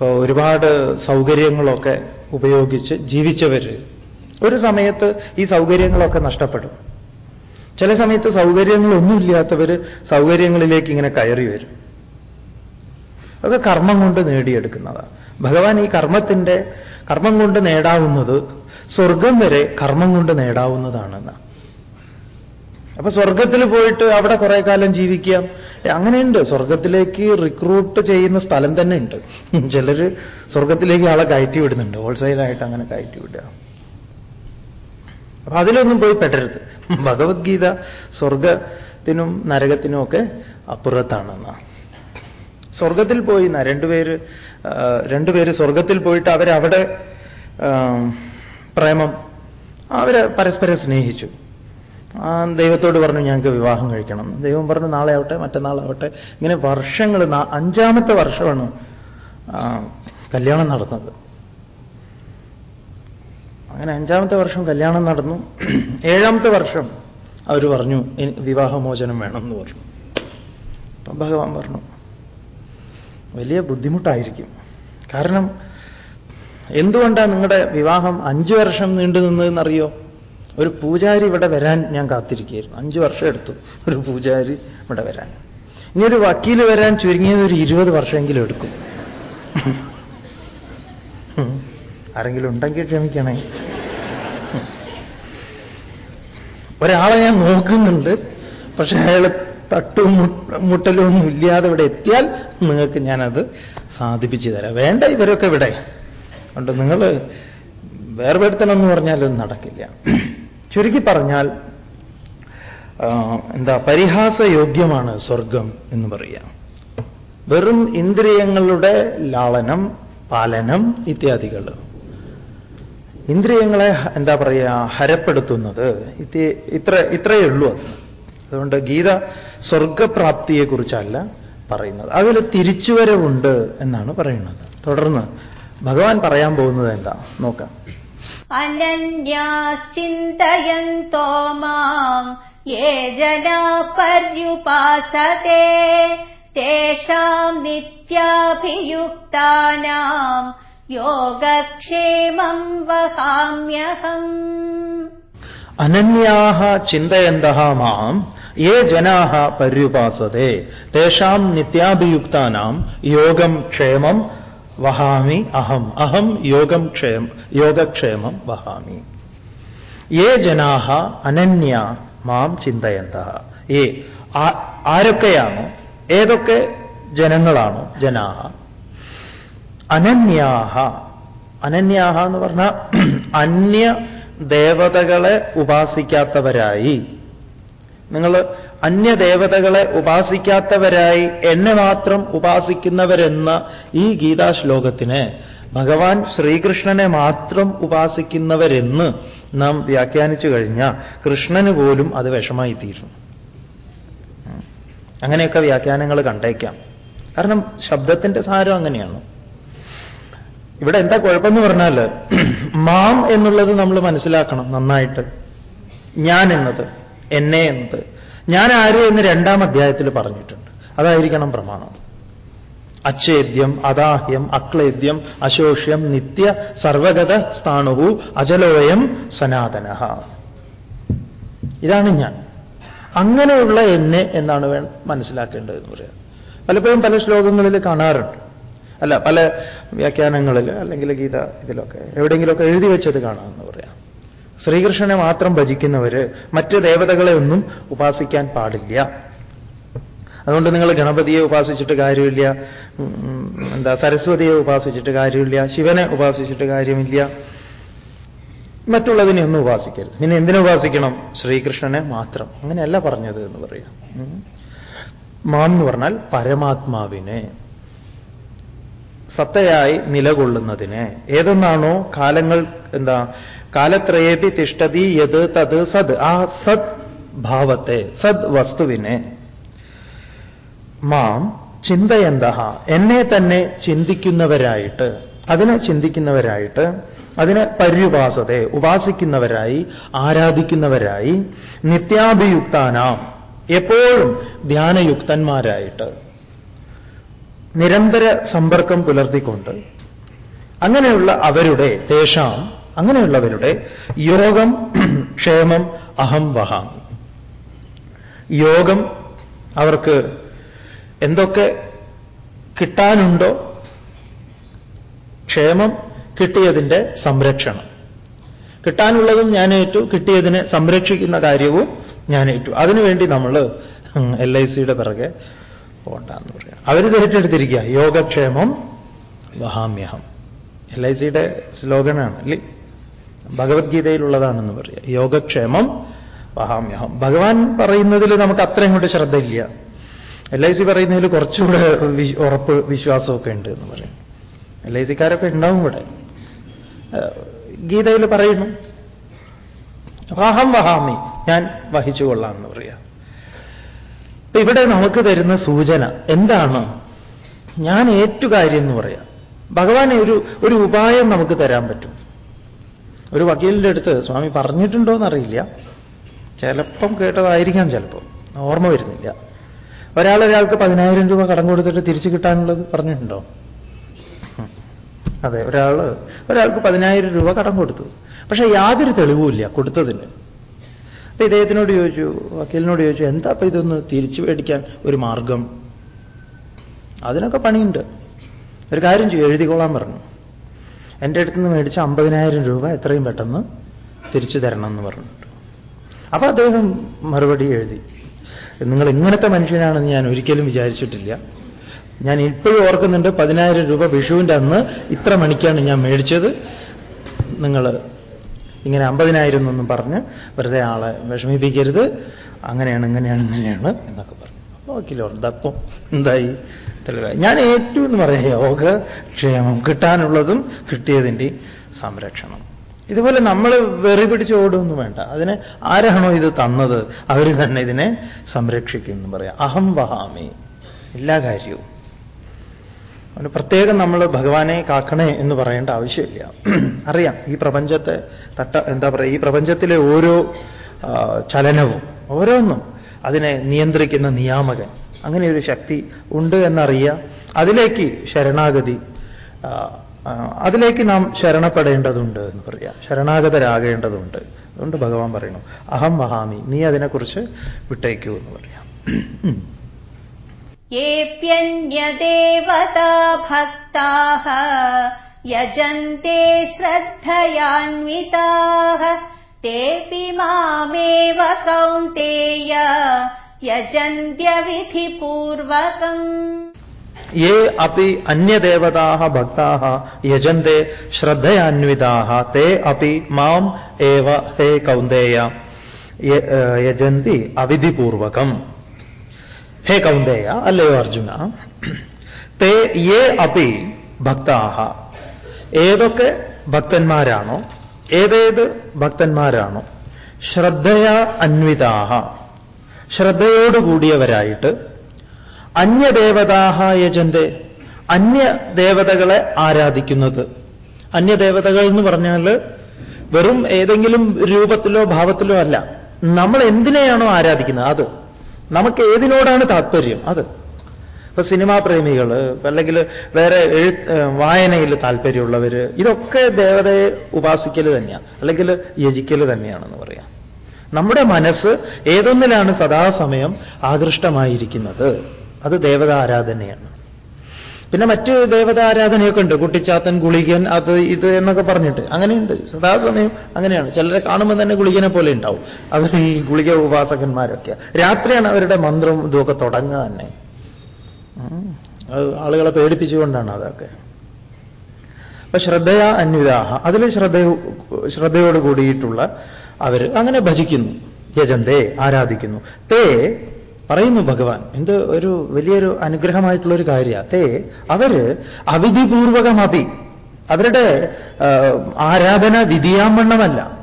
ഇപ്പോൾ ഒരുപാട് സൗകര്യങ്ങളൊക്കെ ഉപയോഗിച്ച് ജീവിച്ചവർ ഒരു സമയത്ത് ഈ സൗകര്യങ്ങളൊക്കെ നഷ്ടപ്പെടും. ചില സമയത്ത് സൗകര്യങ്ങളൊന്നുമില്ലാത്തവർ സൗകര്യങ്ങളിലേക്ക് ഇങ്ങനെ കയറി വരും. അതൊക്കെ കർമ്മം കൊണ്ട് നേടിയെടുക്കുന്നതാണ് ഭഗവാൻ ഈ കർമ്മത്തിന്റെ കർമ്മം കൊണ്ട് നേടാവുന്നത് സ്വർഗം വരെ കർമ്മം കൊണ്ട് നേടാവുന്നതാണെന്ന്. അപ്പൊ സ്വർഗത്തിൽ പോയിട്ട് അവിടെ കുറെ കാലം ജീവിക്കാം അങ്ങനെയുണ്ട്. സ്വർഗത്തിലേക്ക് റിക്രൂട്ട് ചെയ്യുന്ന സ്ഥലം തന്നെ ഉണ്ട്. ചിലർ സ്വർഗത്തിലേക്ക് ആളെ കയറ്റി വിടുന്നുണ്ട്. ഹോൾസെയിലായിട്ട് അങ്ങനെ കയറ്റി വിടുക. അപ്പൊ അതിലൊന്നും പോയി പെട്ടരുത് ഭഗവത്ഗീത സ്വർഗത്തിനും നരകത്തിനും ഒക്കെ അപ്പുറത്താണെന്നാ. സ്വർഗത്തിൽ പോയി രണ്ടുപേര് രണ്ടുപേര് സ്വർഗത്തിൽ പോയിട്ട് അവരവിടെ പ്രേമം അവരെ പരസ്പരം സ്നേഹിച്ചു. ദൈവത്തോട് പറഞ്ഞു ഞങ്ങൾക്ക് വിവാഹം കഴിക്കണം. ദൈവം പറഞ്ഞു നാളെ ആവട്ടെ മറ്റന്നാളാവട്ടെ ഇങ്ങനെ വർഷങ്ങൾ അഞ്ചാമത്തെ വർഷമാണ് കല്യാണം നടന്നത്. അങ്ങനെ അഞ്ചാമത്തെ വർഷം കല്യാണം നടന്നു. ഏഴാമത്തെ വർഷം അവർ പറഞ്ഞു വിവാഹമോചനം വേണം എന്ന് പറഞ്ഞു. അപ്പം ഭഗവാൻ പറഞ്ഞു വലിയ ബുദ്ധിമുട്ടായിരിക്കും. കാരണം എന്തുകൊണ്ടാണ് നിങ്ങളുടെ വിവാഹം അഞ്ചു വർഷം നീണ്ടു നിന്നതെന്നറിയോ ഒരു പൂജാരി ഇവിടെ വരാൻ ഞാൻ കാത്തിരിക്കുകയായിരുന്നു. അഞ്ചു വർഷം എടുത്തു ഒരു പൂജാരി ഇവിടെ വരാൻ. ഇനി ഒരു വക്കീൽ വരാൻ ചുരുങ്ങിയത് ഒരു ഇരുപത് വർഷമെങ്കിലും എടുക്കും. ആരെങ്കിലും ഉണ്ടെങ്കിൽ ക്ഷമിക്കണേ. ഒരാളെ ഞാൻ നോക്കുന്നുണ്ട്. പക്ഷെ അയാൾ തട്ടും മുട്ടലും ഒന്നും ഇല്ലാതെ ഇവിടെ എത്തിയാൽ നിങ്ങൾക്ക് ഞാനത് സാധിപ്പിച്ചു തരാം. വേണ്ട ഇവരൊക്കെ ഇവിടെ. അതുകൊണ്ട് നിങ്ങൾ വേർപെടുത്തണം എന്ന് പറഞ്ഞാലൊന്നും നടക്കില്ല. ചുരുക്കി പറഞ്ഞാൽ എന്താ പരിഹാസയോഗ്യമാണ് സ്വർഗം എന്ന് പറയാം. വെറും ഇന്ദ്രിയങ്ങളുടെ ലാളനം പാലനം ഇത്യാദികൾ. ഇന്ദ്രിയങ്ങളെ എന്താ പറയുക ഹരപ്പെടുത്തുന്നത് ഇത്ര ഇത്രയേ ഉള്ളൂ അത്. അതുകൊണ്ട് ഗീത സ്വർഗപ്രാപ്തിയെക്കുറിച്ചല്ല പറയുന്നത്. അതിൽ തിരിച്ചുവരവുണ്ട് എന്നാണ് പറയുന്നത്. തുടർന്ന് ഭഗവാൻ പറയാൻ പോകുന്നത് എന്താ? നോക്കാം. അനന്യാശ്ചിന്തയന്തോ മാം ये ജനാ പര്യുപാസത്തെ തേഷാം നിത്യാഭിയുക്താനാം യോഗക്ഷേമം വഹാമ്യഹം. അനന്യാഹ ചിന്തയന്ത മാം യേ ജനാ പര്യുപാസത്തെ തേഷാം നിത്യാഭിയുക്താനാം യോഗം ക്ഷേമം വഹാമി അഹം. അഹം യോഗം ക്ഷേമ യോഗക്ഷേമം വഹാമി. ഏ ജനാഹ അനന്യ മാം ചിന്തയന്ത ഏ ആരൊക്കെയാണോ? ഏതൊക്കെ ജനങ്ങളാണോ? ജനാഹ. അനന്യാഹ. അനന്യാഹ എന്ന് പറഞ്ഞാൽ അന്യ ദേവതകളെ ഉപാസിക്കാത്തവരായി. നിങ്ങൾ അന്യദേവതകളെ ഉപാസിക്കാത്തവരായി എന്നെ മാത്രം ഉപാസിക്കുന്നവരെന്ന ഈ ഗീതാശ്ലോകത്തിന് ഭഗവാൻ ശ്രീകൃഷ്ണനെ മാത്രം ഉപാസിക്കുന്നവരെന്ന് നാം വ്യാഖ്യാനിച്ചു കഴിഞ്ഞാൽ കൃഷ്ണന് പോലും അത് വിഷമായി തീരും. അങ്ങനെയൊക്കെ വ്യാഖ്യാനങ്ങൾ കണ്ടേക്കാം. കാരണം ശബ്ദത്തിന്റെ സാരം അങ്ങനെയാണ്. ഇവിടെ എന്താ കുഴപ്പമെന്ന് പറഞ്ഞാൽ മാം എന്നുള്ളത് നമ്മൾ മനസ്സിലാക്കണം നന്നായിട്ട്. ഞാൻ എന്നത് എന്നെ എന്നത്. ഞാൻ ആര് എന്ന് രണ്ടാം അധ്യായത്തിൽ പറഞ്ഞിട്ടുണ്ട്. അതായിരിക്കണം പ്രമാണം. അച്ഛേദ്യം അദാഹ്യം അക്ലേദ്യം അശോഷ്യം നിത്യ സർവഗത സ്ഥാണുഹു അജലോയം സനാതന ഇതാണ് ഞാൻ. അങ്ങനെയുള്ള എന്നെ എന്നാണ് മനസ്സിലാക്കേണ്ടത് എന്ന് പറയാം. പലപ്പോഴും പല ശ്ലോകങ്ങളിൽ കാണാറുണ്ട്. അല്ല പല വ്യാഖ്യാനങ്ങളിൽ അല്ലെങ്കിൽ ഗീത ഇതിലൊക്കെ എവിടെയെങ്കിലുമൊക്കെ എഴുതി വെച്ചത് കാണാമെന്ന് പറയാം. ശ്രീകൃഷ്ണനെ മാത്രം ഭജിക്കുന്നവര് മറ്റ് ദേവതകളെ ഒന്നും ഉപാസിക്കാൻ പാടില്ല. അതുകൊണ്ട് നിങ്ങൾ ഗണപതിയെ ഉപാസിച്ചിട്ട് കാര്യമില്ല. എന്താ സരസ്വതിയെ ഉപാസിച്ചിട്ട് കാര്യമില്ല. ശിവനെ ഉപാസിച്ചിട്ട് കാര്യമില്ല. മറ്റുള്ളതിനെ ഒന്നും ഉപാസിക്കരുത്. പിന്നെ എന്തിനെ ഉപാസിക്കണം? ശ്രീകൃഷ്ണനെ മാത്രം. അങ്ങനെയല്ല പറഞ്ഞത് എന്ന് പറയാം. മാം എന്ന് പറഞ്ഞാൽ പരമാത്മാവിനെ. സത്തയായി നിലകൊള്ളുന്നതിന്. ഏതൊന്നാണോ കാലങ്ങൾ എന്താ കാലത്രയേപി തിഷ്ടതി യത് തത് സത് ആ സത് ഭാവത്തെ സത് വസ്തുവിനെ മാം ചിന്തയന്ത എന്നെ തന്നെ ചിന്തിക്കുന്നവരായിട്ട് അതിനെ ചിന്തിക്കുന്നവരായിട്ട് അതിനെ പര്യുപാസതെ ഉപാസിക്കുന്നവരായി ആരാധിക്കുന്നവരായി നിത്യാഭിയുക്താനാം. എപ്പോഴും ധ്യാനയുക്തന്മാരായിട്ട്. നിരന്തര സമ്പർക്കം പുലർത്തിക്കൊണ്ട് അങ്ങനെയുള്ള അവരുടെ തേഷാം അങ്ങനെയുള്ളവരുടെ യോഗം ക്ഷേമം അഹം വഹാമി യോഗം അവർക്ക് എന്തൊക്കെ കിട്ടാനുണ്ടോ ക്ഷേമം കിട്ടിയതിന്റെ സംരക്ഷണം. കിട്ടാനുള്ളതും ഞാനേറ്റു കിട്ടിയതിനെ സംരക്ഷിക്കുന്ന കാര്യവും ഞാനേറ്റു. അതിനുവേണ്ടി നമ്മൾ എൽ ഐ സിയുടെ പിറകെ പോകണ്ടെന്ന് പറയാം. അവർ ഏറ്റെടുത്തിരിക്കുക യോഗക്ഷേമം വഹാമ്യഹം. എൽ ഐ സിയുടെ സ്ലോഗനാണ് അല്ലേ? ഭഗവത്ഗീതയിലുള്ളതാണെന്ന് പറയാം. യോഗക്ഷേമം വഹാമ്യഹം. ഭഗവാൻ പറയുന്നതിൽ നമുക്ക് അത്ര ഇങ്ങോട്ട് ശ്രദ്ധയില്ല. എൽ ഐ സി പറയുന്നതിൽ കുറച്ചുകൂടെ ഉറപ്പ് വിശ്വാസമൊക്കെ ഉണ്ട് എന്ന് പറയും. എൽ ഐ സിക്കാരൊക്കെ ഉണ്ടാവും ഇവിടെ. ഗീതയിൽ പറയുന്നു അഹം വഹാമി ഞാൻ വഹിച്ചു കൊള്ളാം എന്ന് പറയാം. അപ്പൊ ഇവിടെ നമുക്ക് തരുന്ന സൂചന എന്താണ്? ഞാൻ ഏറ്റുകാര്യം എന്ന് പറയാം. ഭഗവാനെ ഒരു ഒരു ഉപായം നമുക്ക് തരാൻ പറ്റും. ഒരു വക്കീലിന്റെ അടുത്ത് സ്വാമി പറഞ്ഞിട്ടുണ്ടോ എന്നറിയില്ല. ചിലപ്പം കേട്ടതായിരിക്കാം ചിലപ്പോൾ ഓർമ്മ വരുന്നില്ല. ഒരാൾ ഒരാൾക്ക് പതിനായിരം രൂപ കടം കൊടുത്തിട്ട് തിരിച്ചു കിട്ടാനുള്ളത് പറഞ്ഞിട്ടുണ്ടോ? അതെ ഒരാൾ ഒരാൾക്ക് പതിനായിരം രൂപ കടം കൊടുത്തു. പക്ഷേ യാതൊരു തെളിവുമില്ല കൊടുത്തതിന്. അപ്പൊ ഇദ്ദേഹത്തിനോട് ചോദിച്ചു വക്കീലിനോട് ചോദിച്ചു എന്താ അപ്പൊ ഇതൊന്ന് തിരിച്ചു മേടിക്കാൻ ഒരു മാർഗം? അതിനൊക്കെ പണിയുണ്ട്. ഒരു കാര്യം ചെയ്യും എഴുതിക്കോളാൻ പറഞ്ഞു. എന്റെ അടുത്ത് നിന്ന് മേടിച്ച അമ്പതിനായിരം രൂപ എത്രയും പെട്ടെന്ന് തിരിച്ചു തരണം എന്ന് പറഞ്ഞിട്ടു. അപ്പൊ അദ്ദേഹം മറുപടി എഴുതി. നിങ്ങൾ ഇങ്ങനത്തെ മനുഷ്യനാണെന്ന് ഞാൻ ഒരിക്കലും വിചാരിച്ചിട്ടില്ല. ഞാൻ ഇപ്പോഴും ഓർക്കുന്നുണ്ട് പതിനായിരം രൂപ വിഷുവിന്റെ അന്ന് ഇത്ര മണിക്കാണ് ഞാൻ മേടിച്ചത്. നിങ്ങൾ ഇങ്ങനെ അമ്പതിനായിരം എന്നൊന്നും പറഞ്ഞ് വെറുതെ ആളെ വിഷമിപ്പിക്കരുത്. അങ്ങനെയാണ് ഇങ്ങനെയാണ് ഇങ്ങനെയാണ് എന്നൊക്കെ പറഞ്ഞു. പറഞ്ഞു അപ്പം എന്തായി? ഞാൻ ഏറ്റവും എന്ന് പറയാം യോഗ ക്ഷേമം കിട്ടാനുള്ളതും കിട്ടിയതിന്റെ സംരക്ഷണം. ഇതുപോലെ നമ്മൾ വെറി പിടിച്ച് ഓടുമെന്ന് വേണ്ട. അതിന് ആരാണോ ഇത് തന്നത്? അവർ തന്നെ ഇതിനെ സംരക്ഷിക്കും എന്ന് പറയാം. അഹം വഹാമി. എല്ലാ കാര്യവും. അതുകൊണ്ട് പ്രത്യേകം നമ്മൾ ഭഗവാനെ കാക്കണേ എന്ന് പറയേണ്ട ആവശ്യമില്ല. അറിയാം ഈ പ്രപഞ്ചത്തെ തട്ട എന്താ പറയുക ഈ പ്രപഞ്ചത്തിലെ ഓരോ ചലനവും ഓരോന്നും അതിനെ നിയന്ത്രിക്കുന്ന നിയാമകൻ. അങ്ങനെ ഒരു ശക്തി ഉണ്ട് എന്നറിയുക അതിലേക്ക് ശരണാഗതി അതിലേക്ക് നാം ശരണപ്പെടേണ്ടതുണ്ട് എന്ന് പറയാം. ശരണാഗതരാകേണ്ടതുണ്ട്. അതുകൊണ്ട് ഭഗവാൻ പറയുന്നു അഹം വഹാമി നീ അതിനെക്കുറിച്ച് വിട്ടേക്കൂ എന്ന് പറയാം. येऽप्यन्यदेवता भक्ताः यजन्ते श्रद्धयान्विताः तेऽपि मामेव कौन्तेय यजन्त्यविधिपूर्वकम् ये अपि अन्यदेवताः भक्ताः यजन्ते श्रद्धयान्विताः ते अपि माम् एव हे कौन्तेय യ- ഏ, യജന്തി അവിധിപൂർവകം ഹേ കൗന്ദേയ അല്ലയോ അർജുന? തേ യേ അപി ഭക്താഹ. ഏതൊക്കെ ഭക്തന്മാരാണോ ഏതേത് ഭക്തന്മാരാണോ ശ്രദ്ധയാ അന്വിതാഹ. ശ്രദ്ധയോടുകൂടിയവരായിട്ട് അന്യദേവതാഹ യജന്റെ അന്യദേവതകളെ ആരാധിക്കുന്നത്. അന്യദേവതകൾ എന്ന് പറഞ്ഞാൽ വെറും ഏതെങ്കിലും രൂപത്തിലോ ഭാവത്തിലോ അല്ല. നമ്മൾ എന്തിനെയാണോ ആരാധിക്കുന്നത്? അത് നമുക്ക് ഏതിനോടാണ് താല്പര്യം അത്. ഇപ്പൊ സിനിമാ പ്രേമികൾ അല്ലെങ്കിൽ വേറെ എഴു വായനയിൽ താല്പര്യമുള്ളവർ ഇതൊക്കെ ദേവതയെ ഉപാസിക്കൽ തന്നെയാണ് അല്ലെങ്കിൽ യജിക്കൽ തന്നെയാണെന്ന് പറയാം. നമ്മുടെ മനസ്സ് ഏതൊന്നിലാണ് സദാസമയം ആകൃഷ്ടമായിരിക്കുന്നത്? അത് ദേവത ആരാധനയാണ് പിന്നെ മറ്റ് ദേവതാരാധനയൊക്കെ ഉണ്ട്. കുട്ടിച്ചാത്തൻ ഗുളികൻ അത് ഇത് എന്നൊക്കെ പറഞ്ഞിട്ട്. അങ്ങനെയുണ്ട്. സദാസമയം അങ്ങനെയാണ്. ചിലരെ കാണുമ്പോൾ തന്നെ ഗുളികനെ പോലെ ഉണ്ടാവും. അവർ ഈ ഗുളിക ഉപാസകന്മാരൊക്കെ. രാത്രിയാണ് അവരുടെ മന്ത്രം ഇതുമൊക്കെ തുടങ്ങുക തന്നെ. അത് ആളുകളെ പേടിപ്പിച്ചുകൊണ്ടാണ് അതൊക്കെ. അപ്പൊ ശ്രദ്ധയാ അന്വിതാഹ. അതിൽ ശ്രദ്ധ ശ്രദ്ധയോട് കൂടിയിട്ടുള്ള അവർ അങ്ങനെ ഭജിക്കുന്നു. യജന്തേ ആരാധിക്കുന്നു. തേ പറയുന്നു ഭഗവാൻ. എന്ത് ഒരു വലിയൊരു അനുഗ്രഹമായിട്ടുള്ള ഒരു കാര്യ. അതേ അവർ അവിധിപൂർവകമപി. അവരുടെ ആരാധന വിധിയാമണ്ണമല്ല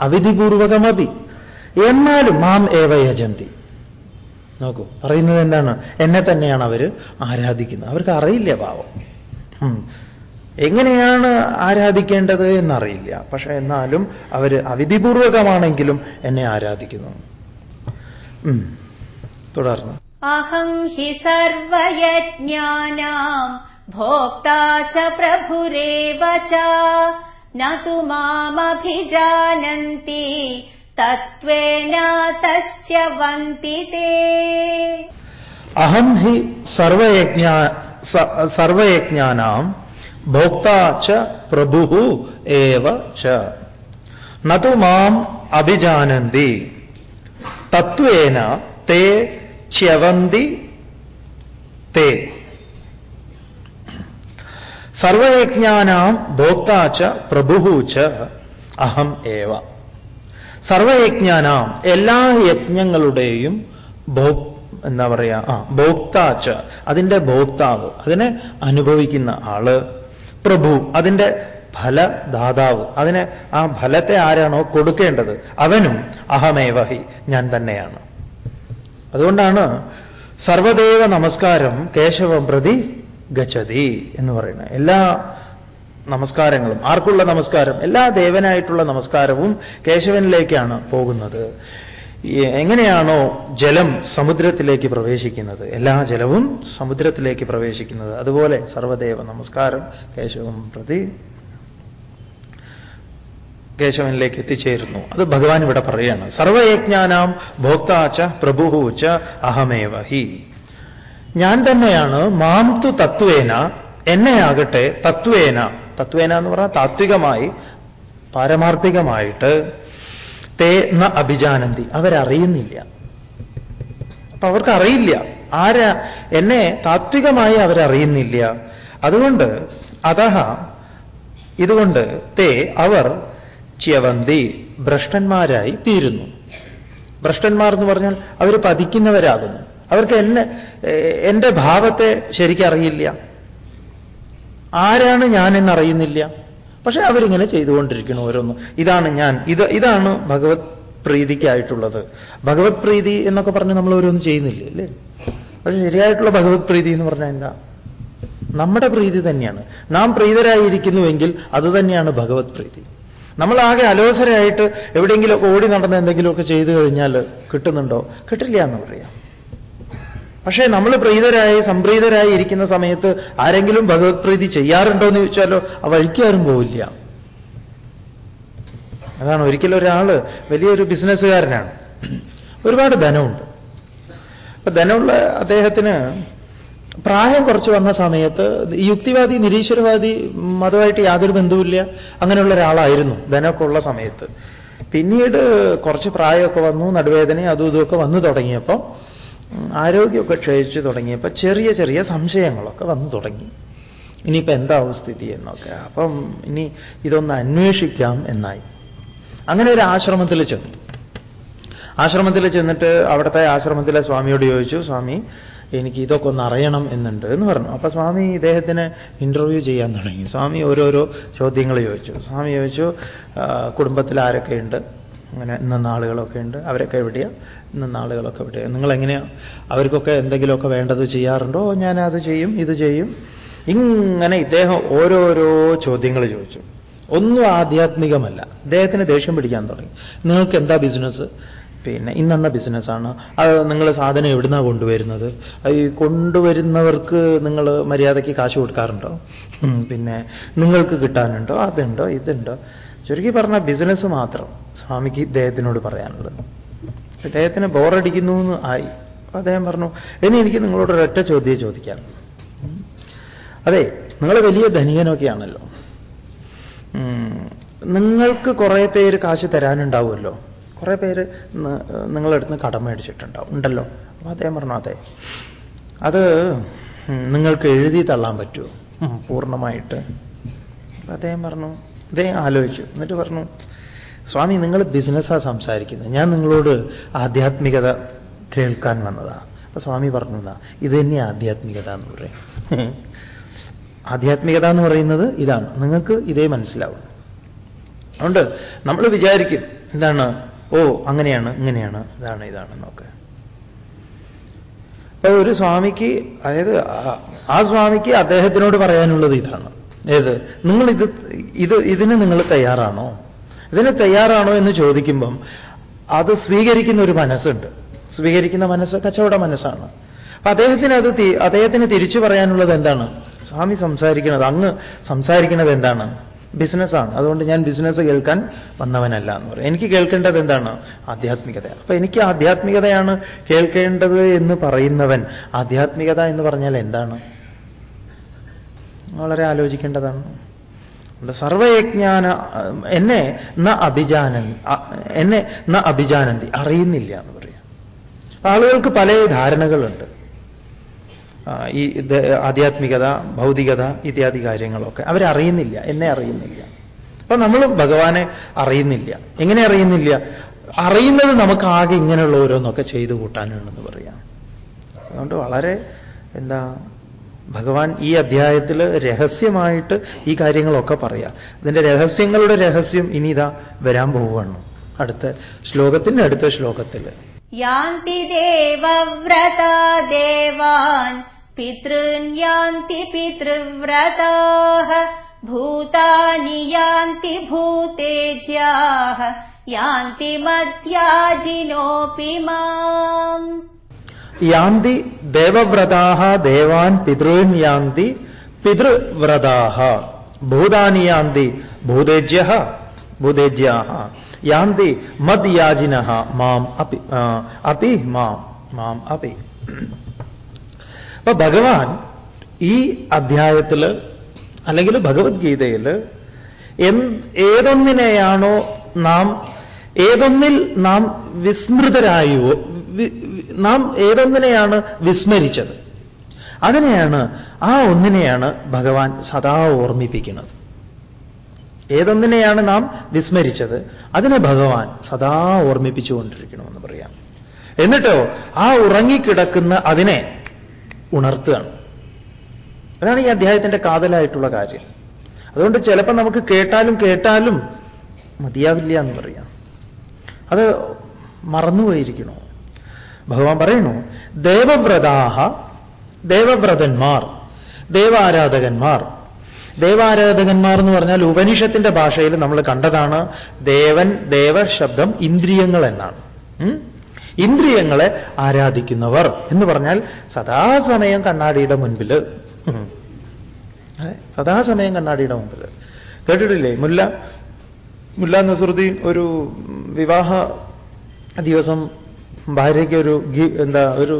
അവിധിപൂർവകമപി. എന്നാലും മാം ഏവ യജന്തി. നോക്കൂ പറയുന്നത് എന്താണ്? എന്നെ തന്നെയാണ് അവർ ആരാധിക്കുന്നത്. അവർക്ക് അറിയില്ല പാവം. എങ്ങനെയാണ് ആരാധിക്കേണ്ടത് എന്നറിയില്ല. പക്ഷെ എന്നാലും അവർ അവിധിപൂർവകമാണെങ്കിലും എന്നെ ആരാധിക്കുന്നു. തുടർന്ന്. അഹം ഹി സർവയജ്ഞാനാം ഭോക്താ ച പ്രഭുരേവ ച നതു മാമഭിജാനന്തി തത്വേന തസ്യവന്തി തേ. അഹം ഹി സർവയജ്ഞ സർവയജ്ഞാനാം ഭോക്താ ച പ്രഭു ഏവ ച. നതു മാം അഭിജാനന്തി തത്വേന തേ ച്യവന്തി തേ. സർവയജ്ഞാനാം ഭോക്താ ച പ്രഭു ച അഹം ഏവ. സർവയജ്ഞാനാം എല്ലാ യജ്ഞങ്ങളുടെയും ഭോ എന്താ പറയുക ആ ഭോക്താച്ച അതിന്റെ ഭോക്താവ് അതിനെ അനുഭവിക്കുന്ന ആൾ പ്രഭു അതിന്റെ ഫലദാതാവ് അതിനെ ആ ഫലത്തെ ആരാണോ കൊടുക്കേണ്ടത്? അവനും അഹമേവഹി ഞാൻ തന്നെയാണ്. അതുകൊണ്ടാണ് സർവദേവ നമസ്കാരം കേശവം പ്രതി ഗച്ഛതി എന്ന് പറയുന്നത്. എല്ലാ നമസ്കാരങ്ങളും ആർക്കുള്ള നമസ്കാരം എല്ലാ ദേവനായിട്ടുള്ള നമസ്കാരവും കേശവനിലേക്കാണ് പോകുന്നത്. എങ്ങനെയാണോ ജലം സമുദ്രത്തിലേക്ക് പ്രവേശിക്കുന്നത്? എല്ലാ ജലവും സമുദ്രത്തിലേക്ക് പ്രവേശിക്കുന്നത്. അതുപോലെ സർവദേവ നമസ്കാരം കേശവം പ്രതി കേശവനിലേക്ക് എത്തിച്ചേരുന്നു. അത് ഭഗവാൻ ഇവിടെ പറയാണ് സർവയജ്ഞാനാം ഭോക്താച്ച പ്രഭുഹൂച്ച അഹമേവ ഹി. ഞാൻ തന്നെയാണ് മാം തു തത്വേന എന്നെയാകട്ടെ തത്വേന തത്വേന എന്ന് പറഞ്ഞാൽ താത്വികമായി പാരമാർത്ഥികമായിട്ട് തേ ന അഭിജാനന്തി. അവരറിയുന്നില്ല. അപ്പൊ അവർക്കറിയില്ല. ആരാ എന്നെ താത്വികമായി അവരറിയുന്നില്ല. അതുകൊണ്ട് അതഹ ഇതുകൊണ്ട് തേ അവർ ച്യവന്തി ഭ്രഷ്ടന്മാരായി തീരുന്നു. ഭ്രഷ്ടന്മാർ എന്ന് പറഞ്ഞാൽ അവർ പതിക്കുന്നവരാകുന്നു. അവർക്ക് എന്നെ എന്റെ ഭാവത്തെ ശരിക്കറിയില്ല ആരാണ് ഞാനെന്നറിയുന്നില്ല പക്ഷെ അവരിങ്ങനെ ചെയ്തുകൊണ്ടിരിക്കുന്നു ഓരോന്നും. ഇതാണ് ഞാൻ. ഇത് ഇതാണ് ഭഗവത് പ്രീതിക്കായിട്ടുള്ളത്. ഭഗവത് പ്രീതി എന്നൊക്കെ പറഞ്ഞ് നമ്മൾ ഓരോന്നും ചെയ്യുന്നില്ല? അല്ലേ പക്ഷെ ശരിയായിട്ടുള്ള ഭഗവത് പ്രീതി എന്ന് പറഞ്ഞാൽ എന്താ? നമ്മുടെ പ്രീതി തന്നെയാണ്. നാം പ്രീതരായിരിക്കുന്നുവെങ്കിൽ അത് തന്നെയാണ് ഭഗവത് പ്രീതി. നമ്മളാകെ അലോസരായിട്ട് എവിടെയെങ്കിലുമൊക്കെ ഓടി നടന്ന് എന്തെങ്കിലുമൊക്കെ ചെയ്തു കഴിഞ്ഞാൽ കിട്ടുന്നുണ്ടോ? കിട്ടില്ല എന്ന് പറയാം. പക്ഷേ നമ്മൾ പ്രീതരായി സംപ്രീതരായി ഇരിക്കുന്ന സമയത്ത് ആരെങ്കിലും ഭഗവത് പ്രീതി ചെയ്യാറുണ്ടോ എന്ന് ചോദിച്ചാലോ ആ വഴിക്കാരും പോവില്ല. അതാണ് ഒരിക്കലും ഒരാൾ വലിയൊരു ബിസിനസ്സുകാരനാണ്. ഒരുപാട് ധനമുണ്ട്. അപ്പൊ ധനമുള്ള അദ്ദേഹത്തിന് പ്രായം കുറച്ച് വന്ന സമയത്ത് യുക്തിവാദി നിരീശ്വരവാദി മതമായിട്ട് യാതൊരു ബന്ധവുമില്ല അങ്ങനെയുള്ള ഒരാളായിരുന്നു ധനമൊക്കെ ഉള്ള സമയത്ത്. പിന്നീട് കുറച്ച് പ്രായമൊക്കെ വന്നു നടുവേദന അതും ഇതുമൊക്കെ വന്നു തുടങ്ങിയപ്പോൾ ആരോഗ്യമൊക്കെ ക്ഷയിച്ചു തുടങ്ങിയപ്പോൾ ചെറിയ ചെറിയ സംശയങ്ങളൊക്കെ വന്നു തുടങ്ങി. ഇനിയിപ്പോൾ എന്താവും സ്ഥിതി എന്നൊക്കെ. അപ്പം ഇനി ഇതൊന്ന് അന്വേഷിക്കാം എന്നായി. അങ്ങനെ ഒരു ആശ്രമത്തിൽ ചെന്നു. ആശ്രമത്തിൽ ചെന്നിട്ട് അവിടുത്തെ ആശ്രമത്തിലെ സ്വാമിയോട് ചോദിച്ചു സ്വാമി എനിക്ക് ഇതൊക്കെ ഒന്ന് അറിയണം എന്നുണ്ട് എന്ന് പറഞ്ഞു. അപ്പൊ സ്വാമി ഇദ്ദേഹത്തിന് ഇന്റർവ്യൂ ചെയ്യാൻ തുടങ്ങി. സ്വാമി ഓരോരോ ചോദ്യങ്ങൾ ചോദിച്ചു. സ്വാമി ചോദിച്ചു കുടുംബത്തിൽ ആരൊക്കെയുണ്ട് അങ്ങനെ ഇന്ന ആളുകളൊക്കെ ഉണ്ട്. അവരൊക്കെ എവിടെയാ? ഇന്ന ആളുകളൊക്കെ എവിടെയാ? നിങ്ങൾ എങ്ങനെയാ അവർക്കൊക്കെ എന്തെങ്കിലുമൊക്കെ വേണ്ടത് ചെയ്യാറുണ്ടോ? ഞാൻ അത് ചെയ്യും ഇത് ചെയ്യും. ഇങ്ങനെ ഇദ്ദേഹം ഓരോരോ ചോദ്യങ്ങൾ ചോദിച്ചു. ഒന്നും ആധ്യാത്മികമല്ല. അദ്ദേഹത്തിന് ദേഷ്യം പിടിക്കാൻ തുടങ്ങി. നിങ്ങൾക്ക് എന്താ ബിസിനസ് പിന്നെ ഇന്നെന്ന ബിസിനസ്സാണ് അത് നിങ്ങൾ സാധനം എവിടുന്നാണ് കൊണ്ടുവരുന്നത്? ഈ കൊണ്ടുവരുന്നവർക്ക് നിങ്ങൾ മര്യാദയ്ക്ക് കാശ് കൊടുക്കാറുണ്ടോ? പിന്നെ നിങ്ങൾക്ക് കിട്ടാനുണ്ടോ? അതുണ്ടോ? ഇതുണ്ടോ? ചുരുക്കി പറഞ്ഞ ബിസിനസ് മാത്രം സ്വാമിക്ക് ഇദ്ദേഹത്തിനോട് പറയാനുള്ളത്. ഇദ്ദേഹത്തിന് ബോറടിക്കുന്നു എന്ന് ആയി. അപ്പൊ അദ്ദേഹം പറഞ്ഞു ഇനി എനിക്ക് നിങ്ങളോട് ഒരൊറ്റ ചോദ്യം ചോദിക്കാം. അതെ നിങ്ങൾ വലിയ ധനികനൊക്കെയാണല്ലോ. നിങ്ങൾക്ക് കുറേ പേര് കാശ് തരാനുണ്ടാവുമല്ലോ. കുറേ പേര് നിങ്ങളുടെ അടുത്ത് നിന്ന് കടം മേടിച്ചിട്ടുണ്ടാവും ഉണ്ടല്ലോ. അപ്പൊ അദ്ദേഹം പറഞ്ഞു അതെ. അത് നിങ്ങൾക്ക് എഴുതി തള്ളാൻ പറ്റുമോ? പൂർണമായിട്ട്. അപ്പൊ അദ്ദേഹം പറഞ്ഞു അദ്ദേഹം ആലോചിച്ചു. എന്നിട്ട് പറഞ്ഞു സ്വാമി നിങ്ങൾ ബിസിനസ്സാണ് സംസാരിക്കുന്നത്. ഞാൻ നിങ്ങളോട് ആധ്യാത്മികത കേൾക്കാൻ വന്നതാ. അപ്പൊ സ്വാമി പറഞ്ഞു എന്നാ ഇത് തന്നെ ആധ്യാത്മികത എന്ന് പറയും. ആധ്യാത്മികത എന്ന് പറയുന്നത് ഇതാണ്. നിങ്ങൾക്ക് ഇതേ മനസ്സിലാവും. അതുകൊണ്ട് നമ്മൾ വിചാരിക്കും എന്താണ് ഓ അങ്ങനെയാണ് ഇങ്ങനെയാണ് ഇതാണ് ഇതാണ് ഇതാണെന്നൊക്കെ അപ്പൊ ഒരു സ്വാമിക്ക് അതായത് ആ സ്വാമിക്ക് അദ്ദേഹത്തിനോട് പറയാനുള്ളത് ഇതാണ്. ഏത്? നിങ്ങൾ ഇത് ഇത് ഇതിന് നിങ്ങൾ തയ്യാറാണോ? ഇതിന് തയ്യാറാണോ എന്ന് ചോദിക്കുമ്പം അത് സ്വീകരിക്കുന്ന ഒരു മനസ്സുണ്ട്. സ്വീകരിക്കുന്ന മനസ്സ് കച്ചവട മനസ്സാണ്. അപ്പൊ അദ്ദേഹത്തിന് അത് അദ്ദേഹത്തിന് തിരിച്ചു പറയാനുള്ളത് എന്താണ്? സ്വാമി സംസാരിക്കുന്നത് അങ്ങ് സംസാരിക്കുന്നത് എന്താണ്? ബിസിനസ്സാണ്. അതുകൊണ്ട് ഞാൻ ബിസിനസ് കേൾക്കാൻ വന്നവനല്ല എന്ന് പറയും. എനിക്ക് കേൾക്കേണ്ടത് എന്താണ്? ആധ്യാത്മികത. അപ്പൊ എനിക്ക് ആധ്യാത്മികതയാണ് കേൾക്കേണ്ടത് എന്ന് പറയുന്നവൻ ആധ്യാത്മികത എന്ന് പറഞ്ഞാൽ എന്താണ്? വളരെ ആലോചിക്കേണ്ടതാണ്. സർവയജ്ഞാന എന്നെ ന അഭിജാനൻ എന്നെ ന അഭിജാനന്തി അറിയുന്നില്ല എന്ന് പറയാം. ആളുകൾക്ക് പല ധാരണകളുണ്ട്. ഈ ആധ്യാത്മികത ഭൗതികത ഇത്യാദി കാര്യങ്ങളൊക്കെ. അവരറിയുന്നില്ല. എന്നെ അറിയുന്നില്ല. അപ്പൊ നമ്മൾ ഭഗവാനെ അറിയുന്നില്ല. എങ്ങനെ അറിയുന്നില്ല? അറിയുന്നത് നമുക്ക് ആകെ ഇങ്ങനെയുള്ള ഓരോന്നൊക്കെ ചെയ്തു കൂട്ടാനാണെന്ന് പറയാം. അതുകൊണ്ട് വളരെ എന്താ ഭഗവാൻ ഈ അധ്യായത്തിൽ രഹസ്യമായിട്ട് ഈ കാര്യങ്ങളൊക്കെ പറയാം. ഇതിന്റെ രഹസ്യങ്ങളുടെ രഹസ്യം ഇനി ഇതാ വരാൻ പോവുകയാണ്. അടുത്ത ശ്ലോകത്തിന്റെ അടുത്ത ശ്ലോകത്തിൽ यान्ति देवव्रता देवान् पितृन् यान्ति पितृव्रताः भूतानि यान्ति भूतेज्याः यान्ति मद्याजिनोऽपि माम्। यान्ति देवव्रताः देवान् पितॄन् यान्ति पितृव्रताः। भूतानि यान्ति भूतेज्यः भूतेज्याः। യാന്തി മദ്യാജിന മാം അപി അപി മാം മാം അപി. അപ്പൊ ഭഗവാൻ ഈ അധ്യായത്തിൽ അല്ലെങ്കിൽ ഭഗവത്ഗീതയിൽ ഏതൊന്നിനെയാണോ നാം ഏതൊന്നിൽ നാം വിസ്മൃതരായോ നാം ഏതൊന്നിനെയാണ് വിസ്മരിച്ചത്? അതിനെയാണ് ആ ഒന്നിനെയാണ് ഭഗവാൻ സദാ ഓർമ്മിപ്പിക്കുന്നത്. ഏതൊന്നിനെയാണ് നാം വിസ്മരിച്ചത്? അതിനെ ഭഗവാൻ സദാ ഓർമ്മിപ്പിച്ചുകൊണ്ടിരിക്കണമെന്ന് പറയാം. എന്നിട്ടോ ആ ഉറങ്ങിക്കിടക്കുന്ന അതിനെ ഉണർത്തുകയാണ്. അതാണ് ഈ അദ്ദേഹത്തിന്റെ കാതലായിട്ടുള്ള കാര്യം. അതുകൊണ്ട് ചിലപ്പോൾ നമുക്ക് കേട്ടാലും കേട്ടാലും മതിയാവില്ല എന്ന് പറയാം. അത് മറന്നുപോയിരിക്കണോ? ഭഗവാൻ പറയണു ദേവവ്രതാഹ ദേവവ്രതന്മാർ ദേവാരാധകന്മാർ ദേവാരാധകന്മാർ എന്ന് പറഞ്ഞാൽ ഉപനിഷത്തിന്റെ ഭാഷയിൽ നമ്മൾ കണ്ടതാണ് ദേവൻ ദേവ ശബ്ദം ഇന്ദ്രിയങ്ങൾ എന്നാണ്. ഇന്ദ്രിയങ്ങളെ ആരാധിക്കുന്നവർ എന്ന് പറഞ്ഞാൽ സദാസമയം കണ്ണാടിയുടെ മുൻപിൽ. സദാസമയം കണ്ണാടിയുടെ മുമ്പിൽ കേട്ടിട്ടില്ലേ? മുല്ല മുല്ല നസുറുദ്ദീൻ ഒരു വിവാഹ ദിവസം ഭാര്യയ്ക്ക് ഒരു എന്താ ഒരു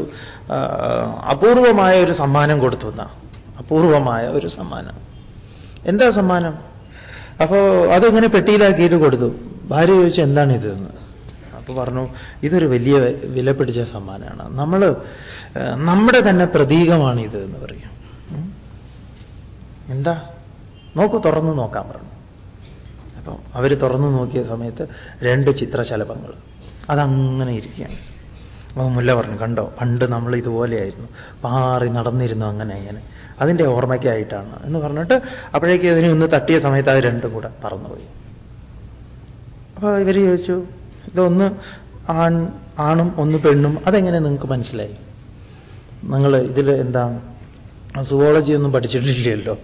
അപൂർവമായ ഒരു സമ്മാനം കൊടുത്തു എന്നാ. അപൂർവമായ ഒരു സമ്മാനം. എന്താ സമ്മാനം? അപ്പോ അതിങ്ങനെ പെട്ടിയിലാക്കിയിട്ട് കൊടുത്തു? ഭാര്യ ചോദിച്ചു എന്താണ് ഇതെന്ന് എന്ന്. അപ്പൊ പറഞ്ഞു ഇതൊരു വലിയ വില പിടിച്ച സമ്മാനമാണ്. നമ്മൾ നമ്മുടെ തന്നെ പ്രതീകമാണ് ഇത് എന്ന് പറയും. എന്താ? നോക്കൂ തുറന്നു നോക്കാൻ പറഞ്ഞു. അപ്പം അവർ തുറന്നു നോക്കിയ സമയത്ത് രണ്ട് ചിത്രശലഭങ്ങൾ. അതങ്ങനെ ഇരിക്കുകയാണ്. അപ്പോൾ മുല്ല പറഞ്ഞു കണ്ടോ പണ്ട് നമ്മൾ ഇതുപോലെയായിരുന്നു. പാറി നടന്നിരുന്നു അങ്ങനെ അങ്ങനെ അതിന്റെ ഓർമ്മയ്ക്കായിട്ടാണ്. എന്ന് പറഞ്ഞിട്ട് അപ്പോഴേക്ക് ഇതിനെ ഒന്ന് തട്ടിയ സമയത്ത് അത് രണ്ടും കൂടെ പറന്നുപോയി. അപ്പോൾ ഇവർ ചോദിച്ചു ഇതൊന്ന് ആൺ ആണും ഒന്ന് പെണ്ണും അതെങ്ങനെ നിങ്ങൾക്ക് മനസ്സിലായി? നിങ്ങൾ ഇതിൽ എന്താ സുവോളജി ഒന്നും പഠിച്ചിട്ടില്ലല്ലോ.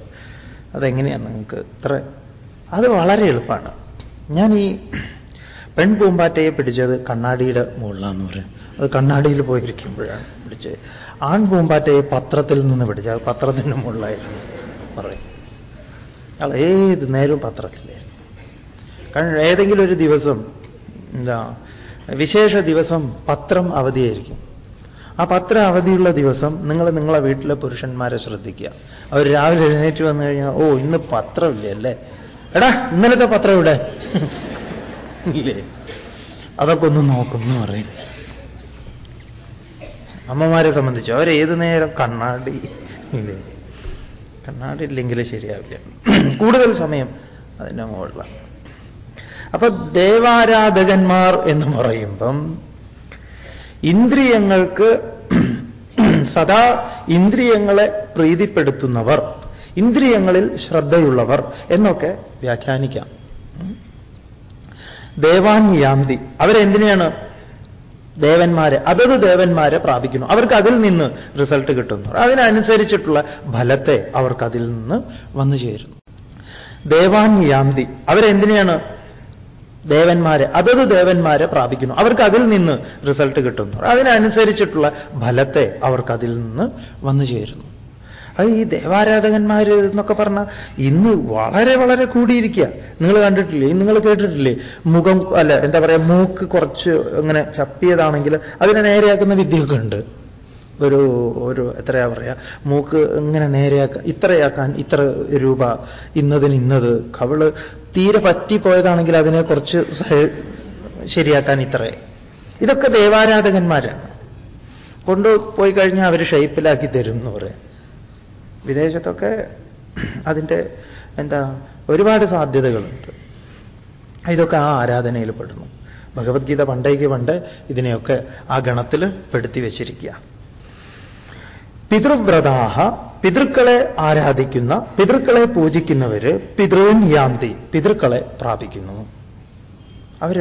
അതെങ്ങനെയാണ് നിങ്ങൾക്ക്? ഇത്ര അത് വളരെ എളുപ്പമാണ്. ഞാൻ ഈ പെൺപൂമ്പാറ്റയെ പിടിച്ചത് കണ്ണാടിയുടെ മുകളിലാണെന്ന് പറയും അത് കണ്ണാടിയിൽ പോയിരിക്കുമ്പോഴാണ് പിടിച്ച്. ഈ പത്രത്തിൽ നിന്ന് പിടിച്ച. അത് പത്രത്തിന്റെ മുകളിലായിരുന്നു. പറയും. അയാൾ ഏത് നേരവും പത്രത്തിലായിരുന്നു കാരണം ഏതെങ്കിലും ഒരു ദിവസം എന്താ വിശേഷ ദിവസം പത്രം അവധിയായിരിക്കും. ആ പത്രം അവധിയുള്ള ദിവസം നിങ്ങൾ നിങ്ങളെ വീട്ടിലെ പുരുഷന്മാരെ ശ്രദ്ധിക്കുക. അവർ രാവിലെ എഴുന്നേറ്റ് വന്നു കഴിഞ്ഞാൽ ഓ ഇന്ന് പത്രമില്ല അല്ലേ? എടാ ഇന്നലത്തെ പത്രം ഇവിടെ ഇല്ലേ? അതൊക്കെ ഒന്ന് നോക്കും എന്ന് പറയും. അമ്മമാരെ സംബന്ധിച്ചു അവർ ഏത് നേരം കണ്ണാടി കണ്ണാടി ഇല്ലെങ്കിൽ ശരിയാവില്ല. കൂടുതൽ സമയം അതിന്റെ മുകളിലാണ് അപ്പൊ ദേവാരാധകന്മാർ എന്ന് പറയുമ്പം ഇന്ദ്രിയങ്ങൾക്ക് സദാ ഇന്ദ്രിയങ്ങളെ പ്രീതിപ്പെടുത്തുന്നവർ ഇന്ദ്രിയങ്ങളിൽ ശ്രദ്ധയുള്ളവർ എന്നൊക്കെ വ്യാഖ്യാനിക്കാം. ദേവാൻ യാന്തി അവരെന്തിനെയാണ് ദേവന്മാരെ അതത് ദേവന്മാരെ പ്രാപിക്കുന്നു. അവർക്ക് അതിൽ നിന്ന് റിസൾട്ട് കിട്ടുന്നു. അതിനനുസരിച്ചിട്ടുള്ള ഫലത്തെ അവർക്ക് അതിൽ നിന്ന് വന്നു ചേരുന്നു. ദേവാൻ യാന്തി അവരെന്തിനെയാണ്? ദേവന്മാരെ അതത് ദേവന്മാരെ പ്രാപിക്കുന്നു. അവർക്ക് അതിൽ നിന്ന് റിസൾട്ട് കിട്ടുന്നു. അതിനനുസരിച്ചിട്ടുള്ള ഫലത്തെ അവർക്ക് അതിൽ നിന്ന് വന്നു ചേരുന്നു. അത് ഈ ദേവാരാധകന്മാർ എന്നൊക്കെ പറഞ്ഞാൽ ഇന്ന് വളരെ വളരെ കൂടിയിരിക്കുക നിങ്ങൾ കണ്ടിട്ടില്ലേ? നിങ്ങൾ കേട്ടിട്ടില്ലേ? മുഖം അല്ല എന്താ പറയുക മൂക്ക് കുറച്ച് ഇങ്ങനെ ചപ്പിയതാണെങ്കിൽ അതിനെ നേരെയാക്കുന്ന വിദ്യയൊക്കെ ഉണ്ട്. ഒരു ഒരു എത്രയാ പറയുക മൂക്ക് ഇങ്ങനെ നേരെയാക്കാൻ ഇത്രയാക്കാൻ ഇത്ര രൂപ ഇന്നതിന് ഇന്നത്. കവിൾ തീരെ പറ്റിപ്പോയതാണെങ്കിൽ അതിനെ കുറച്ച് ശരിയാക്കാൻ ഇത്രേ. ഇതൊക്കെ ദേവാരാധകന്മാരാണ്. കൊണ്ടുപോയി കഴിഞ്ഞാൽ അവർ ഷേപ്പിലാക്കി തരും എന്ന് പറയാം. വിദേശത്തൊക്കെ അതിന്റെ എന്താ ഒരുപാട് സാധ്യതകളുണ്ട്. ഇതൊക്കെ ആ ആരാധനയിൽ പെടുന്നു. ഭഗവത്ഗീത പണ്ടേക്ക് പണ്ട് ഇതിനെയൊക്കെ ആ ഗണത്തിൽ പെടുത്തി വെച്ചിരിക്കുക പിതൃവ്രതാഹ പിതൃക്കളെ ആരാധിക്കുന്ന പിതൃക്കളെ പൂജിക്കുന്നവര് പിതൃവും യാന്തി പിതൃക്കളെ പ്രാപിക്കുന്നു. അവർ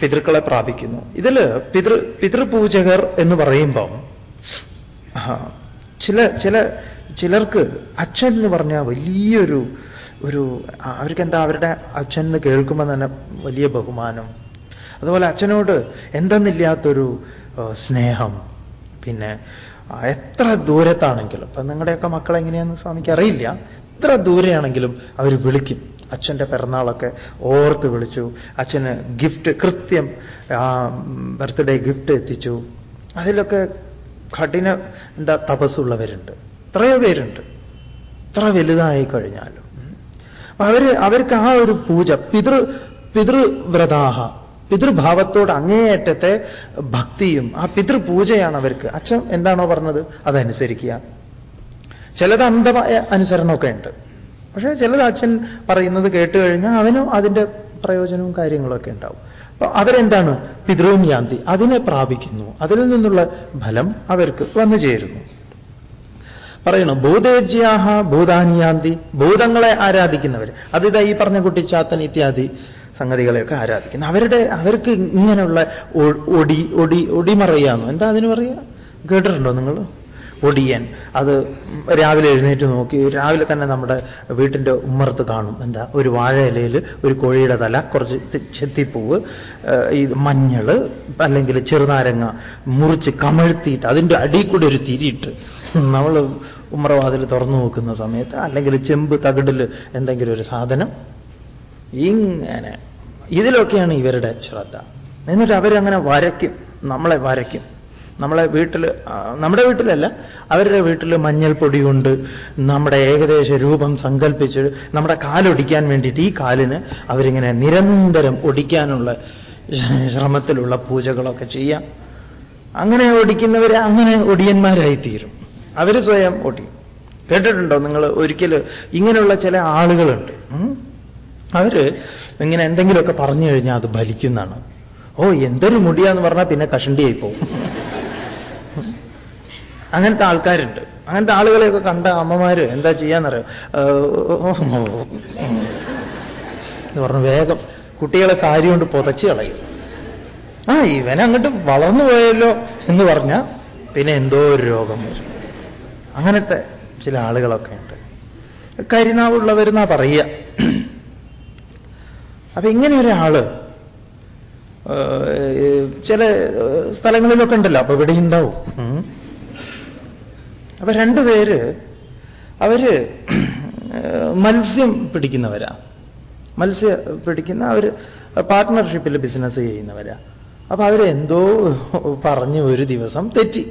പിതൃക്കളെ പ്രാപിക്കുന്നു. ഇതിൽ പിതൃ പിതൃപൂജകർ എന്ന് പറയുമ്പം ചില ചില ചിലർക്ക് അച്ഛൻ എന്ന് പറഞ്ഞാൽ വലിയൊരു ഒരു അവർക്ക് എന്താ അവരുടെ അച്ഛൻ എന്ന് കേൾക്കുമ്പോൾ തന്നെ വലിയ ബഹുമാനം. അതുപോലെ അച്ഛനോട് എന്തെന്നില്ലാത്തൊരു സ്നേഹം. പിന്നെ എത്ര ദൂരത്താണെങ്കിലും ഇപ്പം നിങ്ങളുടെയൊക്കെ മക്കൾ എങ്ങനെയാന്ന് സ്വാമിക്ക് അറിയില്ല. എത്ര ദൂരെയാണെങ്കിലും അവർ വിളിക്കും. അച്ഛന്റെ പിറന്നാളൊക്കെ ഓർത്ത് വിളിച്ചു. അച്ഛന് ഗിഫ്റ്റ് കൃത്യം ബർത്ത്ഡേ ഗിഫ്റ്റ് എത്തിച്ചു. അതിലൊക്കെ കഠിന എന്താ തപസ്സുള്ളവരുണ്ട്. എത്രയോ പേരുണ്ട്. എത്ര വലുതായി കഴിഞ്ഞാലും. അവർ അവർക്ക് ആ ഒരു പൂജ പിതൃ പിതൃവ്രതാഹ പിതൃഭാവത്തോട് അങ്ങേയറ്റത്തെ ഭക്തിയും ആ പിതൃപൂജയാണ് അവർക്ക്. അച്ഛൻ എന്താണോ പറഞ്ഞത്? അതനുസരിക്കുക. ചിലത് അന്ധമായ അനുസരണമൊക്കെ ഉണ്ട്. പക്ഷേ ചിലത് അച്ഛൻ പറയുന്നത് കേട്ട് കഴിഞ്ഞാൽ അവനും അതിന്റെ പ്രയോജനവും കാര്യങ്ങളൊക്കെ ഉണ്ടാവും. അവരെന്താണ്? പിതൃവും യാന്തി അതിനെ പ്രാപിക്കുന്നു. അതിൽ നിന്നുള്ള ഫലം അവർക്ക് വന്നു ചേരുന്നു. പറയണു ഭൂതേജ്യാഹ ഭൂതാനിയാന്തി ഭൂതങ്ങളെ ആരാധിക്കുന്നവർ അതിതാ ഈ പറഞ്ഞ കുട്ടിച്ചാത്തൻ ഇത്യാദി സംഗതികളെയൊക്കെ ആരാധിക്കുന്നു. അവരുടെ അവർക്ക് ഇങ്ങനെയുള്ള ഒടി ഒടി ഒടിമറയാന്ന് എന്താ അതിന് പറയുക കേട്ടിട്ടുണ്ടോ നിങ്ങൾ? ഒടിയൻ. അത് രാവിലെ എഴുന്നേറ്റ് നോക്കി രാവിലെ തന്നെ നമ്മുടെ വീട്ടിന്റെ ഉമ്മർത്ത് കാണും. എന്താ ഒരു വാഴയിലയിൽ ഒരു കോഴിയുടെ തല കുറച്ച് ചെത്തിപ്പൂവ് ഈ മഞ്ഞൾ അല്ലെങ്കിൽ ചെറുനാരങ്ങ മുറിച്ച് കമഴ്ത്തിയിട്ട് അതിന്റെ അടിയിൽ കൂടെ ഒരു തിരിയിട്ട് നമ്മൾ ഉമ്മറവാതിൽ തുറന്നു നോക്കുന്ന സമയത്ത് അല്ലെങ്കിൽ ചെമ്പ് തകിടിൽ എന്തെങ്കിലും ഒരു സാധനം ഇങ്ങനെ. ഇതിലൊക്കെയാണ് ഇവരുടെ ശ്രദ്ധ. എന്നിട്ട് അവരങ്ങനെ വരയ്ക്കും നമ്മളെ വരയ്ക്കും. നമ്മളെ വീട്ടിൽ നമ്മുടെ വീട്ടിലല്ല അവരുടെ വീട്ടിൽ മഞ്ഞൾപ്പൊടി കൊണ്ട് നമ്മുടെ ഏകദേശ രൂപം സങ്കല്പിച്ച് നമ്മുടെ കാലൊടിക്കാൻ വേണ്ടിയിട്ട് ഈ കാലിന് അവരിങ്ങനെ നിരന്തരം ഒടിക്കാനുള്ള ശ്രമത്തിലുള്ള പൂജകളൊക്കെ ചെയ്യാം. അങ്ങനെ ഒടിക്കുന്നവരെ അങ്ങനെ ഒടിയന്മാരായിത്തീരും. അവർ സ്വയം ഒടിയും കേട്ടിട്ടുണ്ടോ നിങ്ങൾ? ഒരിക്കൽ ഇങ്ങനെയുള്ള ചില ആളുകളുണ്ട്. അവർ ഇങ്ങനെ എന്തെങ്കിലുമൊക്കെ പറഞ്ഞു കഴിഞ്ഞാൽ അത് ഫലിക്കുന്നതാണ്. ഓ എന്തൊരു മുടിയാന്ന് പറഞ്ഞാൽ പിന്നെ കഷണ്ടിയായി പോകും അങ്ങനത്തെ ആൾക്കാരുണ്ട്. അങ്ങനത്തെ ആളുകളെയൊക്കെ കണ്ട അമ്മമാര് എന്താ ചെയ്യാന്നറിയോ? എന്ന് പറഞ്ഞു വേഗം കുട്ടികളെ സാരി കൊണ്ട് പുതച്ച് കളയും. ആ ഇവൻ അങ്ങോട്ട് വളർന്നു പോയല്ലോ എന്ന് പറഞ്ഞാൽ പിന്നെ എന്തോ ഒരു രോഗം വരും. അങ്ങനത്തെ ചില ആളുകളൊക്കെ ഉണ്ട്. കരിനാവുള്ളവരെന്നാ പറയുക. അപ്പൊ ഇങ്ങനെ ഒരാൾ ചില സ്ഥലങ്ങളിലൊക്കെ ഉണ്ടല്ലോ അപ്പൊ ഇവിടെ ഉണ്ടാവും. അപ്പൊ രണ്ടുപേര് അവർ മത്സ്യം പിടിക്കുന്നവരാ. മത്സ്യ പിടിക്കുന്ന അവർ പാർട്ട്ണർഷിപ്പിൽ ബിസിനസ് ചെയ്യുന്നവരാ. അപ്പൊ അവരെന്തോ പറഞ്ഞു ഒരു ദിവസം തെറ്റി.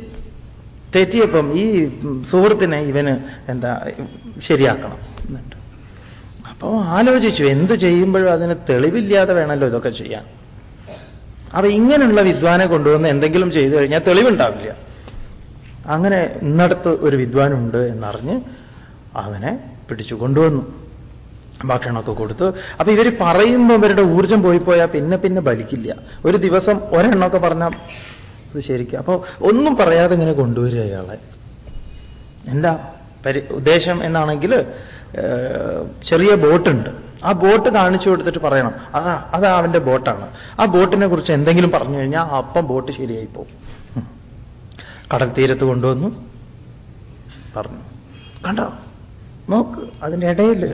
തെറ്റിയപ്പം ഈ സുഹൃത്തിനെ ഇവന് എന്താ ശരിയാക്കണം എന്നുണ്ട് അപ്പോൾ ആലോചിച്ചു എന്ത് ചെയ്യുമ്പോഴും അതിന് തെളിവില്ലാതെ വേണമല്ലോ ഇതൊക്കെ ചെയ്യാൻ. അപ്പൊ ഇങ്ങനെയുള്ള വിദ്വാനെ കൊണ്ടുവന്ന് എന്തെങ്കിലും ചെയ്തു കഴിഞ്ഞാൽ തെളിവുണ്ടാവില്ല. അങ്ങനെ ഇന്നടത്ത് ഒരു വിദ്വാനുണ്ട് എന്നറിഞ്ഞ് അവനെ പിടിച്ചു കൊണ്ടുവന്നു. ഭക്ഷണമൊക്കെ കൊടുത്ത്. അപ്പൊ ഇവർ പറയുമ്പോൾ ഇവരുടെ ഊർജം പോയി പോയാൽ പിന്നെ പിന്നെ ബലിക്കില്ല. ഒരു ദിവസം ഒരെണ്ണമൊക്കെ പറഞ്ഞാൽ അത് ശരിക്കും. അപ്പോൾ ഒന്നും പറയാതെ ഇങ്ങനെ കൊണ്ടുവരിക അയാളെ എന്താ പരി ഉദ്ദേശം എന്നാണെങ്കിൽ ചെറിയ ബോട്ടുണ്ട്. ആ ബോട്ട് കാണിച്ചു കൊടുത്തിട്ട് പറയണം. അതാ അതാ അവന്റെ ബോട്ടാണ്. ആ ബോട്ടിനെ കുറിച്ച് എന്തെങ്കിലും പറഞ്ഞു കഴിഞ്ഞാൽ അപ്പം ബോട്ട് ശരിയായി പോകും കടൽ തീരത്ത് കൊണ്ടുവന്നു. പറഞ്ഞു കണ്ടോ നോക്ക് അതിന്റെ ഇടയിൽ.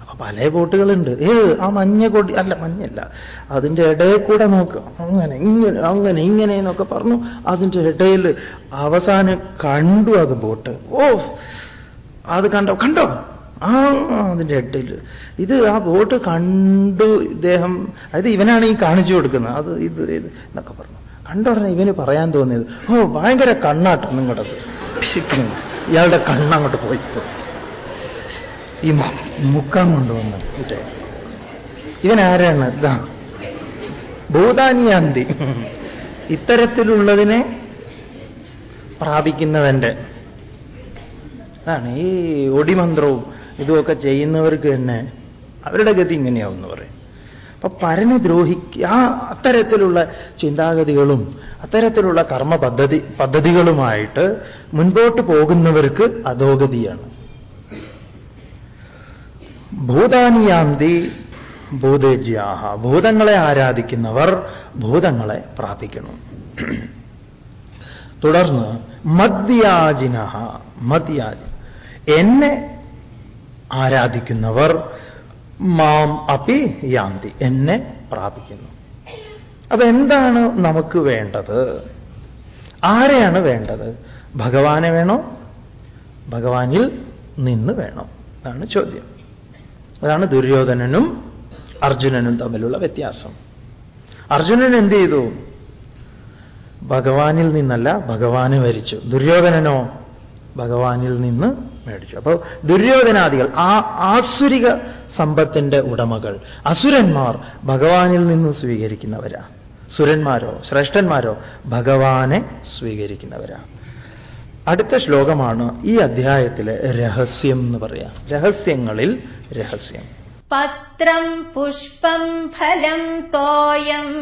അപ്പൊ പല ബോട്ടുകളുണ്ട്. ഏ ആ മഞ്ഞ കൊടി അല്ല മഞ്ഞല്ല. അതിന്റെ ഇടയിൽ കൂടെ നോക്ക്. അങ്ങനെ ഇങ്ങനെ അങ്ങനെ ഇങ്ങനെ എന്നൊക്കെ പറഞ്ഞു. അതിന്റെ ഇടയിൽ അവസാനം കണ്ടു അത് ബോട്ട്. ഓ അത് കണ്ടോ കണ്ടോ? ആ അതിന്റെ ഇടയിൽ. ഇത് ആ ബോട്ട് കണ്ടു ഇദ്ദേഹം. അതായത് ഇവനാണ് ഈ കാണിച്ചു കൊടുക്കുന്നത്. അത് ഇത് ഇത് എന്നൊക്കെ പറഞ്ഞു. കണ്ട ഉടനെ ഇവന് പറയാൻ തോന്നിയത് ഓ ഭയങ്കര കണ്ണാട്ടം നിങ്ങളുടെ ഇയാളുടെ കണ്ണങ്ങോട്ട് പോയി. ഈ മുക്കാൻ മുക്കം കൊണ്ടുവന്ന് ആരാണ്? ഇതാ ഭൂതാനിയാന്തി. ഇത്തരത്തിലുള്ളതിനെ പ്രാപിക്കുന്നവന്റെ. അതാണ് ഈ ഒടിമന്ത്രവും ഇതുമൊക്കെ ചെയ്യുന്നവർക്ക് തന്നെ അവരുടെ ഗതി ഇങ്ങനെയാവും എന്ന് പറയും. അപ്പൊ പരനെ ദ്രോഹിക്ക ആ അത്തരത്തിലുള്ള ചിന്താഗതികളും അത്തരത്തിലുള്ള കർമ്മ പദ്ധതി പദ്ധതികളുമായിട്ട് മുൻപോട്ട് പോകുന്നവർക്ക് അധോഗതിയാണ്. ഭൂതാനിയാന്തി ഭൂതേജ്യാഹ. ഭൂതങ്ങളെ ആരാധിക്കുന്നവർ ഭൂതങ്ങളെ പ്രാപിക്കണം. തുടർന്ന് മദ്യാജിന മദ്യാജി. എന്നെ ആരാധിക്കുന്നവർ മാം അപി യാന്തി എന്നെ പ്രാപിക്കുന്നു. അപ്പൊ എന്താണ് നമുക്ക് വേണ്ടത്? ആരെയാണ് വേണ്ടത്? ഭഗവാനെ വേണോ? ഭഗവാനിൽ നിന്ന് വേണോ? അതാണ് ചോദ്യം. അതാണ് ദുര്യോധനനും അർജുനനും തമ്മിലുള്ള വ്യത്യാസം. അർജുനൻ എന്ത് ചെയ്തു? ഭഗവാനിൽ നിന്നല്ല ഭഗവാനെ വരിച്ചു ദുര്യോധനനോ? ഭഗവാനിൽ നിന്ന് മേടിച്ചു. അപ്പോൾ ദുര്യോധനാദികൾ ആ ആസുരിക സമ്പത്തിന്റെ ഉടമകൾ അസുരന്മാർ ഭഗവാനിൽ നിന്ന് സ്വീകരിക്കുന്നവരാ. സുരന്മാരോ ശ്രേഷ്ഠന്മാരോ ഭഗവാനെ സ്വീകരിക്കുന്നവരാ. അടുത്ത ശ്ലോകമാണ് ഈ അധ്യായത്തിലെ രഹസ്യം എന്ന് പറയാം. രഹസ്യങ്ങളിൽ രഹസ്യം. പത്രം പുഷ്പം ഫലം തോയം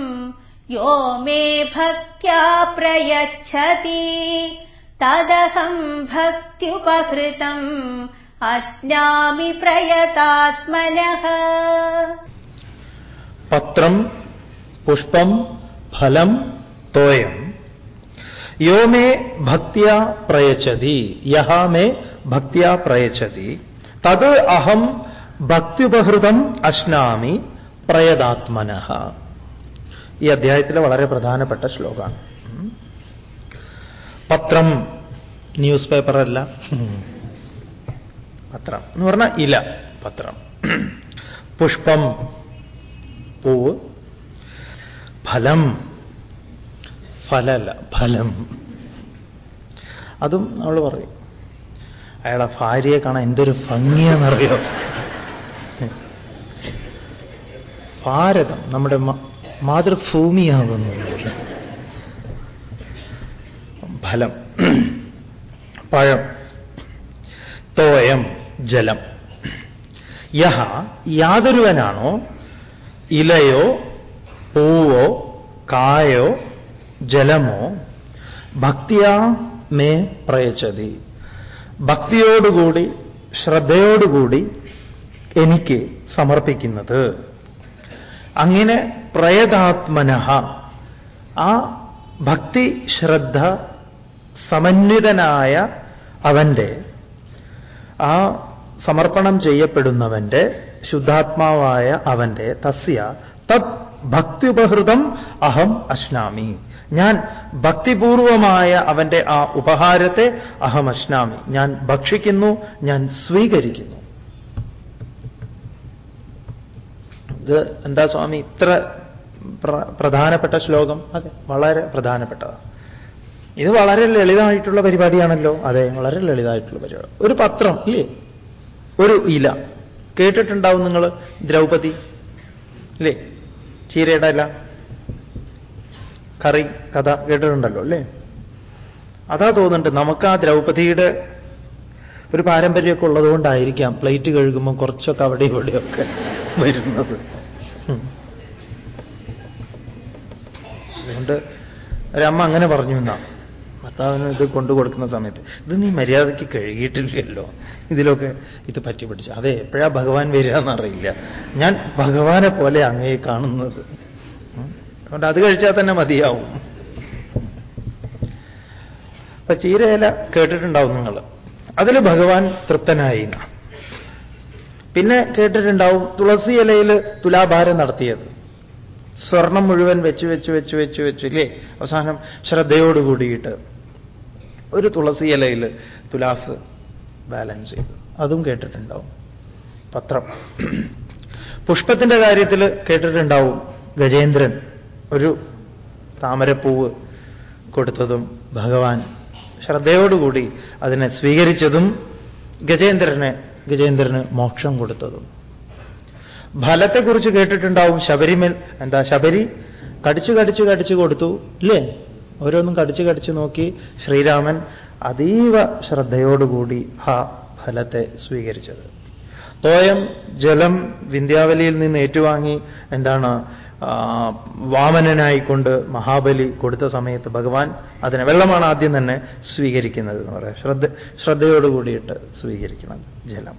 യോ മേ ഭക്യാ പ്രയച്ഛതി. തദഹം ഭക്ത്യുപഹൃതം. അശ്നാമി പ്രയതാത്മനഃ. പത്രം പുഷ്പം ഫലം തോയം. യോ മേ ഭക്തിയ പ്രയച്ചതി യഹ മേ ഭക്തിയ പ്രയച്ചതി. തത് അഹം ഭക്തിയുപഹൃതം അശ്നാമി പ്രയതാത്മന. ഈ അധ്യായത്തിലെ വളരെ പ്രധാനപ്പെട്ട ശ്ലോകമാണ്. പത്രം ന്യൂസ് പേപ്പറല്ല. പത്രം എന്ന് പറഞ്ഞാൽ ഇല പത്രം. പുഷ്പം പൂവ്. ഫലം ഫലല്ല ഫലം. അതും നമ്മൾ പറയും. അയാളെ ഭാര്യയെ കാണാൻ എന്തൊരു ഭംഗിയാണെന്നറിയോ ഭാരതം നമ്മുടെ മാതൃഭൂമിയാകുന്നു. ഫലം. പഴം. തോയം. ജലം. യഹ യാതൊരുവനാണോ? ഇലയോ പൂവോ കായോ ജലമോ? ഭക്തിയാ മേ പ്രയച്ചതി. ഭക്തിയോടുകൂടി ശ്രദ്ധയോടുകൂടി എനിക്ക് സമർപ്പിക്കുന്നത്. അങ്ങനെ പ്രയതാത്മന ആ ഭക്തി ശ്രദ്ധ സമന്വിതനായ അവന്റെ ആ സമർപ്പണം ചെയ്യപ്പെടുന്നവന്റെ ശുദ്ധാത്മാവായ അവന്റെ തസ്യ തത് ഭക്തിയുപഹൃതം അഹം അശ്നാമി. ഞാൻ ഭക്തിപൂർവമായ അവന്റെ ആ ഉപഹാരത്തെ അഹം അശ്നാമി. ഞാൻ ഭക്ഷിക്കുന്നു ഞാൻ സ്വീകരിക്കുന്നു. ഇത് എന്താ സ്വാമി? ഇത്ര പ്ര- പ്രധാനപ്പെട്ട ശ്ലോകം? അതെ വളരെ പ്രധാനപ്പെട്ടതാണ്. ഇത് വളരെ ലളിതമായിട്ടുള്ള പരിപാടിയാണല്ലോ. അതെ വളരെ ലളിതമായിട്ടുള്ള പരിപാടി. ഒരു പത്രം ഇല്ലേ? ഒരു ഇല. കേട്ടിട്ടുണ്ടാവും നിങ്ങൾ ദ്രൗപതി ഇല്ലേ? ചീരയുടെ ഇല. കറി കഥ കേട്ടിട്ടുണ്ടല്ലോ അല്ലേ അതാ തോന്നുന്നുണ്ട് നമുക്ക് ആ ദ്രൗപതിയുടെ ഒരു പാരമ്പര്യമൊക്കെ ഉള്ളതുകൊണ്ടായിരിക്കാം പ്ലേറ്റ് കഴുകുമ്പോൾ കുറച്ചൊക്കെ അവിടെ ഇവിടെയൊക്കെ വരുന്നത്. അതുകൊണ്ട് ഒരമ്മ അങ്ങനെ പറഞ്ഞു എന്നാ. ഭർത്താവിന് ഇത് കൊണ്ടു കൊടുക്കുന്ന സമയത്ത് ഇത് നീ മര്യാദയ്ക്ക് കഴുകിയിട്ടില്ലല്ലോ. ഇതിലൊക്കെ ഇത് പറ്റി പിടിച്ചു. അതെ എപ്പോഴാ ഭഗവാൻ വരിക എന്നറിയില്ല. ഞാൻ ഭഗവാനെ പോലെ അങ്ങേ കാണുന്നത്. അതുകൊണ്ട് അത് കഴിച്ചാൽ തന്നെ മതിയാവും. അപ്പൊ ചീരയില കേട്ടിട്ടുണ്ടാവും നിങ്ങൾ. അതിൽ ഭഗവാൻ തൃപ്തനായി. പിന്നെ കേട്ടിട്ടുണ്ടാവും തുളസി ഇലയിൽ തുലാഭാരം നടത്തിയത്. സ്വർണം മുഴുവൻ വെച്ച് വെച്ച് വെച്ച് വെച്ച് വെച്ച് ഇല്ലേ? അവസാനം ശ്രദ്ധയോട് കൂടിയിട്ട് ഒരു തുളസി ഇലയിൽ തുലാസ് ബാലൻസ് ചെയ്തു. അതും കേട്ടിട്ടുണ്ടാവും. പത്രം. പുഷ്പത്തിന്റെ കാര്യത്തിൽ കേട്ടിട്ടുണ്ടാവും. ഗജേന്ദ്രൻ ഒരു താമരപ്പൂവ് കൊടുത്തതും ഭഗവാൻ ശ്രദ്ധയോടുകൂടി അതിനെ സ്വീകരിച്ചതും ഗജേന്ദ്രനെ ഗജേന്ദ്രന് മോക്ഷം കൊടുത്തതും. ഫലത്തെക്കുറിച്ച് കേട്ടിട്ടുണ്ടാവും ശബരിമേൽ എന്താ ശബരി? കടിച്ചു കടിച്ചു കടിച്ചു കൊടുത്തു ഇല്ലേ? ഓരോന്നും കടിച്ചു കടിച്ചു നോക്കി ശ്രീരാമൻ അതീവ ശ്രദ്ധയോടുകൂടി ആ ഫലത്തെ സ്വീകരിച്ചത്. തോയം ജലം വിന്ധ്യാവലിയിൽ നിന്ന് ഏറ്റുവാങ്ങി എന്താണ് വാമനനായിക്കൊണ്ട് മഹാബലി കൊടുത്ത സമയത്ത് ഭഗവാൻ അതിനെ വെള്ളമാണ് ആദ്യം തന്നെ സ്വീകരിക്കുന്നത് എന്ന് പറയാം. ശ്രദ്ധ ശ്രദ്ധയോടുകൂടിയിട്ട് സ്വീകരിക്കണം ജലം.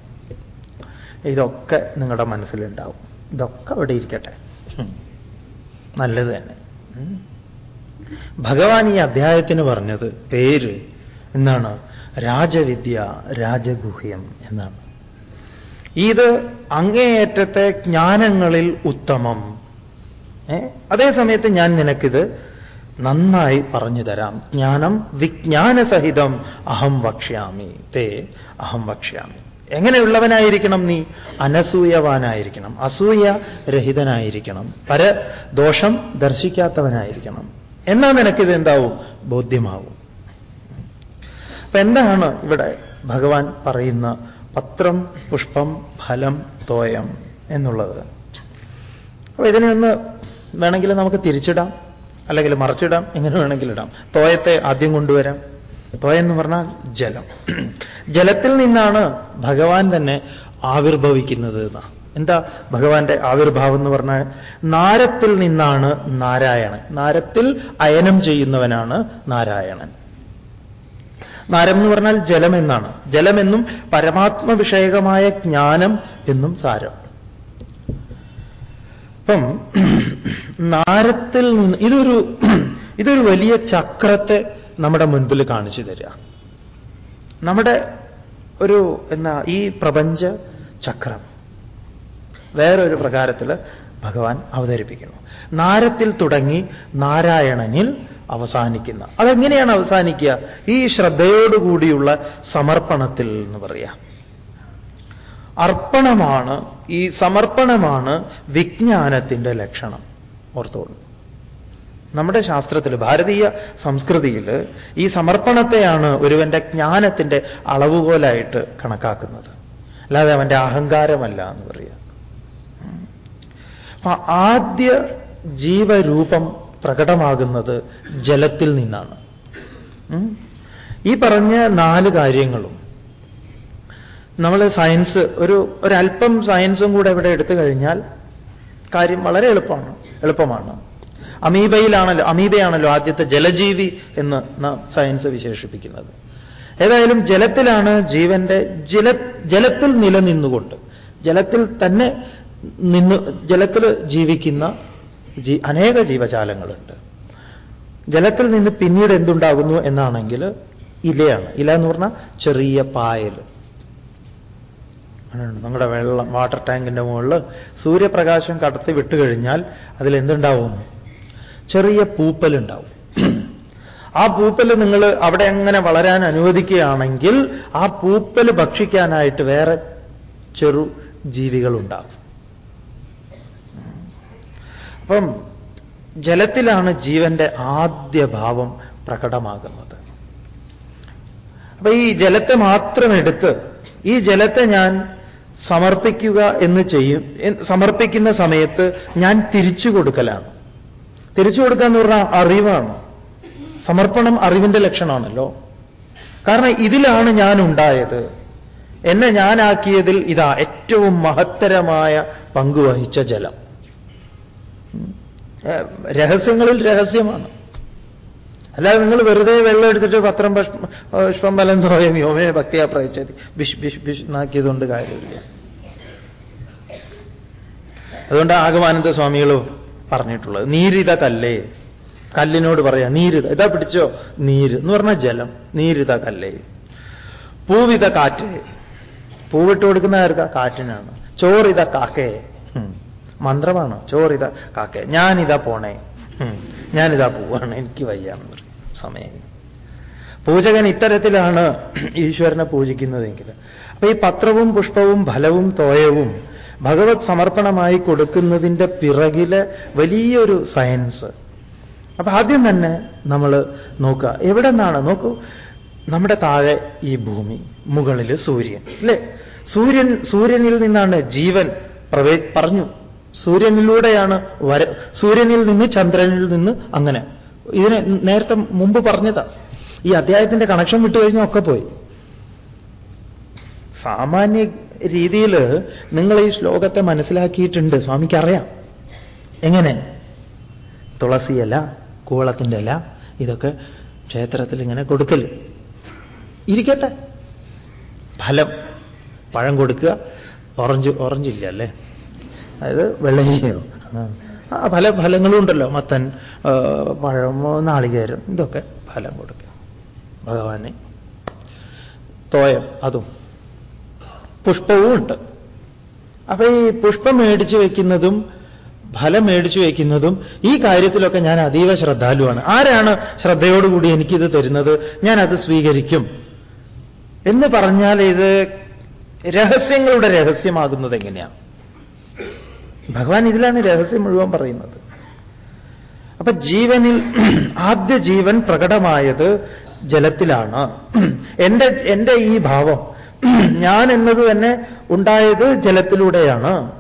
ഇതൊക്കെ നിങ്ങളുടെ മനസ്സിലുണ്ടാവും. ഇതൊക്കെ അവിടെ ഇരിക്കട്ടെ. നല്ലത് തന്നെ. ഭഗവാൻ ഈ അധ്യായത്തിന് പറഞ്ഞത് പേര് എന്താണ്? രാജവിദ്യ രാജഗുഹ്യം എന്നാണ്. ഇത് അങ്ങേയറ്റത്തെ ജ്ഞാനങ്ങളിൽ ഉത്തമം. അതേസമയത്ത് ഞാൻ നിനക്കിത് നന്നായി പറഞ്ഞു തരാം. ജ്ഞാനം വിജ്ഞാനസഹിതം അഹം വക്ഷ്യാമി. തേ അഹം വക്ഷ്യാമി. എങ്ങനെയുള്ളവനായിരിക്കണം നീ? അനസൂയവാനായിരിക്കണം. അസൂയ രഹിതനായിരിക്കണം. പര ദോഷം ദർശിക്കാത്തവനായിരിക്കണം. എന്നാ നിനക്കിത് എന്താവും? ബോധ്യമാവും. അപ്പൊ എന്താണ് ഇവിടെ ഭഗവാൻ പറയുന്ന പത്രം പുഷ്പം ഫലം തോയം എന്നുള്ളത്? അപ്പൊ ഇതിനെ ഒന്ന് വേണമെങ്കിൽ നമുക്ക് തിരിച്ചിടാം. അല്ലെങ്കിൽ മറച്ചിടാം. എങ്ങനെ വേണമെങ്കിലും ഇടാം. തോയത്തെ ആദ്യം കൊണ്ടുവരാം. തോയ എന്ന് പറഞ്ഞാൽ ജലം. ജലത്തിൽ നിന്നാണ് ഭഗവാൻ തന്നെ ആവിർഭവിക്കുന്നത് എന്നാ എന്താ ഭഗവാന്റെ ആവിർഭാവം എന്ന് പറഞ്ഞാൽ നാരത്തിൽ നിന്നാണ് നാരായണൻ. നാരത്തിൽ അയനം ചെയ്യുന്നവനാണ് നാരായണൻ. നാരം എന്ന് പറഞ്ഞാൽ ജലം എന്നാണ്. ജലമെന്നും പരമാത്മ വിഷയകമായ ജ്ഞാനം എന്നും സാരം. അപ്പം നാരത്തിൽ നിന്ന് ഇതൊരു ഇതൊരു വലിയ ചക്രത്തെ നമ്മുടെ മുൻപിൽ കാണിച്ചു തരിക. നമ്മുടെ ഒരു എന്നാ ഈ പ്രപഞ്ച ചക്രം. വേറൊരു പ്രകാരത്തിൽ ഭഗവാൻ അവതരിപ്പിക്കുന്നു. നാരത്തിൽ തുടങ്ങി നാരായണനിൽ അവസാനിക്കുന്ന. അതെങ്ങനെയാണ് അവസാനിക്കുക? ഈ ശ്രദ്ധയോടുകൂടിയുള്ള സമർപ്പണത്തിൽ എന്ന് പറയാം. അർപ്പണമാണ് ഈ സമർപ്പണമാണ് വിജ്ഞാനത്തിന്റെ ലക്ഷണം. ഓർത്തോളൂ. നമ്മുടെ ശാസ്ത്രത്തിൽ ഭാരതീയ സംസ്കൃതിയിൽ ഈ സമർപ്പണത്തെയാണ് ഒരുവന്റെ ജ്ഞാനത്തിന്റെ അളവുകോലായിട്ട് കണക്കാക്കുന്നത്. അല്ലാതെ അവന്റെ അഹങ്കാരമല്ല എന്ന് പറയുക അപ്പൊ ആദ്യ ജീവരൂപം പ്രകടമാകുന്നത് ജലത്തിൽ നിന്നാണ്. ഈ പറഞ്ഞ നാല് കാര്യങ്ങളും നമ്മൾ സയൻസ് ഒരു ഒരല്പം സയൻസും കൂടെ ഇവിടെ എടുത്തു കഴിഞ്ഞാൽ കാര്യം വളരെ എളുപ്പമാണ് എളുപ്പമാണ്. അമീബയിലാണല്ലോ അമീബയാണല്ലോ ആദ്യത്തെ ജലജീവി എന്ന് നാം സയൻസ് വിശേഷിപ്പിക്കുന്നത്. ഏതായാലും ജലത്തിലാണ് ജീവന്റെ ജല ജലത്തിൽ നിലനിന്നുകൊണ്ട് ജലത്തിൽ തന്നെ നിന്ന് ജലത്തിൽ ജീവിക്കുന്ന ജീ അനേക ജീവജാലങ്ങളുണ്ട്. ജലത്തിൽ നിന്ന് പിന്നീട് എന്തുണ്ടാകുന്നു എന്നാണെങ്കിൽ ഇലയാണ്. ഇല എന്ന് പറഞ്ഞാൽ ചെറിയ പായൽ. നമ്മുടെ വെള്ളം വാട്ടർ ടാങ്കിന്റെ മുകളിൽ സൂര്യപ്രകാശം കടത്തി വിട്ടുകഴിഞ്ഞാൽ അതിൽ എന്തുണ്ടാവും? ചെറിയ പൂപ്പലുണ്ടാവും ആ പൂപ്പൽ നിങ്ങൾ അവിടെ അങ്ങനെ വളരാൻ അനുവദിക്കുകയാണെങ്കിൽ ആ പൂപ്പൽ ഭക്ഷിക്കാനായിട്ട് വേറെ ചെറു ജീവികളുണ്ടാകും. അപ്പം ജലത്തിലാണ് ജീവന്റെ ആദ്യ ഭാവം പ്രകടമാകുന്നത്. അപ്പൊ ഈ ജലത്തെ മാത്രം എടുത്ത് ഈ ജലത്തെ ഞാൻ സമർപ്പിക്കുക എന്ന് ചെയ്യും സമർപ്പിക്കുന്ന സമയത്ത് ഞാൻ തിരിച്ചു കൊടുക്കലാണ്. തിരിച്ചു കൊടുക്കുക എന്ന് പറഞ്ഞാൽ അറിവാണ്. സമർപ്പണം അറിവിന്റെ ലക്ഷണമാണല്ലോ. കാരണം ഇതിലാണ് ഞാൻ ഉണ്ടായത്. എന്നെ ഞാനാക്കിയതിൽ ഇതാ ഏറ്റവും മഹത്തരമായ പങ്കുവഹിച്ച ജലം. രഹസ്യങ്ങളിൽ രഹസ്യമാണ്. അല്ലാതെ നിങ്ങൾ വെറുതെ വെള്ളം എടുത്തിട്ട് പത്രം പുഷ്പം ബലം തോയം യോമേ ഭക്തിയാ പ്രയച്ചതി. ബിഷ് ബിഷ് ബിഷ് നാക്കിയതുകൊണ്ട് കാര്യമില്ല. അതുകൊണ്ട് ആഗമാനന്ദ സ്വാമികൾ പറഞ്ഞിട്ടുള്ളത് നീരിത കല്ലേ കല്ലിനോട് പറയാം നീരിത ഇതാ പിടിച്ചോ നീര് എന്ന് പറഞ്ഞാൽ ജലം നീരിത കല്ലേ പൂവിത കാറ്റ്. പൂവിട്ട് കൊടുക്കുന്ന ആർക്കാ? കാറ്റിനാണ്. ചോറിത കാക്കേ. മന്ത്രമാണ്. ചോറിത കാക്ക ഞാനിതാ പോണേ. ഞാനിതാ പോവാണ്. എനിക്ക് വയ്യാന്ന് പറയും. സമയം. പൂജകൻ ഇത്തരത്തിലാണ് ഈശ്വരനെ പൂജിക്കുന്നതെങ്കിൽ. അപ്പൊ ഈ പത്രവും പുഷ്പവും ഫലവും തോയവും ഭഗവത് സമർപ്പണമായി കൊടുക്കുന്നതിന്റെ പിറകിൽ വലിയൊരു സയൻസ്. അപ്പൊ ആദ്യം തന്നെ നമ്മൾ നോക്കുക. എവിടെ നിന്നാണ്? നോക്കൂ. നമ്മുടെ താഴെ ഈ ഭൂമി മുകളിൽ സൂര്യൻ. അല്ലേ സൂര്യൻ സൂര്യനിൽ നിന്നാണ് ജീവൻ പ്രവേ പറഞ്ഞു. സൂര്യനിലൂടെയാണ് വര സൂര്യനിൽ നിന്ന് ചന്ദ്രനിൽ നിന്ന് അങ്ങനെ. ഇതിനെ നേരത്തെ മുമ്പ് പറഞ്ഞതാ. ഈ അധ്യായത്തിന്റെ കണക്ഷൻ വിട്ടുകഴിഞ്ഞാൽ ഒക്കെ പോയി. സാമാന്യ രീതിയിൽ നിങ്ങൾ ഈ ശ്ലോകത്തെ മനസ്സിലാക്കിയിട്ടുണ്ട് സ്വാമിക്ക് അറിയാം എങ്ങനെ? തുളസിയല്ല കൂവളത്തിന്റെ ഇല ഇതൊക്കെ ക്ഷേത്രത്തിൽ ഇങ്ങനെ കൊടുക്കൽ ഇരിക്കട്ടെ. ഫലം പഴം കൊടുക്കുക. ഓറഞ്ച് ഓറഞ്ച് ഇല്ല അല്ലേ? അതായത് വെള്ളരിയോ. പല ഫലങ്ങളും ഉണ്ടല്ലോ. മത്തൻ പഴം നാളികേരം ഇതൊക്കെ ഫലം കൊടുക്കുക ഭഗവാനെ. തോയം അതും. പുഷ്പവും ഉണ്ട്. അപ്പൊ ഈ പുഷ്പം മേടിച്ചു വയ്ക്കുന്നതും ഫലം മേടിച്ചു വയ്ക്കുന്നതും ഈ കാര്യത്തിലൊക്കെ ഞാൻ അതീവ ശ്രദ്ധാലുവാണ്. ആരാണ് ശ്രദ്ധയോടുകൂടി എനിക്കിത് തരുന്നത്? ഞാൻ അത് സ്വീകരിക്കും. എന്ന് പറഞ്ഞാൽ ഇത് രഹസ്യങ്ങളുടെ രഹസ്യമാകുന്നത് എങ്ങനെയാണ് ഭഗവാൻ ഇതിലാണ് രഹസ്യം മുഴുവൻ പറയുന്നത്. അപ്പൊ ജീവനിൽ ആദ്യ ജീവൻ പ്രകടമായത് ജലത്തിലാണ്. എന്റെ എന്റെ ഈ ഭാവം ഞാൻ എന്നത് തന്നെ ഉണ്ടായത് ജലത്തിലൂടെയാണ്.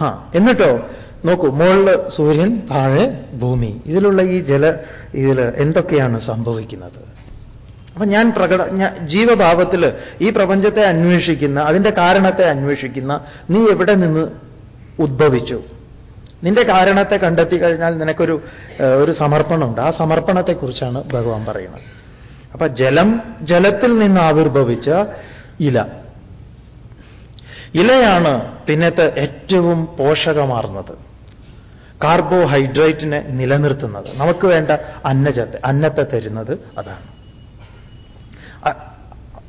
ആ എന്നിട്ടോ നോക്കൂ മുകളിൽ സൂര്യൻ താഴെ ഭൂമി. ഇതിലുള്ള ഈ ജല ഇതിൽ എന്തൊക്കെയാണ് സംഭവിക്കുന്നത്? അപ്പൊ ഞാൻ പ്രകട ജീവഭാവത്തിൽ ഈ പ്രപഞ്ചത്തെ അന്വേഷിക്കുന്ന അതിന്റെ കാരണത്തെ അന്വേഷിക്കുന്ന നീ എവിടെ നിന്ന് ഉദ്ഭവിച്ചു? നിന്റെ കാരണത്തെ കണ്ടെത്തി കഴിഞ്ഞാൽ നിനക്കൊരു ഒരു സമർപ്പണമുണ്ട്. ആ സമർപ്പണത്തെക്കുറിച്ചാണ് ഭഗവാൻ പറയുന്നത്. അപ്പൊ ജലം ജലത്തിൽ നിന്ന് ആവിർഭവിച്ച ഇല. ഇലയാണ് പിന്നത്തെ ഏറ്റവും പോഷകമാർന്നത്. കാർബോഹൈഡ്രേറ്റിനെ നിലനിർത്തുന്നത്. നമുക്ക് വേണ്ട അന്നജത്തെ അന്നത്തെ തരുന്നത് അതാണ്.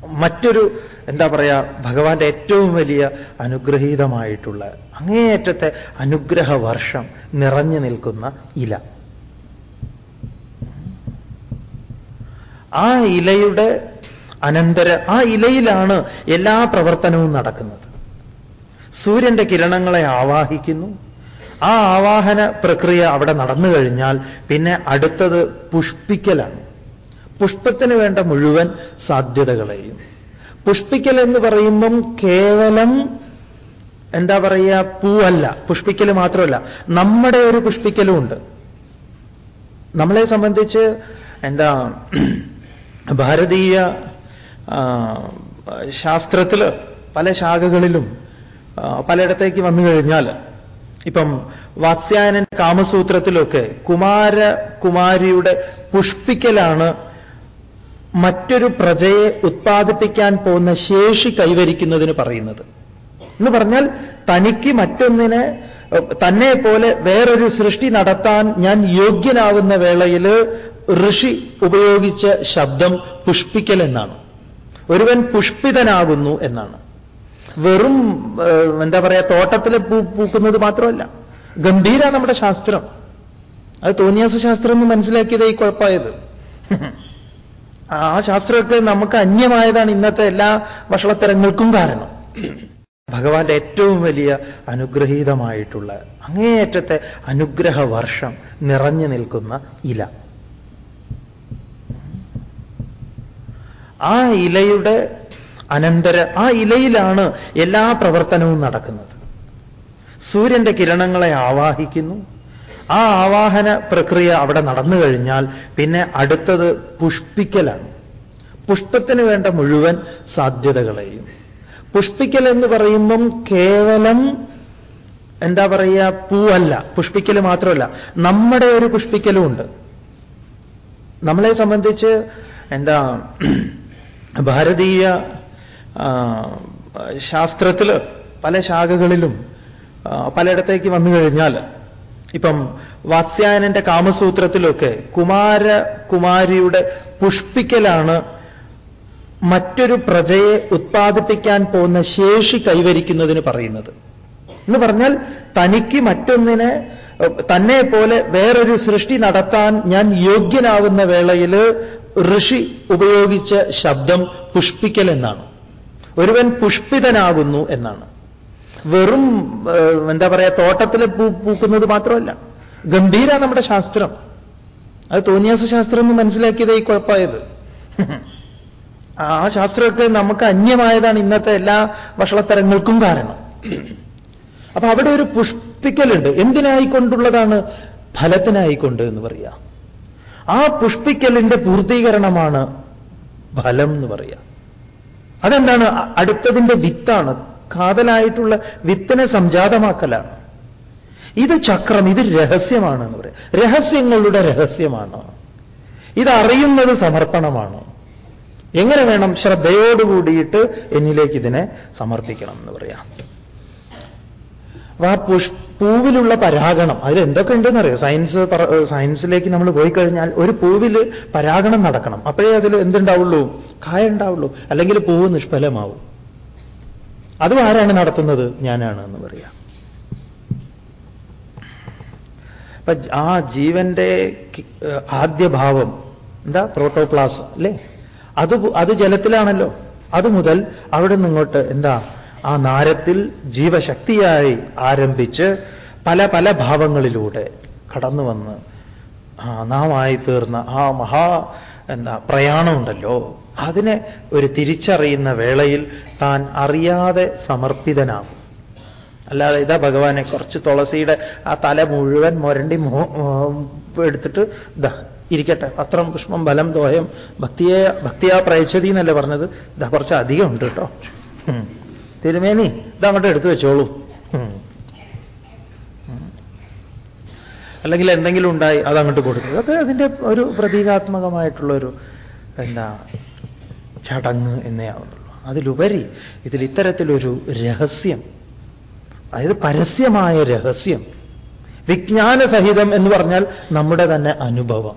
മറ്റൊരു എന്താ പറയുക ഭഗവാന്റെ ഏറ്റവും വലിയ അനുഗ്രഹീതമായിട്ടുള്ള അങ്ങേയറ്റത്തെ അനുഗ്രഹ വർഷം നിറഞ്ഞു നിൽക്കുന്ന ഇല. ആ ഇലയുടെ അനന്തര ആ ഇലയിലാണ് എല്ലാ പ്രവർത്തനവും നടക്കുന്നത്. സൂര്യന്റെ കിരണങ്ങളെ ആവാഹിക്കുന്നു. ആ ആവാഹന പ്രക്രിയ അവിടെ നടന്നു കഴിഞ്ഞാൽ പിന്നെ അടുത്തത് പുഷ്പിക്കലാണ്. പുഷ്പത്തിന് വേണ്ട മുഴുവൻ സാധ്യതകളെയും. പുഷ്പിക്കൽ എന്ന് പറയുമ്പം കേവലം എന്താ പറയുക പൂവല്ല പുഷ്പിക്കൽ മാത്രമല്ല നമ്മുടെ ഒരു പുഷ്പിക്കലും ഉണ്ട്. നമ്മളെ സംബന്ധിച്ച് എന്താ ഭാരതീയ ശാസ്ത്രത്തിൽ പല ശാഖകളിലും പലയിടത്തേക്ക് വന്നു കഴിഞ്ഞാൽ ഇപ്പം വാത്സ്യായനൻ കാമസൂത്രത്തിലൊക്കെ കുമാര കുമാരിയുടെ പുഷ്പിക്കലാണ് മറ്റൊരു പ്രജയെ ഉത്പാദിപ്പിക്കാൻ പോകുന്ന ശേഷി കൈവരിക്കുന്നതിന് പറയുന്നത്. എന്ന് പറഞ്ഞാൽ തനിക്ക് മറ്റൊന്നിനെ തന്നെ പോലെ വേറൊരു സൃഷ്ടി നടത്താൻ ഞാൻ യോഗ്യനാവുന്ന വേളയിൽ ഋഷി ഉപയോഗിച്ച ശബ്ദം പുഷ്പിക്കൽ എന്നാണ്. ഒരുവൻ പുഷ്പിതനാകുന്നു എന്നാണ്. വെറും എന്താ പറയുക തോട്ടത്തിൽ പൂ പൂക്കുന്നത് മാത്രമല്ല. ഗംഭീര നമ്മുടെ ശാസ്ത്രം. അത് തോന്നിയാസ ശാസ്ത്രം എന്ന് മനസ്സിലാക്കിയത് ഈ കുഴപ്പമായത്. ആ ശാസ്ത്രമൊക്കെ നമുക്ക് അന്യമായതാണ് ഇന്നത്തെ എല്ലാ വഷളത്തരങ്ങൾക്കും കാരണം. ഭഗവാന്റെ ഏറ്റവും വലിയ അനുഗ്രഹീതമായിട്ടുള്ള അങ്ങേയറ്റത്തെ അനുഗ്രഹ വർഷം നിറഞ്ഞു നിൽക്കുന്ന ഇല. ആ ഇലയുടെ അനന്തര ആ ഇലയിലാണ് എല്ലാ പ്രവർത്തനവും നടക്കുന്നത്. സൂര്യന്റെ കിരണങ്ങളെ ആവാഹിക്കുന്നു. ആ ആവാഹന പ്രക്രിയ അവിടെ നടന്നു കഴിഞ്ഞാൽ പിന്നെ അടുത്തത് പുഷ്പിക്കലാണ്. പുഷ്പത്തിന് വേണ്ട മുഴുവൻ സാധ്യതകളെയും. പുഷ്പിക്കൽ എന്ന് പറയുമ്പം കേവലം എന്താ പറയുക? പൂവല്ല. പുഷ്പിക്കൽ മാത്രമല്ല. നമ്മുടെ ഒരു പുഷ്പിക്കലും ഉണ്ട്. നമ്മളെ സംബന്ധിച്ച് എന്താ ഭാരതീയ ശാസ്ത്രത്തിൽ പല ശാഖകളിലും പലയിടത്തേക്ക് വന്നു കഴിഞ്ഞാൽ ഇപ്പം വാത്സ്യായനന്റെ കാമസൂത്രത്തിലൊക്കെ കുമാര കുമാരിയുടെ പുഷ്പിക്കലാണ് മറ്റൊരു പ്രജയെ ഉത്പാദിപ്പിക്കാൻ പോകുന്ന ശേഷി കൈവരിക്കുന്നതിന് പറയുന്നത്. എന്ന് പറഞ്ഞാൽ തനിക്ക് മറ്റൊന്നിനെ തന്നെ പോലെ വേറൊരു സൃഷ്ടി നടത്താൻ ഞാൻ യോഗ്യനാവുന്ന വേളയിൽ ഋഷി ഉപയോഗിച്ച ശബ്ദം പുഷ്പിക്കൽ എന്നാണ്. ഒരുവൻ പുഷ്പിതനാകുന്നു എന്നാണ്. വെറും എന്താ പറയാ തോട്ടത്തിൽ പൂ പൂക്കുന്നത് മാത്രമല്ല. ഗംഭീര നമ്മുടെ ശാസ്ത്രം. അത് തോന്നിയാസ ശാസ്ത്രം എന്ന് മനസ്സിലാക്കിയത് ഈ കുഴപ്പമായത് ആ ശാസ്ത്രമൊക്കെ നമുക്ക് അന്യമായതാണ് ഇന്നത്തെ എല്ലാ വഷളത്തരങ്ങൾക്കും കാരണം. അപ്പൊ അവിടെ ഒരു പുഷ്പിക്കലുണ്ട്. എന്തിനായിക്കൊണ്ടുള്ളതാണ് ഫലത്തിനായിക്കൊണ്ട് എന്ന് പറയാ. ആ പുഷ്പിക്കലിന്റെ പൂർത്തീകരണമാണ് ഫലം എന്ന് പറയാ. അതെന്താണ്? അടുത്തതിന്റെ വിത്താണ് കാതലായിട്ടുള്ള വിത്തനെ സംജാതമാക്കലാണ്. ഇത് ചക്രം ഇത് രഹസ്യമാണ് എന്ന് പറയാം. രഹസ്യങ്ങളുടെ രഹസ്യമാണ്? ഇതറിയുന്നത് സമർപ്പണമാണ്? എങ്ങനെ വേണം ശ്രദ്ധയോടുകൂടിയിട്ട് എന്നിലേക്ക് ഇതിനെ സമർപ്പിക്കണം എന്ന് പറയാം. അപ്പൊ ആ പുഷ് പൂവിലുള്ള പരാഗണം അതിൽ എന്തൊക്കെ ഉണ്ടെന്ന് അറിയാം? സയൻസ് സയൻസിലേക്ക് നമ്മൾ പോയി കഴിഞ്ഞാൽ ഒരു പൂവിൽ പരാഗണം നടക്കണം. അപ്പോഴേ അതിൽ എന്തുണ്ടാവുള്ളൂ? കായ ഉണ്ടാവുള്ളൂ. അല്ലെങ്കിൽ പൂവ് നിഷ്ഫലമാവും. അതും ആരാണ് നടത്തുന്നത്? ഞാനാണ് എന്ന് പറയാം. അപ്പൊ ആ ജീവന്റെ ആദ്യ ഭാവം എന്താ? പ്രോട്ടോപ്ലാസ് അല്ലേ? അത് അത് ജലത്തിലാണല്ലോ. അത് മുതൽ അവിടെ നിന്നിങ്ങോട്ട് എന്താ? ആ നാരത്തിൽ ജീവശക്തിയായി ആരംഭിച്ച് പല പല ഭാവങ്ങളിലൂടെ കടന്നു വന്ന് നാമായി തീർന്ന ആ മഹാ എന്താ പ്രയാണമുണ്ടല്ലോ. അതിനെ ഒരു തിരിച്ചറിയുന്ന വേളയിൽ താൻ അറിയാതെ സമർപ്പിതനാകും. അല്ലാതെ ഇതാ ഭഗവാനെ കുറച്ച് തുളസിയുടെ ആ തല മുഴുവൻ മുരണ്ടി എടുത്തിട്ട് ഇതാ ഇരിക്കട്ടെ. പത്രം പുഷ്പം ബലം ദോഹയം ഭക്തിയെ ഭക്തിയാ പ്രയച്ചതി എന്നല്ലേ പറഞ്ഞത്? ഇതാ കുറച്ച് അധികം ഉണ്ട് കേട്ടോ തിരുമേനി ഇതങ്ങോട്ട് എടുത്തു വെച്ചോളൂ. അല്ലെങ്കിൽ എന്തെങ്കിലും ഉണ്ടായി അതങ്ങോട്ട് കൊടുത്തു. അതൊക്കെ അതിന്റെ ഒരു പ്രതീകാത്മകമായിട്ടുള്ളൊരു എന്താ ചടങ്ങ് എന്നേ ആവുന്നുള്ളൂ. അതിലുപരി ഇതിൽ ഇത്തരത്തിലൊരു രഹസ്യം അതായത് പരസ്യമായ രഹസ്യം വിജ്ഞാനസഹിതം എന്ന് പറഞ്ഞാൽ നമ്മുടെ തന്നെ അനുഭവം.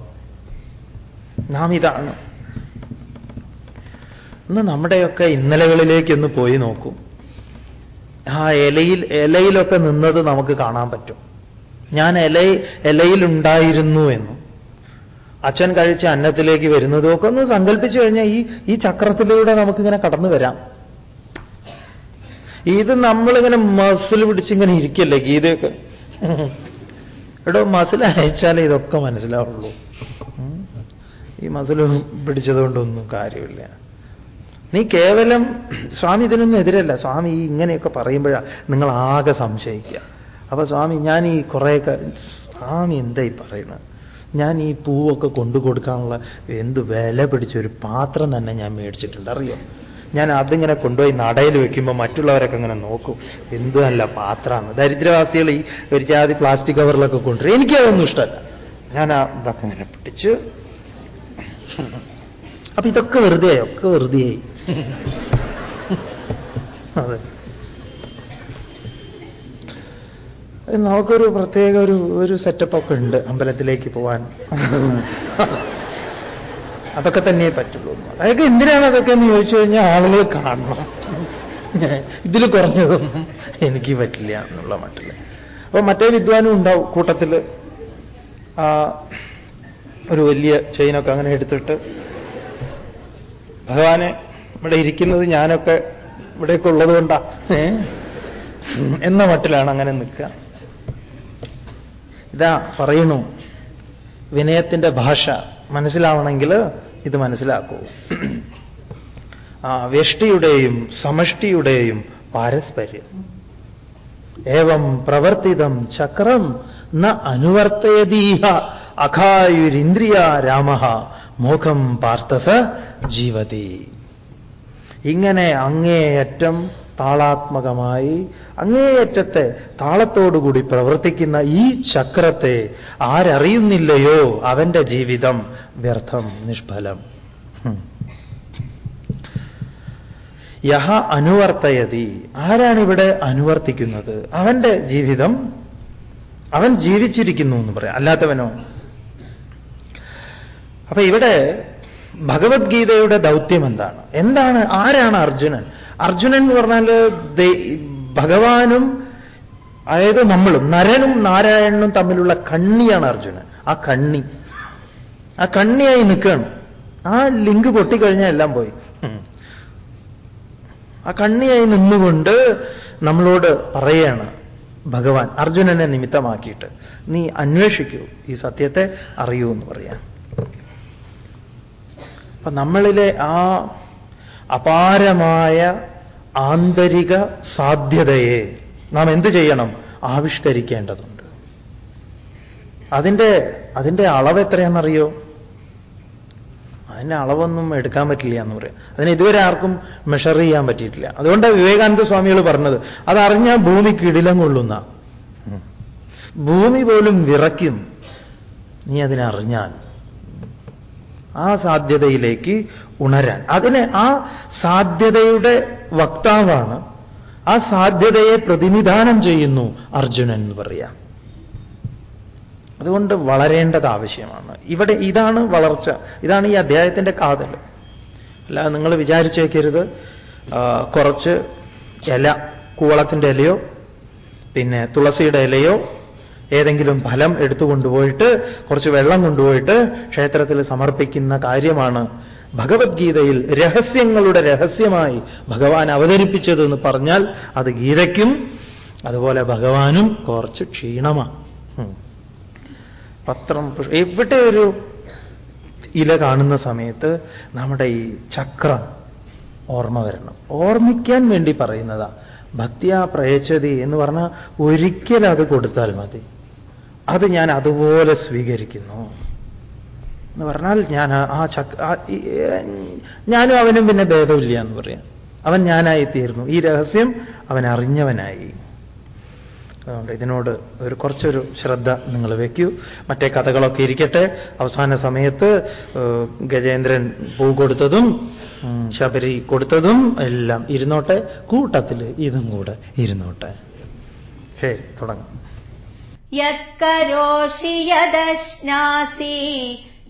നാം ഇതാണ്. ഒന്ന് നമ്മുടെയൊക്കെ ഇന്നലകളിലേക്ക് ഒന്ന് പോയി നോക്കൂ. ആ ഇലയിൽ ഇലയിലൊക്കെ നിന്നത് നമുക്ക് കാണാൻ പറ്റും. ഞാൻ ഇല ഇലയിലുണ്ടായിരുന്നു എന്നും. അച്ഛൻ കഴിച്ച അന്നത്തിലേക്ക് വരുന്നതും ഒക്കെ ഒന്ന് സങ്കല്പിച്ചു കഴിഞ്ഞാൽ ഈ ഈ ചക്രത്തിലൂടെ നമുക്കിങ്ങനെ കടന്നു വരാം. ഇത് നമ്മളിങ്ങനെ മസിൽ പിടിച്ചിങ്ങനെ ഇരിക്കല്ലേ ഗീതയൊക്കെ? എടോ മസിൽ അയച്ചാലേ ഇതൊക്കെ മനസ്സിലാവുള്ളൂ. ഈ മസിൽ പിടിച്ചതുകൊണ്ടൊന്നും കാര്യമില്ല. നീ കേവലം സ്വാമി ഇതിനൊന്നും എതിരല്ല. സ്വാമി ഇങ്ങനെയൊക്കെ പറയുമ്പോഴാണ് നിങ്ങൾ ആകെ സംശയിക്കുക. അപ്പൊ സ്വാമി ഞാൻ ഈ കുറേയൊക്കെ സ്വാമി എന്തായി പറയുന്നത് ഞാൻ ഈ പൂവൊക്കെ കൊണ്ടു കൊടുക്കാനുള്ള എന്ത് വില പിടിച്ചൊരു പാത്രം തന്നെ ഞാൻ മേടിച്ചിട്ടുണ്ട്. അറിയോ? ഞാൻ അതിങ്ങനെ കൊണ്ടുപോയി നടയിൽ വെക്കുമ്പോൾ മറ്റുള്ളവരൊക്കെ ഇങ്ങനെ നോക്കും. എന്ത് നല്ല പാത്രമാണ് ദരിദ്രവാസികൾ ഈ ഒരു ജാതി പ്ലാസ്റ്റിക് കവറിലൊക്കെ കൊണ്ടുവരും. എനിക്കതൊന്നും ഇഷ്ടമല്ല. ഞാൻ ഇതൊക്കെ ഇങ്ങനെ പിടിച്ച് അപ്പൊ ഇതൊക്കെ വെറുതെയായി. ഒക്കെ വെറുതെയായി. അതെ. നമുക്കൊരു പ്രത്യേക ഒരു ഒരു സെറ്റപ്പൊക്കെ ഉണ്ട് അമ്പലത്തിലേക്ക് പോവാൻ. അതൊക്കെ തന്നെ പറ്റുള്ളൂ. അതൊക്കെ എന്തിനാണ് അതൊക്കെ എന്ന് ചോദിച്ചു കഴിഞ്ഞാൽ ആളുകൾ കാണണം. ഇതിൽ കുറഞ്ഞതൊന്നും എനിക്ക് പറ്റില്ല എന്നുള്ള മട്ടിൽ അപ്പൊ മറ്റേ വിദ്വാനും ഉണ്ടാവും കൂട്ടത്തിൽ ഒരു വലിയ ചെയിനൊക്കെ അങ്ങനെ എടുത്തിട്ട് ഭഗവാനെ ഇവിടെ ഇരിക്കുന്നത് ഞാനൊക്കെ ഇവിടെയൊക്കെ ഉള്ളത് കൊണ്ടാ എന്ന മട്ടിലാണ് അങ്ങനെ നിൽക്കുക. ഇതാ പറയുന്നു. വിനയത്തിന്റെ ഭാഷ മനസ്സിലാവണമെങ്കിൽ ഇത് മനസ്സിലാക്കൂ. ആ വ്യഷ്ടിയുടെയും സമഷ്ടിയുടെയും പാരസ്പര്യം. ഏവം പ്രവർത്തിതം ചക്രം ന അനുവർത്തയതീഹ അഖായുരിന്ദ്രിയ രാമ മോഖം പാർത്ഥസ ജീവതി. ഇങ്ങനെ അങ്ങേയറ്റം താളാത്മകമായി അങ്ങേയറ്റത്തെ താളത്തോടുകൂടി പ്രവർത്തിക്കുന്ന ഈ ചക്രത്തെ ആരറിയുന്നില്ലയോ അവന്റെ ജീവിതം? വ്യർത്ഥം നിഷ്ഫലം. യഹ അനുവർത്തയതി. ആരാണിവിടെ അനുവർത്തിക്കുന്നത്? അവന്റെ ജീവിതം? അവൻ ജീവിച്ചിരിക്കുന്നു എന്ന് പറയാം. അല്ലാത്തവനോ? അപ്പൊ ഇവിടെ ഭഗവത്ഗീതയുടെ ദൗത്യം എന്താണ്? എന്താണ് ആരാണ് അർജുനൻ? അർജുനൻ എന്ന് പറഞ്ഞാൽ ഭഗവാനും അതായത് നമ്മളും നരനും നാരായണനും തമ്മിലുള്ള കണ്ണിയാണ് അർജുനൻ. ആ കണ്ണി. ആ കണ്ണിയായി നിൽക്കുകയാണ്. ആ ലിങ്ക് പൊട്ടിക്കഴിഞ്ഞാൽ എല്ലാം പോയി. ആ കണ്ണിയായി നിന്നുകൊണ്ട് നമ്മളോട് പറയാണ് ഭഗവാൻ അർജുനനെ നിമിത്തമാക്കിയിട്ട് നീ അന്വേഷിക്കൂ ഈ സത്യത്തെ അറിയൂ എന്ന് പറയാം. അപ്പൊ നമ്മളിലെ ആ അപാരമായ ആന്തരിക സാധ്യതയെ നാം എന്ത് ചെയ്യണം? ആവിഷ്കരിക്കേണ്ടതുണ്ട്. അതിന്റെ അതിന്റെ അളവ് എത്രയാണെന്നറിയോ? അതിന്റെ അളവൊന്നും എടുക്കാൻ പറ്റില്ല എന്ന് പറയാം. അതിനെ ഇതുവരെ ആർക്കും മെഷർ ചെയ്യാൻ പറ്റിയിട്ടില്ല. അതുകൊണ്ടാണ് വിവേകാനന്ദ സ്വാമികൾ പറഞ്ഞത് അതറിഞ്ഞാൽ ഭൂമി കിടിലം കൊള്ളുന്ന. ഭൂമി പോലും വിറയ്ക്കും. നീ അതിനറിഞ്ഞാൽ ആ സാധ്യതയിലേക്ക് ഉണരാൻ. അതിന് ആ സാധ്യതയുടെ വക്താവാണ്. ആ സാധ്യതയെ പ്രതിനിധാനം ചെയ്യുന്നു അർജുനൻ എന്ന് പറയാം. അതുകൊണ്ട് വളരേണ്ടത് ആവശ്യമാണ്. ഇവിടെ ഇതാണ് വളർച്ച. ഇതാണ് ഈ അധ്യായത്തിന്റെ കാതൽ. അല്ല നിങ്ങൾ വിചാരിച്ചേക്കരുത് കുറച്ച് ഇല കൂവളത്തിന്റെ ഇലയോ പിന്നെ തുളസിയുടെ ഇലയോ ഏതെങ്കിലും ഫലം എടുത്തു കൊണ്ടുപോയിട്ട് കുറച്ച് വെള്ളം കൊണ്ടുപോയിട്ട് ക്ഷേത്രത്തിൽ സമർപ്പിക്കുന്ന കാര്യമാണ് ഭഗവത്ഗീതയിൽ രഹസ്യങ്ങളുടെ രഹസ്യമായി ഭഗവാൻ അവതരിപ്പിച്ചത് എന്ന് പറഞ്ഞാൽ അത് ഗീതയ്ക്കും അതുപോലെ ഭഗവാനും കുറച്ച് ക്ഷീണമാണ്. പത്രം എവിടെ ഒരു ഇല കാണുന്ന സമയത്ത് നമ്മുടെ ഈ ചക്രം ഓർമ്മ വരണം. ഓർമ്മിക്കാൻ വേണ്ടി പറയുന്നതാ. ഭക്തിയാ പ്രയച്ചതി എന്ന് പറഞ്ഞാൽ ഒരിക്കൽ അത് കൊടുത്താൽ മതി. അത് ഞാൻ അതുപോലെ സ്വീകരിക്കുന്നു. എന്ന് പറഞ്ഞാൽ ഞാൻ ആ ചക് ഞാനും അവനും പിന്നെ ഭേദമില്ല എന്ന് പറയാം. അവൻ ഞാനായി തീർന്നു ഈ രഹസ്യം അവൻ അറിഞ്ഞവനായി. അതുകൊണ്ട് ഇതിനോട് ഒരു കുറച്ചൊരു ശ്രദ്ധ നിങ്ങൾ വയ്ക്കൂ മറ്റേ കഥകളൊക്കെ ഇരിക്കട്ടെ. അവസാന സമയത്ത് ഗജേന്ദ്രൻ പൂ കൊടുത്തതും ശബരി കൊടുത്തതും എല്ലാം ഇരുന്നോട്ടെ. കൂട്ടത്തിൽ ഇതും കൂടെ ഇരുന്നോട്ടെ. ശരി തുടങ്ങാം.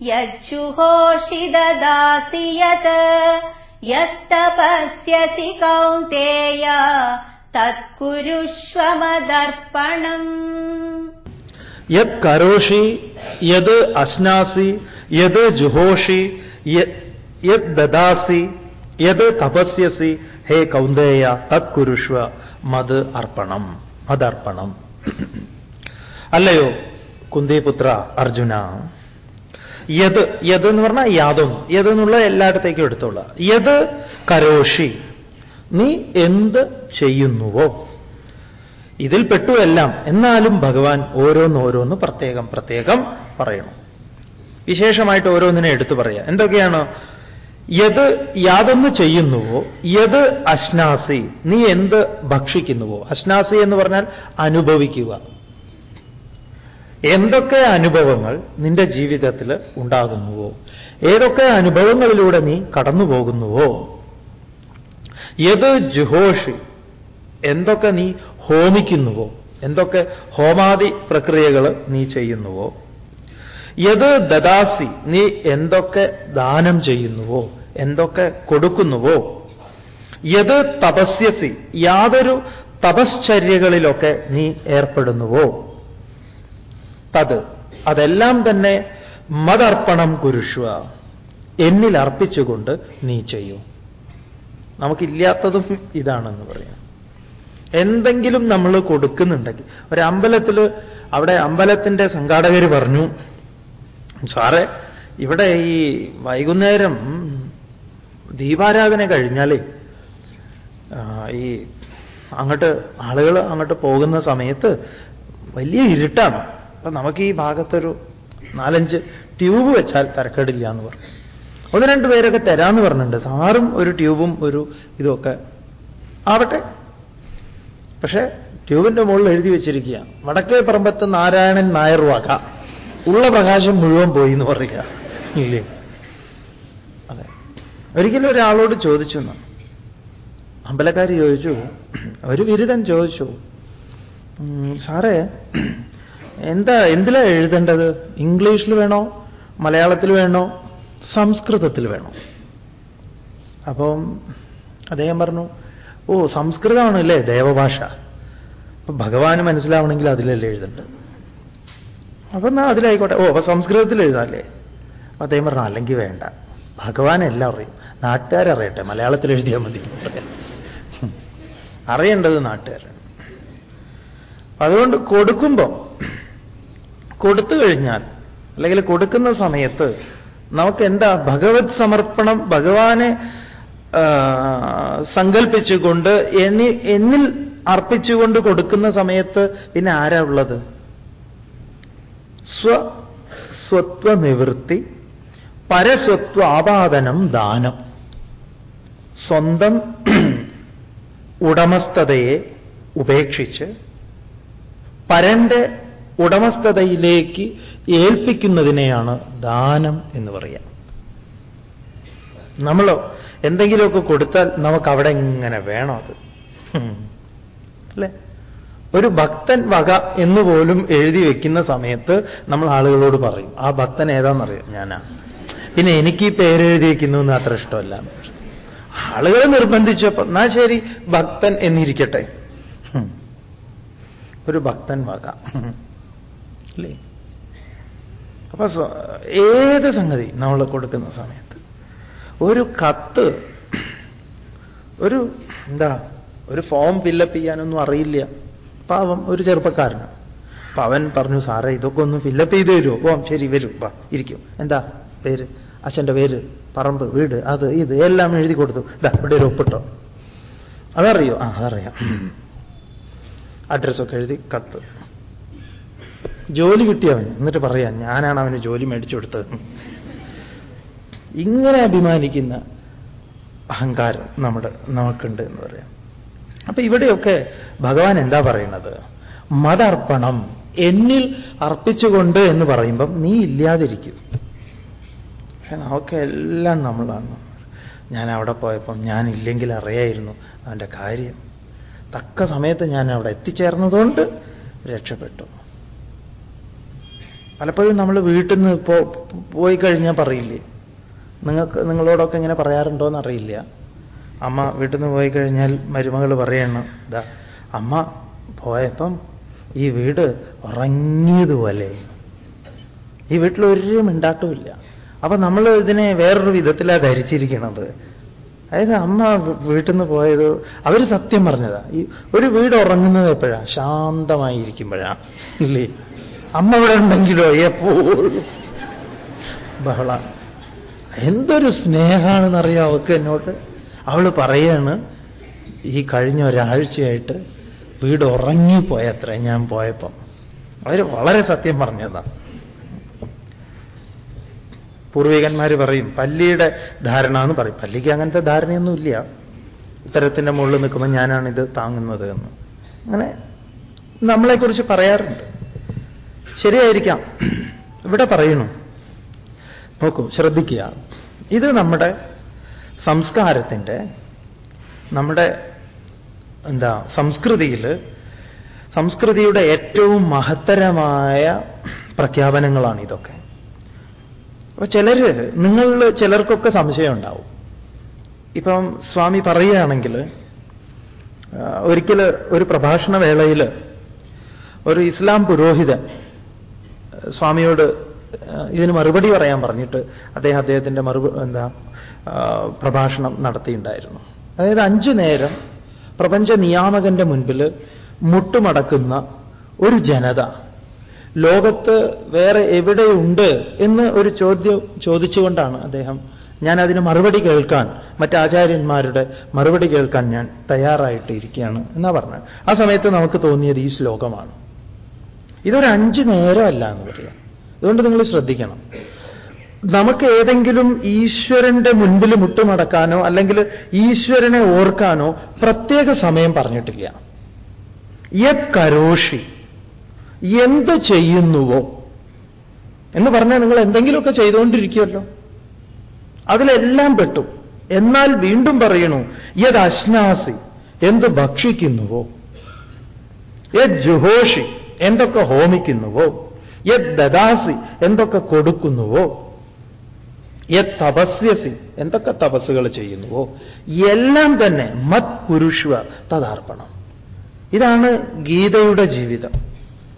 यच्छुहोषि ददासि यत् यत्तपस्यसि कौन्तेय तत्कुरुष्व मदर्पणम् യത് കരോഷി യത് അശ്നാസി യത് ജുഹോഷി യ- യത് ദദാസി യത് തപസ്യസി ഹേ കൗന്ദേയ തത് കുരുഷ്വ മത് അർപ്പണം മതർപ്പണം അല്ലയോ കുന്തിപുത്ര അർജുന യത് യത് എന്ന് പറഞ്ഞാൽ യാതൊന്ന് യത് എന്നുള്ള എല്ലായിടത്തേക്കും എടുത്തോളാം. യത് കരോഷി. നീ എന്ത് ചെയ്യുന്നുവോ? ഇതിൽ പെട്ടു എല്ലാം. എന്നാലും ഭഗവാൻ ഓരോന്നോരോന്ന് പ്രത്യേകം പ്രത്യേകം പറയണം. വിശേഷമായിട്ട് ഓരോന്നിനെ എടുത്തു പറയാം. എന്തൊക്കെയാണ്? യത് യാതൊന്ന് ചെയ്യുന്നുവോ? യത് അശ്നാസി. നീ എന്ത് ഭക്ഷിക്കുന്നുവോ? അശ്നാസി എന്ന് പറഞ്ഞാൽ അനുഭവിക്കുക. എന്തൊക്കെ അനുഭവങ്ങൾ നിന്റെ ജീവിതത്തിൽ ഉണ്ടാകുന്നുവോ? ഏതൊക്കെ അനുഭവങ്ങളിലൂടെ നീ കടന്നു പോകുന്നുവോ ഏത് ജുഹോഷി എന്തൊക്കെ നീ ഹോമിക്കുന്നുവോ? എന്തൊക്കെ ഹോമാദി പ്രക്രിയകൾ നീ ചെയ്യുന്നുവോ? യത് ദദാസി നീ എന്തൊക്കെ ദാനം ചെയ്യുന്നുവോ? എന്തൊക്കെ കൊടുക്കുന്നുവോ? യത് തപസ്യസി യാതൊരു തപശ്ചര്യകളിലൊക്കെ നീ ഏർപ്പെടുന്നുവോ? തത്. അതെല്ലാം തന്നെ മതർപ്പണം കുരുഷ്വ. എന്നിൽ അർപ്പിച്ചുകൊണ്ട് നീ ചെയ്യൂ. നമുക്കില്ലാത്തതും ഇതാണെന്ന് പറയാം. എന്തെങ്കിലും നമ്മൾ കൊടുക്കുന്നുണ്ടെങ്കിൽ ഒരു അമ്പലത്തിൽ അവിടെ അമ്പലത്തിന്റെ സംഘാടകർ പറഞ്ഞു സാറേ ഇവിടെ ഈ വൈകുന്നേരം ദീപാരാധന കഴിഞ്ഞാലേ ഈ അങ്ങോട്ട് ആളുകൾ അങ്ങോട്ട് പോകുന്ന സമയത്ത് വലിയ ഇരുട്ടാണ്. അപ്പൊ നമുക്ക് ഈ ഭാഗത്തൊരു നാലഞ്ച് ട്യൂബ് വെച്ചാൽ തരക്കേടില്ല എന്ന് പറഞ്ഞു. ഒന്ന് രണ്ട് പേരൊക്കെ തരാമെന്ന് പറഞ്ഞിട്ടുണ്ട്. സാറും ഒരു ട്യൂബും ഒരു ഇതുമൊക്കെ ആവട്ടെ. പക്ഷേ ട്യൂബിന്റെ മുകളിൽ എഴുതി വെച്ചിരിക്കുക. വടക്കേ പറമ്പത്ത് നാരായണൻ നായർ വാക്ക ഉള്ള പ്രകാശം മുഴുവൻ പോയി എന്ന് പറയുക. ഇല്ലേ? അതെ. ഒരിക്കലും ഒരാളോട് ചോദിച്ചു എന്ന്. അമ്പലക്കാർ ചോദിച്ചു. ഒരു ബിരുദൻ ചോദിച്ചു. "ഉം, സാറേ എന്താ എന്തിലാ എഴുതേണ്ടത്? ഇംഗ്ലീഷിൽ വേണോ? മലയാളത്തിൽ വേണോ? സംസ്കൃതത്തിൽ വേണോ? അപ്പം അദ്ദേഹം പറഞ്ഞു ഓ സംസ്കൃതമാണ് അല്ലേ ദേവഭാഷ? അപ്പൊ ഭഗവാന് മനസ്സിലാവണമെങ്കിൽ അതിലല്ലേ എഴുതേണ്ടത്? അപ്പൊ എന്നാ അതിലായിക്കോട്ടെ. ഓ അപ്പൊ സംസ്കൃതത്തിൽ എഴുതാല്ലേ? അപ്പൊ അദ്ദേഹം പറഞ്ഞു അല്ലെങ്കിൽ വേണ്ട. ഭഗവാൻ എല്ലാം അറിയും. നാട്ടുകാരറിയട്ടെ. മലയാളത്തിൽ എഴുതിയാൽ മതി. അറിയേണ്ടത് നാട്ടുകാരാണ്. അതുകൊണ്ട് കൊടുക്കുമ്പോൾ കൊടുത്തു കഴിഞ്ഞാൽ അല്ലെങ്കിൽ കൊടുക്കുന്ന സമയത്ത് നമുക്ക് എന്താ ഭഗവത് സമർപ്പണം ഭഗവാനെ സങ്കല്പിച്ചുകൊണ്ട് എന്നി എന്നിൽ അർപ്പിച്ചുകൊണ്ട് കൊടുക്കുന്ന സമയത്ത് പിന്നെ ആരാ ഉള്ളത്? സ്വ സ്വത്വനിവൃത്തി പരസ്വത്വ ആപാദനം ദാനം. സ്വന്തം ഉടമസ്ഥതയെ ഉപേക്ഷിച്ച് പരന്റെ ഉടമസ്ഥതയിലേക്ക് ഏൽപ്പിക്കുന്നതിനെയാണ് ദാനം എന്ന് പറയാം. നമ്മളോ എന്തെങ്കിലുമൊക്കെ കൊടുത്താൽ നമുക്ക് അവിടെ ഇങ്ങനെ വേണം അത്. അല്ലെ? ഒരു ഭക്തൻ വക എന്ന് പോലും എഴുതി വെക്കുന്ന സമയത്ത് നമ്മൾ ആളുകളോട് പറയും ആ ഭക്തൻ ഏതാണെന്നറിയാം ഞാനാ. പിന്നെ എനിക്ക് ഈ പേര് എഴുതി വെക്കുന്നു എന്ന് അത്ര ഇഷ്ടമല്ല. ആളുകൾ നിർബന്ധിച്ചപ്പോ എന്നാ ശരി ഭക്തൻ എന്നിരിക്കട്ടെ. ഒരു ഭക്തൻ വക. അല്ലേ? അപ്പൊ ഏത് സംഗതി നമ്മൾ കൊടുക്കുന്ന സമയത്ത്? ഒരു കത്ത് ഒരു എന്താ ഒരു ഫോം ഫില്ലപ്പ് ചെയ്യാനൊന്നും അറിയില്ല. പാവം ഒരു ചെറുപ്പക്കാരന്. അപ്പൊ അവൻ പറഞ്ഞു സാറേ ഇതൊക്കെ ഒന്ന് ഫില്ലപ്പ് ചെയ്ത് തരുമോ ഓ ശരി വരും. വാ ഇരിക്കും. എന്താ? പേര്. അച്ഛന്റെ പേര്. പറമ്പ്. വീട്. അത് ഇത്. എല്ലാം എഴുതി കൊടുത്തു. ഇതാ ഇവിടെ ഒരു ഒപ്പിട്ടോ. അതറിയോ? ആ അതറിയാം. അഡ്രസ്സൊക്കെ എഴുതി കത്ത്. ജോലി കിട്ടിയവൻ എന്നിട്ട് പറയാം ഞാനാണ് അവന് ജോലി മേടിച്ചു കൊടുത്തത്. ഇങ്ങനെ അഭിമാനിക്കുന്ന അഹങ്കാരം നമ്മുടെ നമുക്കുണ്ട് എന്ന് പറയാം. അപ്പൊ ഇവിടെയൊക്കെ ഭഗവാൻ എന്താ പറയുന്നത്? മതർപ്പണം എന്നിൽ അർപ്പിച്ചുകൊണ്ട് എന്ന് പറയുമ്പം നീ ഇല്ലാതിരിക്കും. നമുക്ക് എല്ലാം നമ്മളാണ്. ഞാൻ അവിടെ പോയപ്പം ഞാൻ ഇല്ലെങ്കിൽ അറിയായിരുന്നു അവന്റെ കാര്യം. തക്ക സമയത്ത് ഞാൻ അവിടെ എത്തിച്ചേർന്നതുകൊണ്ട് രക്ഷപ്പെട്ടു. പലപ്പോഴും നമ്മൾ വീട്ടിൽ നിന്ന് പോ പോയി കഴിഞ്ഞാൽ പറയില്ലേ? നിങ്ങൾക്ക് നിങ്ങളോടൊക്കെ ഇങ്ങനെ പറയാറുണ്ടോ എന്നറിയില്ല അമ്മ വീട്ടിൽ നിന്ന് പോയി കഴിഞ്ഞാൽ മരുമകൾ പറയണം ഇതാ അമ്മ പോയപ്പം ഈ വീട് ഉറങ്ങിയതുപോലെ. ഈ വീട്ടിൽ ഒരു മിണ്ടാട്ടുമില്ല അപ്പൊ നമ്മൾ ഇതിനെ വേറൊരു വിധത്തിലാണ് ധരിച്ചിരിക്കണത്. അതായത് അമ്മ വീട്ടിൽ നിന്ന് പോയത് അവർ സത്യം പറഞ്ഞതാ. ഈ ഒരു വീട് ഉറങ്ങുന്നത് എപ്പോഴാ? ശാന്തമായിരിക്കുമ്പോഴാ. ഇല്ലേ? അമ്മ ഇവിടെ ഉണ്ടെങ്കിലോ? എപ്പോഴും. ബഹള. എന്തൊരു സ്നേഹമാണെന്നറിയാം അവൾക്ക് എന്നോട്. അവൾ പറയാണ് ഈ കഴിഞ്ഞ ഒരാഴ്ചയായിട്ട് വീട് ഉറങ്ങിപ്പോയത്ര ഞാൻ പോയപ്പം. അവർ വളരെ സത്യം പറഞ്ഞതാ. പൂർവികന്മാർ പറയും പല്ലിയുടെ ധാരണ എന്ന് പറയും. പല്ലിക്ക് അങ്ങനത്തെ ധാരണയൊന്നുമില്ല. ഉത്തരത്തിന്റെ മുകളിൽ നിൽക്കുമ്പോൾ ഞാനാണിത് താങ്ങുന്നത് എന്ന്. അങ്ങനെ നമ്മളെക്കുറിച്ച് പറയാറുണ്ട്. ശരിയായിരിക്കാം. ഇവിടെ പറയുന്നു. നോക്കൂ ശ്രദ്ധിക്കുക. ഇത് നമ്മുടെ സംസ്കാരത്തിന്റെ നമ്മുടെ എന്താ സംസ്കൃതിയിൽ സംസ്കൃതിയുടെ ഏറ്റവും മഹത്തരമായ പ്രഖ്യാപനങ്ങളാണ് ഇതൊക്കെ. അപ്പൊ ചിലര് നിങ്ങൾ ചിലർക്കൊക്കെ സംശയം ഉണ്ടാവും. ഇപ്പം സ്വാമി പറയുകയാണെങ്കിൽ ഒരിക്കൽ ഒരു പ്രഭാഷണ വേളയിൽ ഒരു ഇസ്ലാം പുരോഹിതൻ സ്വാമിയോട് ഇതിന് മറുപടി പറയാൻ പറഞ്ഞിട്ട് അദ്ദേഹം അദ്ദേഹത്തിന്റെ മറു എന്താ പ്രഭാഷണം നടത്തിയിട്ടുണ്ടായിരുന്നു. അതായത് അഞ്ചു നേരം പ്രപഞ്ച നിയാമകന്റെ മുൻപിൽ മുട്ടുമടക്കുന്ന ഒരു ജനത ലോകത്ത് വേറെ എവിടെയുണ്ട് എന്ന് ഒരു ചോദ്യം ചോദിച്ചുകൊണ്ടാണ് അദ്ദേഹം ഞാൻ അതിന് മറുപടി കേൾക്കാൻ മറ്റാചാര്യന്മാരുടെ മറുപടി കേൾക്കാൻ ഞാൻ തയ്യാറായിട്ട് ഇരിക്കുകയാണ് എന്നാ പറഞ്ഞത്. ആ സമയത്ത് നമുക്ക് തോന്നിയത് ഈ ശ്ലോകമാണ്. ഇതൊരു അഞ്ച് നേരമല്ല എന്ന് പറയാം അതുകൊണ്ട് നിങ്ങൾ ശ്രദ്ധിക്കണം. നമുക്ക് ഏതെങ്കിലും ഈശ്വരന്റെ മുൻപിൽ മുട്ടുമടക്കാനോ അല്ലെങ്കിൽ ഈശ്വരനെ ഓർക്കാനോ പ്രത്യേക സമയം പറഞ്ഞിട്ടില്ല. യത് കരോഷി. എന്ത് ചെയ്യുന്നുവോ? എന്ന് പറഞ്ഞാൽ നിങ്ങൾ എന്തെങ്കിലുമൊക്കെ ചെയ്തുകൊണ്ടിരിക്കുമല്ലോ അതിലെല്ലാം പെട്ടു. എന്നാൽ വീണ്ടും പറയണു യത് അശ്നാസി. എന്ത് ഭക്ഷിക്കുന്നുവോ? യത് ജുഹോഷി. എന്തൊക്കെ ഹോമിക്കുന്നുവോ യത് ദദാസി എന്തൊക്കെ കൊടുക്കുന്നുവോ യത് തപസ്യസി എന്തൊക്കെ തപസ്സുകൾ ചെയ്യുന്നുവോ എല്ലാം തന്നെ മത് കുരുഷ്വ തദാർപ്പണം. ഇതാണ് ഗീതയുടെ ജീവിതം.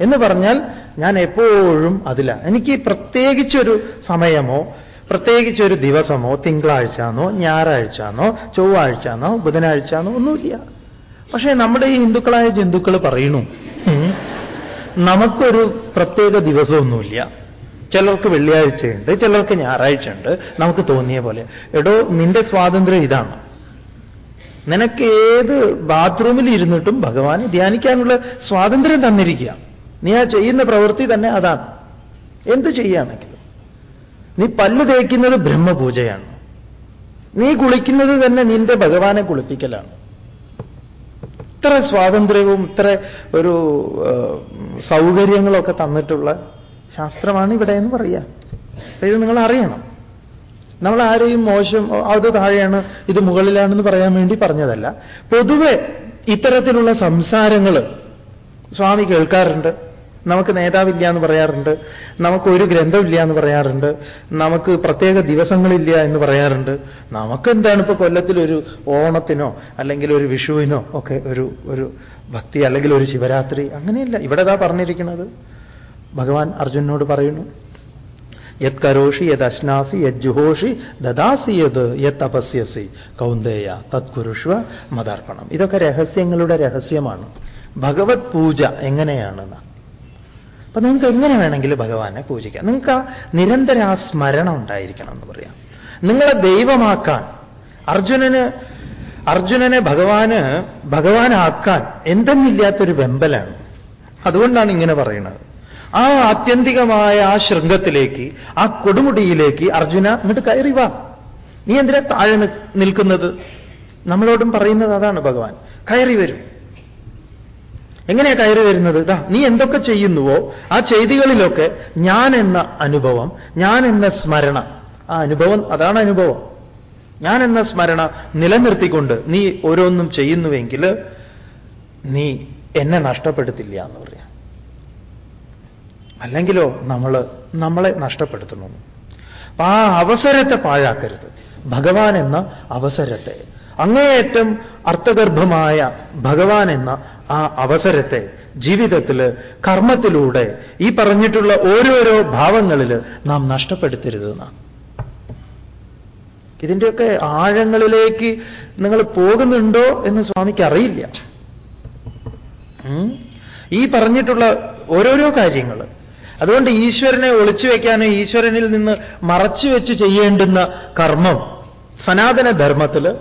എന്ന് പറഞ്ഞാൽ ഞാൻ എപ്പോഴും അതിലാണ് എനിക്ക് പ്രത്യേകിച്ചൊരു സമയമോ പ്രത്യേകിച്ചൊരു ദിവസമോ തിങ്കളാഴ്ചന്നോ ഞായറാഴ്ചന്നോ ബുധനാഴ്ച ബുധനാഴ്ചന്നോ ഒന്നുമില്ല. പക്ഷേ നമ്മുടെ ഈ ഹിന്ദുക്കളായ ജന്തുക്കൾ പറയണു നമുക്കൊരു പ്രത്യേക ദിവസമൊന്നുമില്ല. ചിലർക്ക് വെള്ളിയാഴ്ചയുണ്ട് ചിലർക്ക് ഞായറാഴ്ചയുണ്ട്. നമുക്ക് തോന്നിയ പോലെ. എടോ നിന്റെ സ്വാതന്ത്ര്യം ഇതാണ്. നിനക്ക് ഏത് ബാത്റൂമിൽ ഇരുന്നിട്ടും ഭഗവാനെ ധ്യാനിക്കാനുള്ള സ്വാതന്ത്ര്യം തന്നിരിക്കുക. നീ ആ ചെയ്യുന്ന പ്രവൃത്തി തന്നെ അതാണ്. എന്ത് ചെയ്യുകയാണെങ്കിലും നീ പല്ല് തേക്കുന്നത് ബ്രഹ്മപൂജയാണ്. നീ കുളിക്കുന്നത് തന്നെ നിന്റെ ഭഗവാനെ കുളിപ്പിക്കലാണ്. ഇത്ര സ്വാതന്ത്ര്യവും ഇത്ര ഒരു സൗകര്യങ്ങളൊക്കെ തന്നിട്ടുള്ള ശാസ്ത്രമാണ് ഇവിടെ എന്ന് പറയുക ഇത് നിങ്ങൾ അറിയണം. നമ്മൾ ആരെയും മോശം അത് താഴെയാണ് ഇത് മുകളിലാണെന്ന് പറയാൻ വേണ്ടി പറഞ്ഞതല്ല. പൊതുവെ ഇത്തരത്തിലുള്ള സംസാരങ്ങൾ സ്വാമി കേൾക്കാറുണ്ട്. നമുക്ക് നേതാവില്ല എന്ന് പറയാറുണ്ട്. നമുക്ക് ഒരു ഗ്രന്ഥമില്ല എന്ന് പറയാറുണ്ട്. നമുക്ക് പ്രത്യേക ദിവസങ്ങളില്ല എന്ന് പറയാറുണ്ട്. നമുക്ക് എന്താണ് ഇപ്പൊ കൊല്ലത്തിൽ ഒരു ഓണത്തിനോ അല്ലെങ്കിൽ ഒരു വിഷുവിനോ ഒക്കെ ഒരു ഒരു ഭക്തി അല്ലെങ്കിൽ ഒരു ശിവരാത്രി അങ്ങനെയല്ല. ഇവിടെ ഇതാ പറഞ്ഞിരിക്കുന്നത്. ഭഗവാൻ അർജുനോട് പറയുന്നു യത് കരോഷി യത് അശ്നാസി യത് ജുഹോഷി ദദാസി യത് യത് തപസ്യസി കൗന്ദേയ തത് കുരുഷ്വ മതർപ്പണം ഇതൊക്കെ രഹസ്യങ്ങളുടെ രഹസ്യമാണ്. ഭഗവത് പൂജ എങ്ങനെയാണെന്ന്. അപ്പൊ നിങ്ങൾക്ക് എങ്ങനെ വേണമെങ്കിലും ഭഗവാനെ പൂജിക്കാം. നിങ്ങൾക്ക് ആ നിരന്തര ആ സ്മരണം ഉണ്ടായിരിക്കണം എന്ന് പറയാം. നിങ്ങളെ ദൈവമാക്കാൻ അർജുനന് അർജുനനെ ഭഗവാന് ഭഗവാനാക്കാൻ എന്തെന്നില്ലാത്തൊരു വെമ്പലാണ്. അതുകൊണ്ടാണ് ഇങ്ങനെ പറയുന്നത്. ആ ആത്യന്തികമായ ആ ശൃംഗത്തിലേക്ക് ആ കൊടുമുടിയിലേക്ക് അർജുന എന്നിട്ട് കയറി വാ. നീ എന്തിനാ താഴെ നിൽക്കുന്നത്? നമ്മളോടും പറയുന്നത് അതാണ് ഭഗവാൻ. കയറി വരും. എങ്ങനെയാ കയറി വരുന്നത്? ഇതാ നീ എന്തൊക്കെ ചെയ്യുന്നുവോ ആ ചെയ്തികളിലൊക്കെ ഞാൻ എന്ന അനുഭവം ഞാൻ എന്ന സ്മരണ. ആ അനുഭവം അതാണ് അനുഭവം. ഞാൻ എന്ന സ്മരണ നിലനിർത്തിക്കൊണ്ട് നീ ഓരോന്നും ചെയ്യുന്നുവെങ്കിൽ നീ എന്നെ നഷ്ടപ്പെടുത്തില്ല എന്ന് പറയാം. അല്ലെങ്കിലോ നമ്മൾ നമ്മളെ നഷ്ടപ്പെടുത്തണമെന്ന് ആ അവസരത്തെ പാഴാക്കരുത്. ഭഗവാൻ എന്ന അവസരത്തെ അങ്ങേയറ്റം അർത്ഥഗർഭമായ ഭഗവാൻ എന്ന ആ അവസരത്തെ ജീവിതത്തിൽ കർമ്മത്തിലൂടെ ഈ പറഞ്ഞിട്ടുള്ള ഓരോരോ ഭാവങ്ങളിൽ നാം നഷ്ടപ്പെടുത്തരുതെന്നാണ് ഇതിന്റെയൊക്കെ ആഴങ്ങളിലേക്ക് നിങ്ങൾ പോകുന്നുണ്ടോ എന്ന് സ്വാമിക്ക് അറിയില്ല. ഈ പറഞ്ഞിട്ടുള്ള ഓരോരോ കാര്യങ്ങൾ. അതുകൊണ്ട് ഈശ്വരനെ ഒളിച്ചു വയ്ക്കാനോ ഈശ്വരനിൽ നിന്ന് മറച്ചു വെച്ച് ചെയ്യേണ്ടുന്ന കർമ്മം സനാതന ധർമ്മത്തിൽ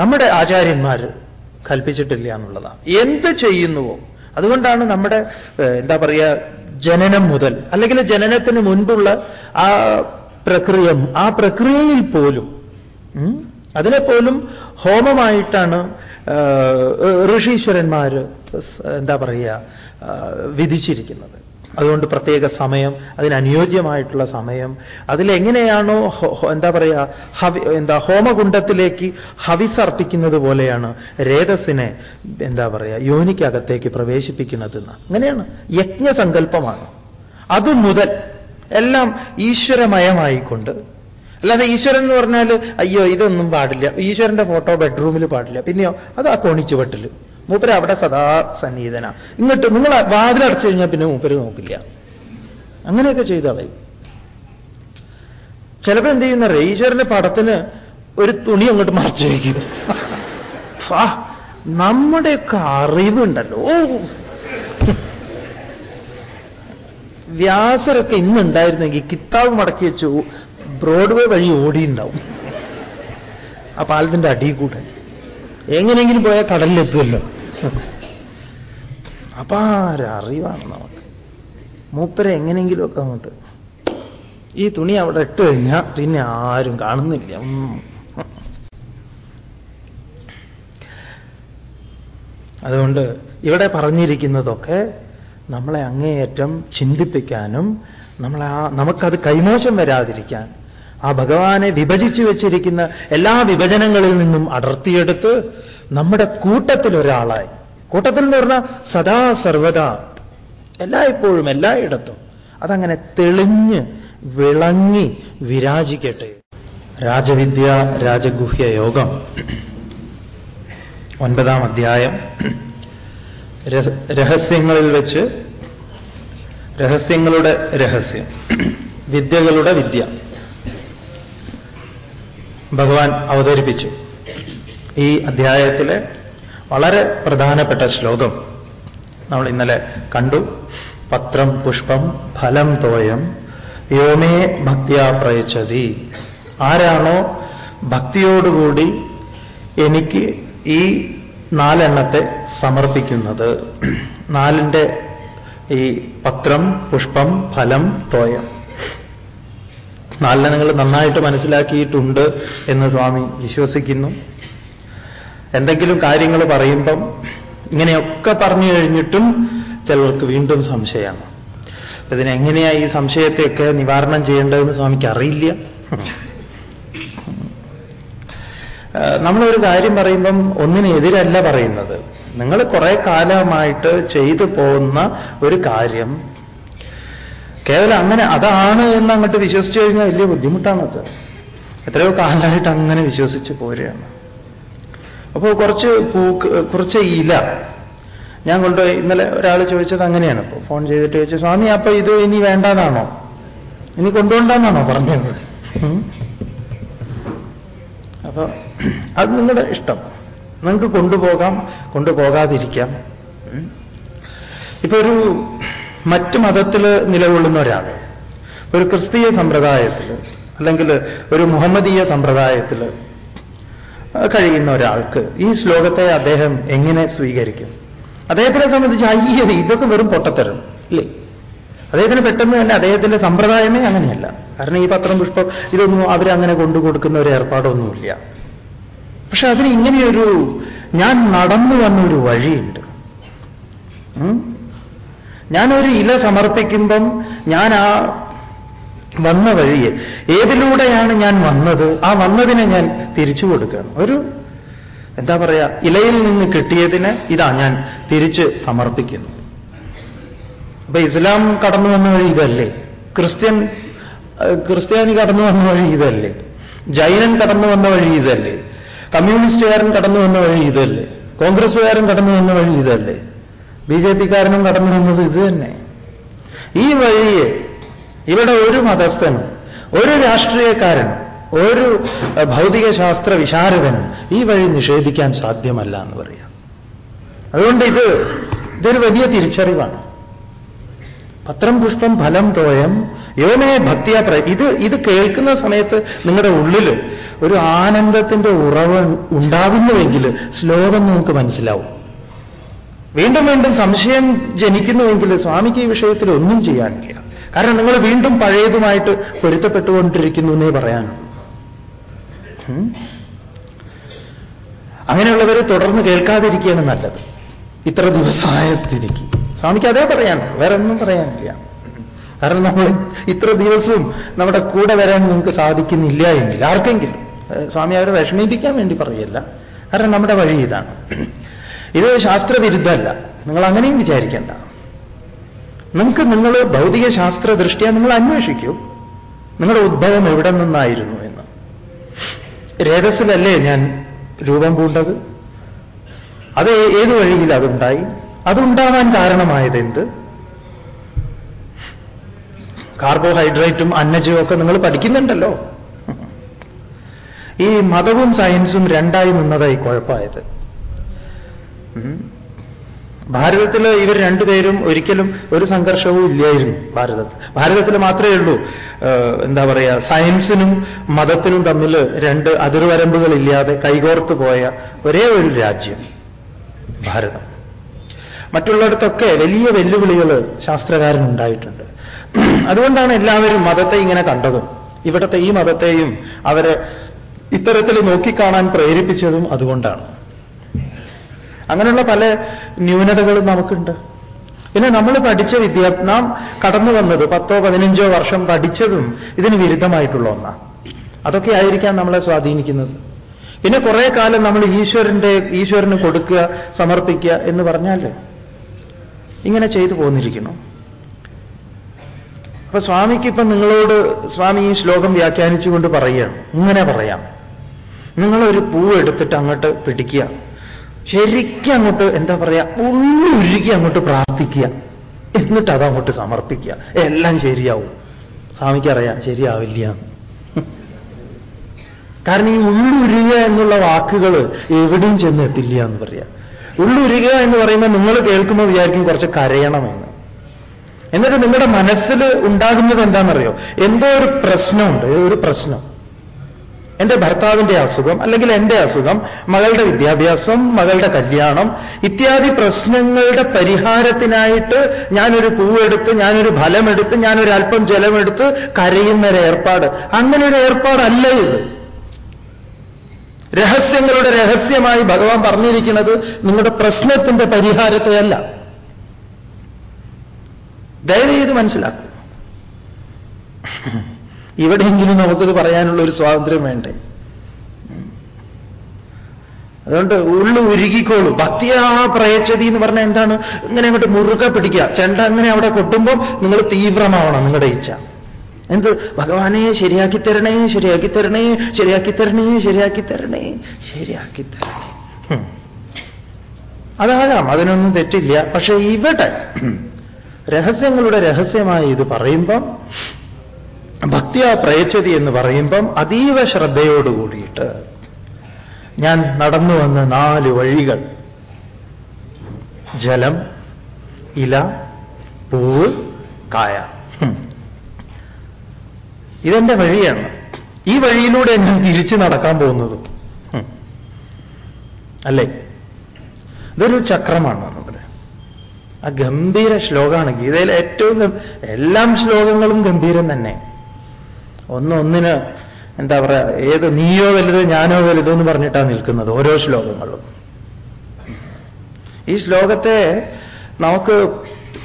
നമ്മുടെ ആചാര്യന്മാർ കൽപ്പിച്ചിട്ടില്ല എന്നുള്ളതാണ്. എന്ത് ചെയ്യുന്നുവോ? അതുകൊണ്ടാണ് നമ്മുടെ എന്താ പറയുക ജനനം മുതൽ അല്ലെങ്കിൽ ജനനത്തിന് മുൻപുള്ള ആ പ്രക്രിയ ആ പ്രക്രിയയിൽ പോലും അതിനെ അതിനെപ്പോലും ഹോമമായിട്ടാണ് ഋഷീശ്വരന്മാർ എന്താ പറയുക വിധിച്ചിരിക്കുന്നത്. അതുകൊണ്ട് പ്രത്യേക സമയം അതിനനുയോജ്യമായിട്ടുള്ള സമയം. അതിലെങ്ങനെയാണോ എന്താ പറയുക ഹവി എന്താ ഹോമകുണ്ടത്തിലേക്ക് ഹവിസർപ്പിക്കുന്നത് പോലെയാണ് രേതസിനെ എന്താ പറയുക യോനിക്കകത്തേക്ക് പ്രവേശിപ്പിക്കുന്നതെന്ന്. അങ്ങനെയാണ് യജ്ഞസങ്കല്പമാണ്. അത് മുതൽ എല്ലാം ഈശ്വരമയമായിക്കൊണ്ട്. അല്ലാതെ ഈശ്വരൻ എന്ന് പറഞ്ഞാൽ അയ്യോ ഇതൊന്നും പാടില്ല. ഈശ്വരന്റെ ഫോട്ടോ ബെഡ്റൂമിൽ പാടില്ല. പിന്നെയോ അത് ആ കോണിച്ചുവട്ടിൽ മൂപ്പര് അവിടെ സദാ സന്നിഹിതന. ഇങ്ങോട്ട് നിങ്ങൾ വാതിലടച്ചു കഴിഞ്ഞാൽ പിന്നെ മൂപ്പര് നോക്കില്ല. അങ്ങനെയൊക്കെ ചെയ്ത് കളയും. ചിലപ്പോൾ എന്ത് ചെയ്യുന്ന ഈശ്വരന്റെ പടത്തിന് ഒരു തുണി അങ്ങോട്ട് മറച്ചു വയ്ക്കും നമ്മുടെയൊക്കെ അറിവുണ്ടല്ലോ. വ്യാസരൊക്കെ ഇന്നുണ്ടായിരുന്നെങ്കിൽ കിത്താവ് മടക്കി വെച്ചു ബ്രോഡ്വേ വഴി ഓടിയുണ്ടാവും ആ പാലത്തിന്റെ അടിയിൽ കൂടെ. എങ്ങനെയെങ്കിലും പോയാൽ കടലിലെത്തുമല്ലോ. അപാരറിവാണ് നമുക്ക്. മൂപ്പരെ എങ്ങനെയെങ്കിലുമൊക്കെ അങ്ങോട്ട്. ഈ തുണി അവിടെ ഇട്ട് കഴിഞ്ഞാൽ പിന്നെ ആരും കാണുന്നില്ല. അതുകൊണ്ട് ഇവിടെ പറഞ്ഞിരിക്കുന്നതൊക്കെ നമ്മളെ അങ്ങേയറ്റം ചിന്തിപ്പിക്കാനും നമ്മളെ ആ നമുക്കത് കൈമോശം വരാതിരിക്കാൻ ആ ഭഗവാനെ വിഭജിച്ചു വെച്ചിരിക്കുന്ന എല്ലാ വിഭജനങ്ങളിൽ നിന്നും അടർത്തിയെടുത്ത് നമ്മുടെ കൂട്ടത്തിൽ ഒരാളായി. കൂട്ടത്തിൽ എന്ന് പറഞ്ഞാൽ സദാ സർവദാ. എല്ലായ്പ്പോഴും എല്ലായിടത്തും. അതങ്ങനെ തെളിഞ്ഞ് വിളങ്ങി വിരാജിക്കട്ടെ. രാജവിദ്യ രാജഗുഹ്യ യോഗം. ഒൻപതാം അധ്യായം. രഹ- രഹസ്യങ്ങളിൽ വെച്ച് രഹസ്യങ്ങളുടെ രഹസ്യം. വിദ്യകളുടെ വിദ്യ. ഭഗവാൻ അവതരിപ്പിച്ചു. ഈ അധ്യായത്തിലെ വളരെ പ്രധാനപ്പെട്ട ശ്ലോകം നമ്മൾ ഇന്നലെ കണ്ടു. പത്രം പുഷ്പം ഫലം തോയം യോമേ ഭക്തിയാ പ്രയച്ചതി. ആരാണോ ഭക്തിയോടുകൂടി എനിക്ക് ഈ നാലെണ്ണത്തെ സമർപ്പിക്കുന്നത്. നാലിന്റെ ഈ പത്രം പുഷ്പം ഫലം തോയം. നാലിനെ നിങ്ങൾ നന്നായിട്ട് മനസ്സിലാക്കിയിട്ടുണ്ട് എന്ന് സ്വാമി വിശ്വസിക്കുന്നു. എന്തെങ്കിലും കാര്യങ്ങൾ പറയുമ്പം ഇങ്ങനെയൊക്കെ പറഞ്ഞു കഴിഞ്ഞിട്ടും ചിലർക്ക് വീണ്ടും സംശയമാണ്. അപ്പൊ ഇതിനെങ്ങനെയാ ഈ സംശയത്തെയൊക്കെ നിവാരണം ചെയ്യേണ്ടതെന്ന് സ്വാമിക്ക് അറിയില്ല. നമ്മളൊരു കാര്യം പറയുമ്പം ഒന്നിനെതിരല്ല പറയുന്നത്. നിങ്ങൾ കുറെ കാലമായിട്ട് ചെയ്തു പോകുന്ന ഒരു കാര്യം കേവലം അങ്ങനെ അതാണ് എന്ന് അങ്ങോട്ട് വിശ്വസിച്ചു കഴിഞ്ഞാൽ വലിയ ബുദ്ധിമുട്ടാണത്. എത്രയോ കാലമായിട്ട് അങ്ങനെ വിശ്വസിച്ച് പോരുകയാണ്. അപ്പോൾ കുറച്ച് പൂക്ക് കുറച്ച് ഇല. ഞാൻ കൊണ്ടുപോയി ഇന്നലെ ഒരാൾ ചോദിച്ചത് അങ്ങനെയാണ്. ഇപ്പോൾ ഫോൺ ചെയ്തിട്ട് ചോദിച്ചു സ്വാമി അപ്പൊ ഇത് ഇനി വേണ്ടാന്നാണോ? ഇനി കൊണ്ടുപോണ്ടെന്നാണോ പറഞ്ഞത്? അപ്പോൾ അപ്പൊ അത് നിങ്ങളുടെ ഇഷ്ടം. നിങ്ങൾക്ക് കൊണ്ടുപോകാം കൊണ്ടുപോകാതിരിക്കാം? ഇപ്പൊ ഒരു മറ്റു മതത്തിൽ നിലകൊള്ളുന്ന ഒരാൾ ഒരു ക്രിസ്തീയ സമ്പ്രദായത്തിൽ അല്ലെങ്കിൽ ഒരു മുഹമ്മദീയ സമ്പ്രദായത്തിൽ കഴിയുന്ന ഒരാൾക്ക്. ഈ ശ്ലോകത്തെ അദ്ദേഹം എങ്ങനെ സ്വീകരിക്കും? അദ്ദേഹത്തിനെ സംബന്ധിച്ച് അയ്യോ ഇതൊക്കെ വെറും പൊട്ടത്തരം ഇല്ലേ? അദ്ദേഹത്തിന് പെട്ടെന്ന് തന്നെ അദ്ദേഹത്തിന്റെ സമ്പ്രദായമേ അങ്ങനെയല്ല. കാരണം ഈ പത്രം പുഷ്പം ഇതൊന്നും അവരങ്ങനെ കൊണ്ടു കൊടുക്കുന്ന ഒരു ഏർപ്പാടൊന്നുമില്ല. പക്ഷെ അതിന് ഇങ്ങനെയൊരു ഞാൻ നടന്നു വന്ന ഒരു വഴിയുണ്ട്? ഞാനൊരു ഇല സമർപ്പിക്കുമ്പം ഞാൻ ആ വന്ന വഴി ഏതിലൂടെയാണ് ഞാൻ വന്നത്? ആ വന്നതിനെ ഞാൻ തിരിച്ചു കൊടുക്കുകയാണ്. ഒരു എന്താ പറയുക ഇലയിൽ നിന്ന് കിട്ടിയതിന് ഇതാ ഞാൻ തിരിച്ച് സമർപ്പിക്കുന്നു. അപ്പൊ ഇസ്ലാം കടന്നു വന്ന വഴി ഇതല്ലേ? ക്രിസ്ത്യൻ ക്രിസ്ത്യാനി കടന്നു വന്ന വഴി ഇതല്ലേ? ജൈനൻ കടന്നു വന്ന വഴി ഇതല്ലേ? കമ്മ്യൂണിസ്റ്റുകാരൻ കടന്നു വന്ന വഴി ഇതല്ലേ? കോൺഗ്രസ്സുകാരൻ കടന്നു വന്ന വഴി ഇതല്ലേ? ബി ജെ പിക്കാരനും കടന്നു വന്നത് ഇത് തന്നെ. ഈ വഴിയെ ഇവിടെ ഒരു മതസ്ഥനും ഒരു രാഷ്ട്രീയക്കാരൻ ഒരു ഭൗതിക ശാസ്ത്ര വിശാരദനും ഈ വഴി നിഷേധിക്കാൻ സാധ്യമല്ല എന്ന് പറയാം. അതുകൊണ്ട് ഇത് ഇതൊരു വലിയ തിരിച്ചറിവാണ്. പത്രം പുഷ്പം ഫലം തോയം യോമേ ഭക്തിയ ഇത് ഇത് കേൾക്കുന്ന സമയത്ത് നിങ്ങളുടെ ഉള്ളിൽ ഒരു ആനന്ദത്തിന്റെ ഉറവ് ഉണ്ടാകുന്നുവെങ്കിൽ ശ്ലോകം നിങ്ങൾക്ക് മനസ്സിലാവും. വീണ്ടും വീണ്ടും സംശയം ജനിക്കുന്നുവെങ്കിൽ സ്വാമിക്ക് ഈ വിഷയത്തിൽ ഒന്നും ചെയ്യാനില്ല. കാരണം നിങ്ങൾ വീണ്ടും പഴയതുമായിട്ട് പൊരുത്തപ്പെട്ടുകൊണ്ടിരിക്കുന്നു എന്നേ പറയാനുള്ളൂ അങ്ങനെയുള്ളവരെ തുടർന്ന് കേൾക്കാതിരിക്കുകയാണ് നല്ലത്. ഇത്ര ദിവസമായ സ്ഥിതിക്ക്. സ്വാമിക്ക് അതേ പറയാനുള്ളൂ വേറെ ഒന്നും പറയാനില്ല. കാരണം നമ്മൾ ഇത്ര ദിവസവും നമ്മുടെ കൂടെ വരാൻ നിങ്ങൾക്ക് സാധിക്കുന്നില്ല എങ്കിൽ ആർക്കെങ്കിലും സ്വാമി അവരെ വിഷമിപ്പിക്കാൻ വേണ്ടി പറയല്ല. കാരണം നമ്മുടെ വഴി ഇതാണ്. ഇത് ശാസ്ത്രവിരുദ്ധമല്ല. നിങ്ങൾ അങ്ങനെയും വിചാരിക്കേണ്ട. നിങ്ങൾക്ക് നിങ്ങൾ ഭൗതിക ശാസ്ത്ര ദൃഷ്ടിയ നിങ്ങൾ അന്വേഷിക്കൂ. നിങ്ങളുടെ ഉദ്ഭവം എവിടെ നിന്നായിരുന്നു എന്ന്. രേതസ്സിലല്ലേ ഞാൻ രൂപം പൂണ്ടത്? അത് ഏത് വഴിയിൽ അതുണ്ടായി? അതുണ്ടാവാൻ കാരണമായത് എന്ത് കാർബോഹൈഡ്രേറ്റും അന്നജവും ഒക്കെ നിങ്ങൾ പഠിക്കുന്നുണ്ടല്ലോ. ഈ മതവും സയൻസും രണ്ടായി നിന്നതായി കുഴപ്പമായത്. ഭാരതത്തിൽ ഇവർ രണ്ടുപേരും ഒരിക്കലും ഒരു സംഘർഷവും ഇല്ലായിരുന്നു ഭാരതത്തിൽ. ഭാരതത്തിൽ മാത്രമേ ഉള്ളൂ. എന്താ പറയുക സയൻസിനും മതത്തിനും തമ്മിൽ രണ്ട് അതിർവരമ്പുകളില്ലാതെ കൈകോർത്ത് പോയ ഒരേ ഒരു രാജ്യം ഭാരതം. മറ്റുള്ളിടത്തൊക്കെ വലിയ വെല്ലുവിളികൾ ശാസ്ത്രകാരനുണ്ടായിട്ടുണ്ട്. അതുകൊണ്ടാണ് എല്ലാവരും മതത്തെ ഇങ്ങനെ കണ്ടതും. ഇവിടുത്തെ ഈ മതത്തെയും അവരെ ഇത്തരത്തിൽ നോക്കിക്കാണാൻ പ്രേരിപ്പിച്ചതും അതുകൊണ്ടാണ്. അങ്ങനെയുള്ള പല ന്യൂനതകളും നമുക്കുണ്ട്. പിന്നെ നമ്മൾ പഠിച്ച വിദ്യ നാം കടന്നു വന്നത് പത്തോ പതിനഞ്ചോ വർഷം പഠിച്ചതും ഇതിന് വിരുദ്ധമായിട്ടുള്ള ഒന്നാണ്. അതൊക്കെ ആയിരിക്കാം നമ്മളെ സ്വാധീനിക്കുന്നത്. പിന്നെ കുറെ കാലം നമ്മൾ ഈശ്വരന്റെ ഈശ്വരന് കൊടുക്കുക സമർപ്പിക്കുക എന്ന് പറഞ്ഞാൽ ഇങ്ങനെ ചെയ്തു പോന്നിരിക്കുന്നു. അപ്പൊ സ്വാമിക്ക് ഇപ്പൊ നിങ്ങളോട് സ്വാമി ഈ ശ്ലോകം വ്യാഖ്യാനിച്ചുകൊണ്ട് പറയുകയാണ്. ഇങ്ങനെ പറയാം. നിങ്ങളൊരു പൂവ് എടുത്തിട്ട് അങ്ങോട്ട് പിടിക്കുക. ശരിക്കും അങ്ങോട്ട് എന്താ പറയാ ഉള്ളുരുകി അങ്ങോട്ട് പ്രാർത്ഥിക്കുക. എന്നിട്ട് അത് അങ്ങോട്ട് സമർപ്പിക്കുക. എല്ലാം ശരിയാവും. സ്വാമിക്കറിയാം ശരിയാവില്ല. കാരണം ഈ ഉള്ളുരുക എന്നുള്ള വാക്കുകൾ എവിടെയും ചെന്ന് എത്തില്ല എന്ന് പറയാം. ഉള്ളുരുക എന്ന് പറയുമ്പോൾ നിങ്ങൾ കേൾക്കുമ്പോൾ വിചാരിക്കും കുറച്ച് കരയണമെന്ന്. എന്നിട്ട് നിങ്ങളുടെ മനസ്സിൽ ഉണ്ടാകുന്നത് എന്താണെന്നറിയോ? എന്തോ ഒരു പ്രശ്നമുണ്ട് ഒരു പ്രശ്നം. എന്റെ ഭർത്താവിന്റെ അസുഖം അല്ലെങ്കിൽ എന്റെ അസുഖം മകളുടെ വിദ്യാഭ്യാസം മകളുടെ കല്യാണം ഇത്യാദി പ്രശ്നങ്ങളുടെ പരിഹാരത്തിനായിട്ട് ഞാനൊരു പൂവെടുത്ത് ഞാനൊരു ഫലമെടുത്ത് ഞാനൊരു അല്പം ജലമെടുത്ത് കരയുന്ന ഒരു ഏർപ്പാട്. അങ്ങനെ ഒരു ഏർപ്പാടല്ല ഇത്. രഹസ്യങ്ങളുടെ രഹസ്യമായി ഭഗവാൻ പറഞ്ഞിരിക്കുന്നത് നിങ്ങളുടെ പ്രശ്നത്തിന്റെ പരിഹാരത്തെയല്ല. ദയവേത് മനസ്സിലാക്കൂ ഇവിടെയെങ്കിലും നമുക്കിത് പറയാനുള്ള ഒരു സ്വാതന്ത്ര്യം വേണ്ടേ? അതുകൊണ്ട് ഉള്ളു ഉരുകിക്കോളൂ. ഭക്തിയാ പ്രയച്ചതി എന്ന് പറഞ്ഞാൽ എന്താണ്? ഇങ്ങനെ അങ്ങോട്ട് മുറുക പിടിക്കുക. ചെണ്ട അങ്ങനെ അവിടെ കൊട്ടുമ്പോൾ നിങ്ങൾ തീവ്രമാവണം നിങ്ങളുടെ ഇച്ഛ. എന്ത്? ഭഗവാനെ ശരിയാക്കി തരണേ ശരിയാക്കി തരണേ ശരിയാക്കി തരണേ ശരിയാക്കി തരണേ ശരിയാക്കി തരണേ. അതാകാം അതിനൊന്നും തെറ്റില്ല. പക്ഷേ ഇവിടെ രഹസ്യങ്ങളുടെ രഹസ്യമായി ഇത് പറയുമ്പം ഭക്തിയാ പ്രയച്ചതി എന്ന് പറയുമ്പം അതീവ ശ്രദ്ധയോടുകൂടിയിട്ട് ഞാൻ നടന്നു വന്ന നാല് വഴികൾ. ജലം ഇല പൂവ് കായ. ഇതെന്റെ വഴിയാണ്. ഈ വഴിയിലൂടെ ഞാൻ തിരിച്ചു നടക്കാൻ പോകുന്നത്. അല്ലേ? ഇതൊരു ചക്രമാണ് നമ്മുടെ ആ ഗംഭീര ശ്ലോകമാണ് ഗീതയിലെ ഏറ്റവും എല്ലാം ശ്ലോകങ്ങളും ഗംഭീരം തന്നെ. ഒന്നൊന്നിന് എന്താ പറയാ ഏത് നീയോ വലുത് ഞാനോ വലുതോ എന്ന് പറഞ്ഞിട്ടാണ് നിൽക്കുന്നത് ഓരോ ശ്ലോകങ്ങളും. ഈ ശ്ലോകത്തെ നമുക്ക്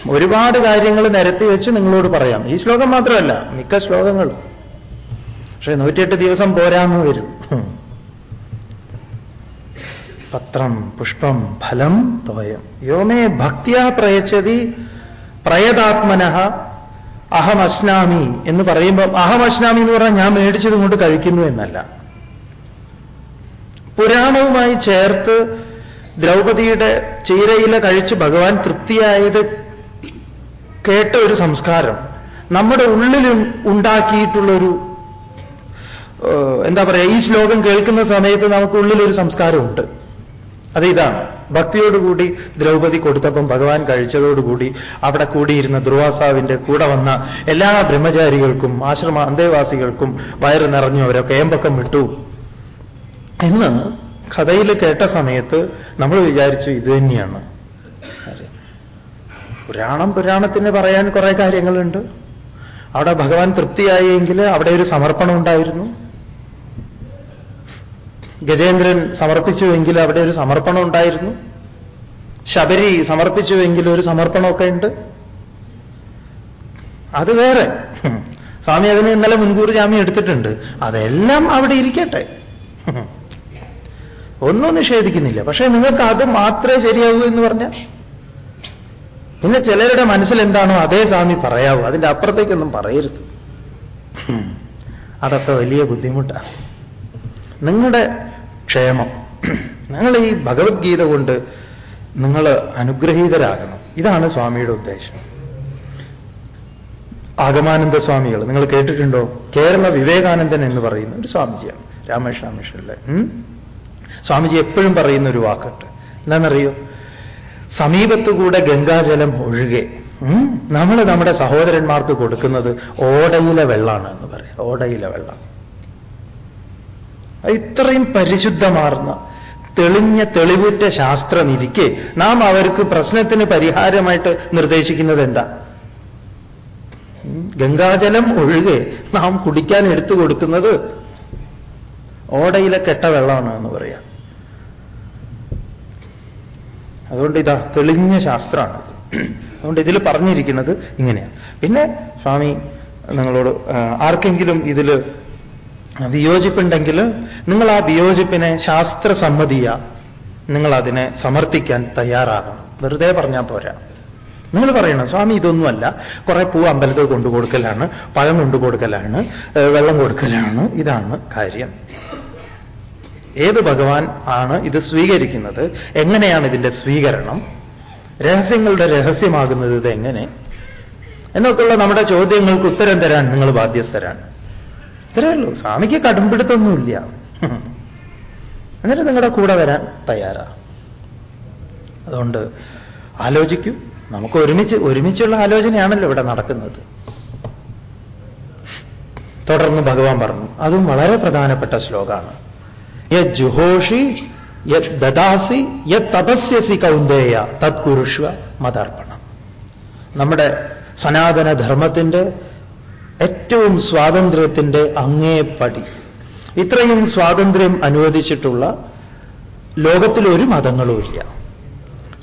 ഒരുപാട് കാര്യങ്ങൾ നിരത്തി വെച്ച് നിങ്ങളോട് പറയാം. ഈ ശ്ലോകം മാത്രമല്ല മിക്ക ശ്ലോകങ്ങളും. പക്ഷെ നൂറ്റിയെട്ട് ദിവസം പോരാന്ന് വരും. പത്രം പുഷ്പം ഫലം തോയം. യോമേ ഭക്തിയാ പ്രയച്ചതി പ്രയതാത്മനഃ അഹമശ്നാമി എന്ന് പറയുമ്പോൾ അഹമശ്നാമി എന്ന് പറഞ്ഞാൽ ഞാൻ മേടിച്ചത് കൊണ്ട് കഴിക്കുന്നു എന്നല്ല. പുരാണവുമായി ചേർത്ത് ദ്രൗപതിയുടെ ചീരയില കഴിച്ച് ഭഗവാൻ തൃപ്തിയായത് കേട്ട ഒരു സംസ്കാരം. നമ്മുടെ ഉള്ളിൽ ഉണ്ടാക്കിയിട്ടുള്ളൊരു എന്താ പറയുക ഈ ശ്ലോകം കേൾക്കുന്ന സമയത്ത് നമുക്ക് ഉള്ളിലൊരു സംസ്കാരമുണ്ട്. അത് ഇതാണ്. ഭക്തിയോടുകൂടി ദ്രൗപദി കൊടുത്തപ്പം ഭഗവാൻ കഴിച്ചതോടുകൂടി അവിടെ കൂടിയിരുന്ന ദുർവാസാവിന്റെ കൂടെ വന്ന എല്ലാ ബ്രഹ്മചാരികൾക്കും ആശ്രമ അന്തേവാസികൾക്കും വയറ് നിറഞ്ഞു അവരൊക്കെ ഏമ്പക്കം വിട്ടു. എന്ന് കഥയിൽ കേട്ട സമയത്ത് നമ്മൾ വിചാരിച്ചു ഇത് തന്നെയാണ്. പുരാണം പുരാണത്തിന് പറയാൻ കുറെ കാര്യങ്ങളുണ്ട്. അവിടെ ഭഗവാൻ തൃപ്തിയായെങ്കിൽ അവിടെ ഒരു സമർപ്പണം ഉണ്ടായിരുന്നു. ഗജേന്ദ്രൻ സമർപ്പിച്ചുവെങ്കിൽ അവിടെ ഒരു സമർപ്പണം ഉണ്ടായിരുന്നു. ശബരി സമർപ്പിച്ചുവെങ്കിൽ ഒരു സമർപ്പണമൊക്കെ ഉണ്ട്. അത് വേറെ. സ്വാമി അതിന് ഇന്നലെ മുൻകൂർ ജാമ്യം എടുത്തിട്ടുണ്ട്. അതെല്ലാം അവിടെ ഇരിക്കട്ടെ. ഒന്നും നിഷേധിക്കുന്നില്ല. പക്ഷേ നിങ്ങൾക്ക് അത് മാത്രമേ ശരിയാവൂ എന്ന് പറഞ്ഞാൽ? പിന്നെ ചിലരുടെ മനസ്സിൽ എന്താണോ അതേ സ്വാമി പറയാവൂ. അതിന്റെ അപ്പുറത്തേക്കൊന്നും പറയരുത്. അതൊക്കെ വലിയ ബുദ്ധിമുട്ടാണ് നിങ്ങളുടെ ക്ഷേമം. നിങ്ങൾ ഈ ഭഗവത്ഗീത കൊണ്ട് നിങ്ങൾ അനുഗ്രഹീതരാകണം. ഇതാണ് സ്വാമിയുടെ ഉദ്ദേശം. ആഗമാനന്ദ സ്വാമികൾ നിങ്ങൾ കേട്ടിട്ടുണ്ടോ? കേരള വിവേകാനന്ദൻ എന്ന് പറയുന്ന ഒരു സ്വാമിജിയാണ് രാമകൃഷ്ണ മിഷനിലെ സ്വാമിജി എപ്പോഴും പറയുന്ന ഒരു വാക്കുണ്ട് എന്താണെന്നറിയോ? സമീപത്തുകൂടെ ഗംഗാജലം ഒഴുകെ. നമ്മൾ നമ്മുടെ സഹോദരന്മാർക്ക് കൊടുക്കുന്നത് ഓടയിലെ വെള്ളമാണ് എന്ന് പറയാം. ഓടയിലെ വെള്ളം. ഇത്രയും പരിശുദ്ധമാർന്ന തെളിഞ്ഞ തെളിവുറ്റ ശാസ്ത്രനിധിക്ക് നാം അവർക്ക് പ്രശ്നത്തിന് പരിഹാരമായിട്ട് നിർദ്ദേശിക്കുന്നത് എന്താ? ഗംഗാജലം ഒഴികെ നാം കുടിക്കാൻ എടുത്തു കൊടുക്കുന്നത് ഓടയിലെ കെട്ട വെള്ളമാണ് എന്ന് പറയാം. അതുകൊണ്ട് ഇതാ തെളിഞ്ഞ ശാസ്ത്രമാണ് അതുകൊണ്ട് ഇതിൽ പറഞ്ഞിരിക്കുന്നത് ഇങ്ങനെയാണ് പിന്നെ സ്വാമി നിങ്ങളോട് ആർക്കെങ്കിലും ഇതിൽ വിയോജിപ്പുണ്ടെങ്കിൽ നിങ്ങൾ ആ വിയോജിപ്പിനെ ശാസ്ത്രസമ്മതിയ നിങ്ങൾ അതിനെ സമർത്ഥിക്കാൻ തയ്യാറാകണം. വെറുതെ പറഞ്ഞാൽ പോരാ. നിങ്ങൾ പറയണം സ്വാമി ഇതൊന്നുമല്ല കുറെ പൂ അമ്പലത്തിൽ കൊണ്ടു കൊടുക്കലാണ് പഴം കൊണ്ടു കൊടുക്കലാണ് വെള്ളം കൊടുക്കലാണ് ഇതാണ് കാര്യം. ഏത് ഭഗവാൻ ആണ് ഇത് സ്വീകരിക്കുന്നത്? എങ്ങനെയാണ് ഇതിന്റെ സ്വീകരണം? രഹസ്യങ്ങളുടെ രഹസ്യമാകുന്നത് ഇത് എങ്ങനെ എന്നൊക്കെയുള്ള നമ്മുടെ ചോദ്യങ്ങൾക്ക് ഉത്തരം തരാൻ നിങ്ങൾ ബാധ്യസ്ഥരാണ്. ഇത്രയേ ഉള്ളൂ. സ്വാമിക്ക് കടുംപിടുത്തൊന്നുമില്ല. അങ്ങനെ നിങ്ങളുടെ കൂടെ വരാൻ തയ്യാറാ. അതുകൊണ്ട് ആലോചിക്കൂ. നമുക്ക് ഒരുമിച്ച് ഒരുമിച്ചുള്ള ആലോചനയാണല്ലോ ഇവിടെ നടക്കുന്നത്. തുടർന്ന് ഭഗവാൻ പറഞ്ഞു അതും വളരെ പ്രധാനപ്പെട്ട ശ്ലോകമാണ്. യത് ജുഹോഷി യത് ദദാസി യത് തപസ്യസി കൗന്ദേയ തത് കുരുഷ്വ മതർപ്പണം നമ്മുടെ സനാതന ധർമ്മത്തിന്റെ ഏറ്റവും സ്വാതന്ത്ര്യത്തിന്റെ അങ്ങേപ്പടി ഇത്രയും സ്വാതന്ത്ര്യം അനുവദിച്ചിട്ടുള്ള ലോകത്തിലൊരു മതങ്ങളുമില്ല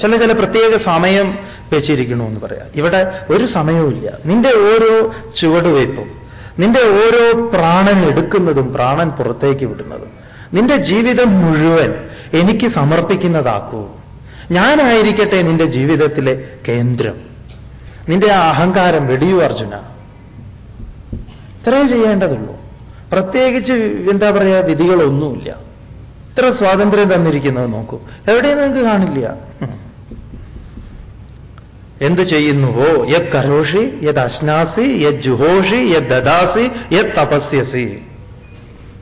ചില ചില പ്രത്യേക സമയം വെച്ചിരിക്കണമെന്ന് പറയാം. ഇവിടെ ഒരു സമയവുമില്ല നിന്റെ ഓരോ ചുവടുവയ്പ്പും നിന്റെ ഓരോ പ്രാണൻ എടുക്കുന്നതും പ്രാണൻ പുറത്തേക്ക് വിടുന്നതും നിന്റെ ജീവിതം മുഴുവൻ എനിക്ക് സമർപ്പിക്കുന്നതാക്കൂ. ഞാനായിരിക്കട്ടെ നിന്റെ ജീവിതത്തിലെ കേന്ദ്രം. നിന്റെ ആ അഹങ്കാരം വെടിയു അർജുന. ഇത്രയും ചെയ്യേണ്ടതുള്ളൂ. പ്രത്യേകിച്ച് എന്താ പറയുക വിധികളൊന്നുമില്ല. ഇത്ര സ്വാതന്ത്ര്യം തന്നിരിക്കുന്നത് നോക്കൂ. എവിടെയും നിങ്ങൾക്ക് കാണില്ല. എന്ത് ചെയ്യുന്നുവോ? യത് കരോഷി യത് അശ്നാസി യത് ജുഹോഷി യത് ദദാസി യത് തപസ്യസി.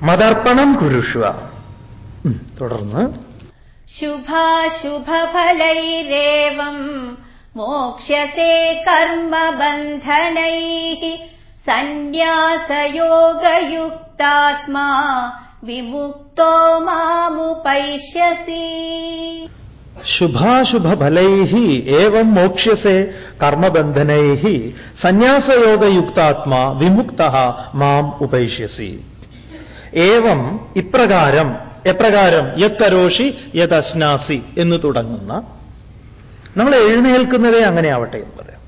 മതർപ്പണം കുരുഷ്വ. തുടർന്ന്. ശുഭാശുഭലൈരേവം മോക്ഷസേ കർമ്മബന്ധനൈ സന്യാസയോഗയുക്താത്മാ വിമുക്തോ മാമുപൈഷ്യസി. ശുഭാശുഭലൈഹി ഏവം മോക്ഷ്യസേ കർമ്മബന്ധനൈ സന്യാസയോഗയുക്താത്മാ വിമുക്ത മാം ഉപൈഷ്യസി. ഏവം ഇപ്രകാരം എപ്രകാരം യത്തരോഷി യതശ്നാസി എന്ന് തുടങ്ങുന്ന നമ്മൾ എഴുന്നേൽക്കുന്നതേ അങ്ങനെയാവട്ടെ എന്ന് പറയാം.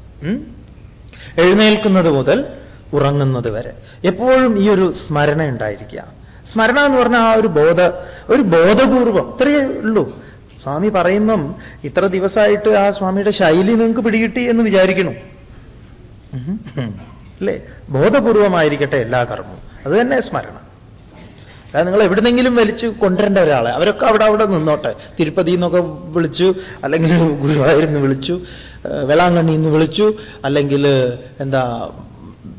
എഴുന്നേൽക്കുന്നത് മുതൽ ഉറങ്ങുന്നത് വരെ എപ്പോഴും ഈ ഒരു സ്മരണ ഉണ്ടായിരിക്കുക സ്മരണ എന്ന് പറഞ്ഞാൽ ആ ഒരു ബോധ ഒരു ബോധപൂർവം ഇത്രയേ ഉള്ളൂ. സ്വാമി പറയുമ്പം ഇത്ര ദിവസമായിട്ട് ആ സ്വാമിയുടെ ശൈലി നിങ്ങൾക്ക് പിടികിട്ടി എന്ന് വിചാരിക്കണം. അല്ലേ? ബോധപൂർവമായിരിക്കട്ടെ എല്ലാ കർമ്മവും. അത് തന്നെ സ്മരണ. അതായത് നിങ്ങൾ എവിടുന്നെങ്കിലും വലിച്ചു കൊണ്ടുവരേണ്ട ഒരാളെ അവരൊക്കെ അവിടെ അവിടെ നിന്നോട്ടെ. തിരുപ്പതി എന്നൊക്കെ വിളിച്ചു അല്ലെങ്കിൽ ഗുരുവായൂരിൽ നിന്ന് വിളിച്ചു വേളാങ്കണ്ണിന്ന് വിളിച്ചു അല്ലെങ്കിൽ എന്താ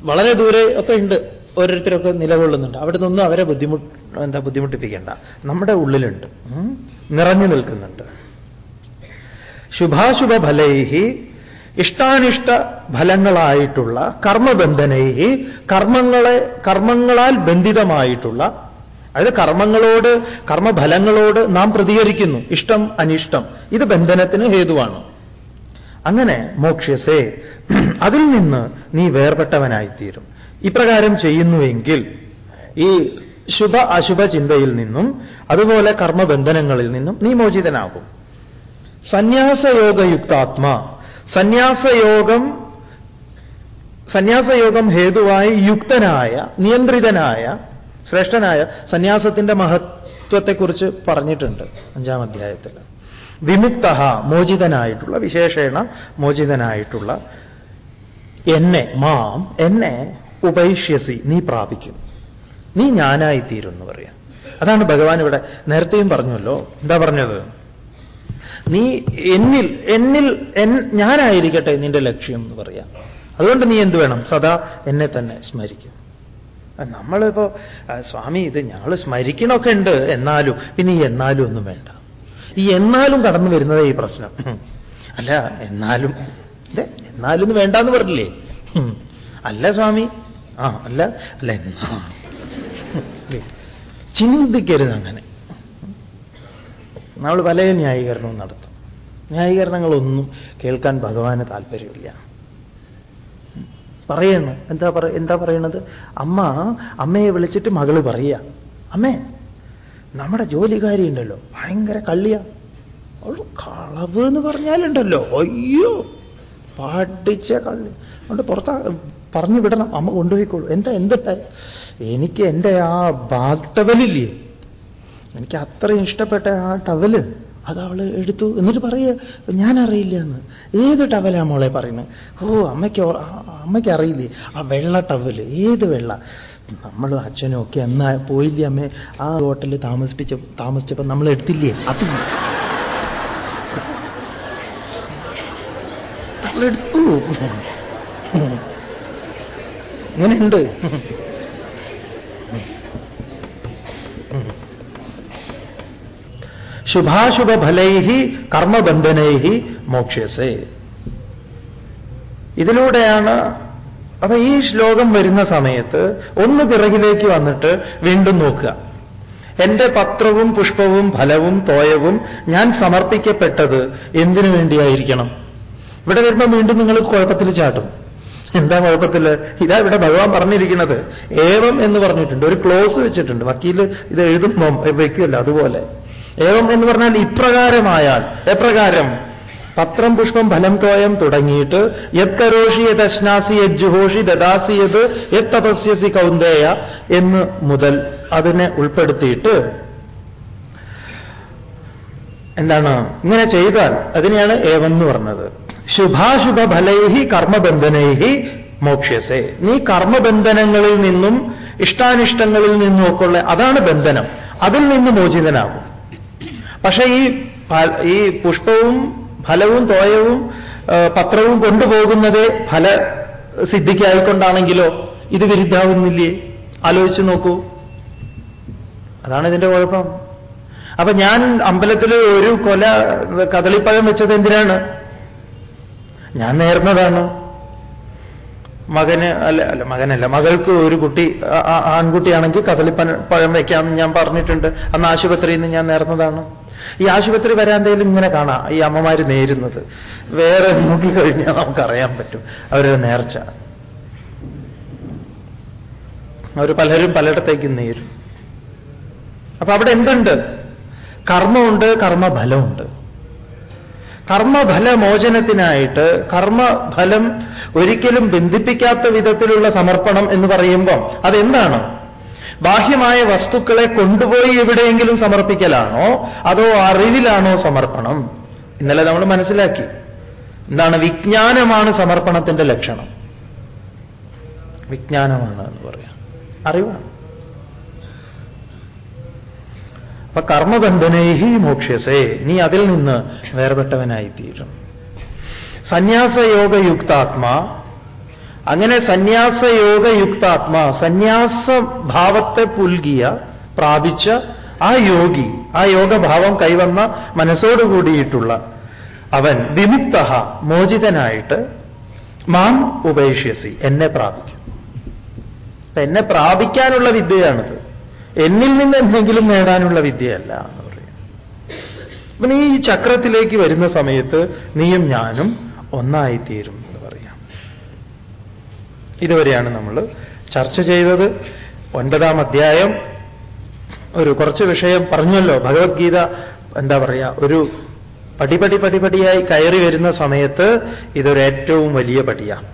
വളരെ ദൂരെ ഒക്കെ ഉണ്ട്. ഓരോരുത്തരൊക്കെ നിലകൊള്ളുന്നുണ്ട്. അവിടെ നിന്നൊന്നും അവരെ ബുദ്ധിമുട്ട് എന്താ ബുദ്ധിമുട്ടിപ്പിക്കേണ്ട. നമ്മുടെ ഉള്ളിലുണ്ട്. നിറഞ്ഞു നിൽക്കുന്നുണ്ട്. ശുഭാശുഭ ഫലൈഹി ഇഷ്ടാനിഷ്ട ഫലങ്ങളായിട്ടുള്ള കർമ്മബന്ധനൈഹി കർമ്മങ്ങളെ കർമ്മങ്ങളാൽ ബന്ധിതമായിട്ടുള്ള അതായത് കർമ്മങ്ങളോട് കർമ്മഫലങ്ങളോട് നാം പ്രതികരിക്കുന്നു. ഇഷ്ടം അനിഷ്ടം. ഇത് ബന്ധനത്തിന് ഹേതുവാണ്. അങ്ങനെ മോക്ഷ്യസേ അതിൽ നിന്ന് നീ വേർപെട്ടവനായിത്തീരും. ഇപ്രകാരം ചെയ്യുന്നുവെങ്കിൽ ഈ ശുഭ അശുഭ ചിന്തയിൽ നിന്നും അതുപോലെ കർമ്മബന്ധനങ്ങളിൽ നിന്നും നീ മോചിതനാകും. സന്യാസയോഗയുക്താത്മ സന്യാസയോഗം സന്യാസയോഗം ഹേതുവായി യുക്തനായ നിയന്ത്രിതനായ ശ്രേഷ്ഠനായ സന്യാസത്തിന്റെ മഹത്വത്തെക്കുറിച്ച് പറഞ്ഞിട്ടുണ്ട് അഞ്ചാം അധ്യായത്തിൽ വിമുക്ത മോചിതനായിട്ടുള്ള വിശേഷേണ മോചിതനായിട്ടുള്ള എന്നെ മാം എന്നെ ഉപൈഷ്യസി നീ പ്രാപിക്കും. നീ ഞാനായിത്തീരുമെന്ന് പറയാം. അതാണ് ഭഗവാൻ ഇവിടെ നേരത്തെയും പറഞ്ഞല്ലോ എന്താ പറഞ്ഞത്? നീ എന്നിൽ എന്നിൽ ഞാനായിരിക്കട്ടെ നിന്റെ ലക്ഷ്യം എന്ന് പറയാം. അതുകൊണ്ട് നീ എന്ത് വേണം? സദാ എന്നെ തന്നെ സ്മരിക്കും. നമ്മളിപ്പോ സ്വാമി ഇത് ഞങ്ങൾ സ്മരിക്കണമൊക്കെ ഉണ്ട്. എന്നാലും പിന്നെ ഈ എന്നാലും ഒന്നും വേണ്ട. ഈ എന്നാലും കടന്നു വരുന്നതേ ഈ പ്രശ്നം. അല്ല എന്നാലും. അല്ലേ എന്നാലും ഒന്ന് വേണ്ടാന്ന് പറഞ്ഞില്ലേ? അല്ല സ്വാമി. ആ അല്ല അല്ല എന്നാ. ചിന്തിക്കരുത് അങ്ങനെ. നമ്മൾ പല ന്യായീകരണവും നടത്തും. ന്യായീകരണങ്ങളൊന്നും കേൾക്കാൻ ഭഗവാന് താല്പര്യമില്ല. പറയണം. എന്താ പറ എന്താ പറയണത്? അമ്മ അമ്മയെ വിളിച്ചിട്ട് മകൾ പറയുക അമ്മേ നമ്മുടെ ജോലിക്കാരി ഉണ്ടല്ലോ ഭയങ്കര കള്ളിയാ. അവൾ കളവ് എന്ന് പറഞ്ഞാലുണ്ടല്ലോ. അയ്യോ പാട്ടിച്ച കള്ളി. അതുകൊണ്ട് പുറത്താ പറഞ്ഞു വിടണം. അമ്മ കൊണ്ടുപോയിക്കോളൂ. എന്താ എന്തുണ്ടായി? എനിക്ക് എന്റെ ആ ബാഗ് ടവലില്ലേ? എനിക്ക് അത്രയും ഇഷ്ടപ്പെട്ട ആ ടവൽ അത് അവൾ എടുത്തു. എന്നിട്ട് പറയുക ഞാൻ അറിയില്ല എന്ന് ഏത് ടവലാ മോളെ പറയുന്നത് ഓ അമ്മയ്ക്ക് അമ്മയ്ക്ക് അറിയില്ലേ? ആ വെള്ള ടവൽ. ഏത് വെള്ള? നമ്മളും അച്ഛനും ഒക്കെ എന്നാ പോയില്ലേ അമ്മേ? ആ ഹോട്ടലിൽ താമസിപ്പിച്ച താമസിച്ചപ്പോൾ നമ്മൾ എടുത്തില്ലേ? അത് അവളെടുത്തു ഇങ്ങനെയുണ്ട്. ശുഭാശുഭഫലൈഹി കർമ്മബന്ധനൈഹി മോക്ഷസേ. ഇതിലൂടെയാണ് അപ്പൊ ഈ ശ്ലോകം വരുന്ന സമയത്ത് ഒന്ന് പിറകിലേക്ക് വന്നിട്ട് വീണ്ടും നോക്കുക. എന്റെ പത്രവും പുഷ്പവും ഫലവും തോയവും ഞാൻ സമർപ്പിക്കപ്പെട്ടത് എന്തിനു വേണ്ടിയായിരിക്കണം? ഇവിടെ വരുമ്പോൾ വീണ്ടും നിങ്ങൾ കുഴപ്പത്തിൽ ചാട്ടും എന്താ കുഴപ്പത്തിൽ ഇതാ ഇവിടെ ഭഗവാൻ പറഞ്ഞിരിക്കുന്നത്. ഏവം എന്ന് പറഞ്ഞിട്ടുണ്ട്. ഒരു ക്ലോസ് വെച്ചിട്ടുണ്ട്. വക്കീൽ ഇത് എഴുതുമ്പം വയ്ക്കുമല്ലോ അതുപോലെ. ഏവം എന്ന് പറഞ്ഞാൽ ഇപ്രകാരമായാൽ. എപ്രകാരം? പത്രം പുഷ്പം ഫലം തോയം തുടങ്ങിയിട്ട് യത് കരോഷി യത് അശ്നാസി യത് ജുഹോഷി ദദാസി യത് യത് തപസ്യസി കൗന്ദേയ എന്ന് മുതൽ അതിനെ ഉൾപ്പെടുത്തിയിട്ട് എന്താണ് ഇങ്ങനെ ചെയ്താൽ അതിനെയാണ് ഏവെന്ന് പറഞ്ഞത്. ശുഭാശുഭ ഫലൈഹി കർമ്മബന്ധനൈഹി മോക്ഷ്യസേ. നീ കർമ്മബന്ധനങ്ങളിൽ നിന്നും ഇഷ്ടാനിഷ്ടങ്ങളിൽ നിന്നും ഒക്കെ ഉള്ള അതാണ് ബന്ധനം. അതിൽ നിന്ന് മോചിതനാകും. പക്ഷേ ഈ ഈ പുഷ്പവും ഫലവും തോയവും പത്രവും കൊണ്ടുപോകുന്നത് ഫല സിദ്ധിക്കായിക്കൊണ്ടാണെങ്കിലോ ഇത് വിരുദ്ധാവുന്നില്ലേ? ആലോചിച്ചു നോക്കൂ. അതാണ് ഇതിന്റെ കുഴപ്പം. അപ്പൊ ഞാൻ അമ്പലത്തിൽ ഒരു കൊല കദളിപ്പഴം വെച്ചത് എന്തിനാണ്? ഞാൻ നേർന്നതാണ്. മകന് അല്ല അല്ല മകനല്ല മകൾക്ക് ഒരു കുട്ടി ആൺകുട്ടിയാണെങ്കിൽ കദളിപ്പഴം വയ്ക്കാമെന്ന് ഞാൻ പറഞ്ഞിട്ടുണ്ട്. അന്ന് ആശുപത്രിയിൽ നിന്ന് ഞാൻ നേർന്നതാണ്. ഈ ആശുപത്രി വരാന്തയിലും ഇങ്ങനെ കാണാം. ഈ അമ്മമാര് നേരുന്നത്. വേറെ നോക്കിക്കഴിഞ്ഞാൽ നമുക്കറിയാൻ പറ്റും. അവരുടെ നേർച്ച. അവർ പലരും പലയിടത്തേക്കും നേരും. അപ്പൊ അവിടെ എന്തുണ്ട്? കർമ്മമുണ്ട് കർമ്മഫലമുണ്ട്. കർമ്മഫലമോചനത്തിനായിട്ട് കർമ്മഫലം ഒരിക്കലും ബന്ധിപ്പിക്കാത്ത വിധത്തിലുള്ള സമർപ്പണം എന്ന് പറയുമ്പം അതെന്താണ്? ബാഹ്യമായ വസ്തുക്കളെ കൊണ്ടുപോയി എവിടെയെങ്കിലും സമർപ്പിക്കലാണോ അതോ അറിവിലാണോ സമർപ്പണം? ഇന്നലെ നമ്മൾ മനസ്സിലാക്കി. എന്താണ് വിജ്ഞാനമാണ് സമർപ്പണത്തിന്റെ ലക്ഷണം. വിജ്ഞാനമാണ് എന്ന് പറയാം. അറിവാണ്. അപ്പൊ കർമ്മബന്ധനേഹി മോക്ഷ്യസേ നീ അതിൽ നിന്ന് വേർപെട്ടവനായിത്തീരും. സന്യാസയോഗയുക്താത്മാ അങ്ങനെ സന്യാസയോഗയുക്താത്മാ സന്യാസ ഭാവത്തെ പുൽകിയ പ്രാപിച്ച ആ യോഗി ആ യോഗഭാവം കൈവന്ന മനസ്സോടുകൂടിയിട്ടുള്ള അവൻ വിമുക്ത മോചിതനായിട്ട് മാം ഉപേക്ഷ്യസി എന്നെ പ്രാപിക്കും. എന്നെ പ്രാപിക്കാനുള്ള വിദ്യയാണിത്. എന്നിൽ നിന്ന് എന്തെങ്കിലും നേടാനുള്ള വിദ്യയല്ല എന്ന് പറയും അപ്പൊ നീ ഈ ചക്രത്തിലേക്ക് വരുന്ന സമയത്ത് നീയും ഞാനും ഒന്നായിത്തീരും. ഇതുവരെയാണ് നമ്മൾ ചർച്ച ചെയ്തത്. ഒൻപതാം അധ്യായം ഒരു കുറച്ച് വിഷയം പറഞ്ഞല്ലോ. ഭഗവത്ഗീത എന്താ പറയുക ഒരു പടിപടി പടിപടിയായി കയറി വരുന്ന സമയത്ത് ഇതൊരു ഏറ്റവും വലിയ പടിയാണ്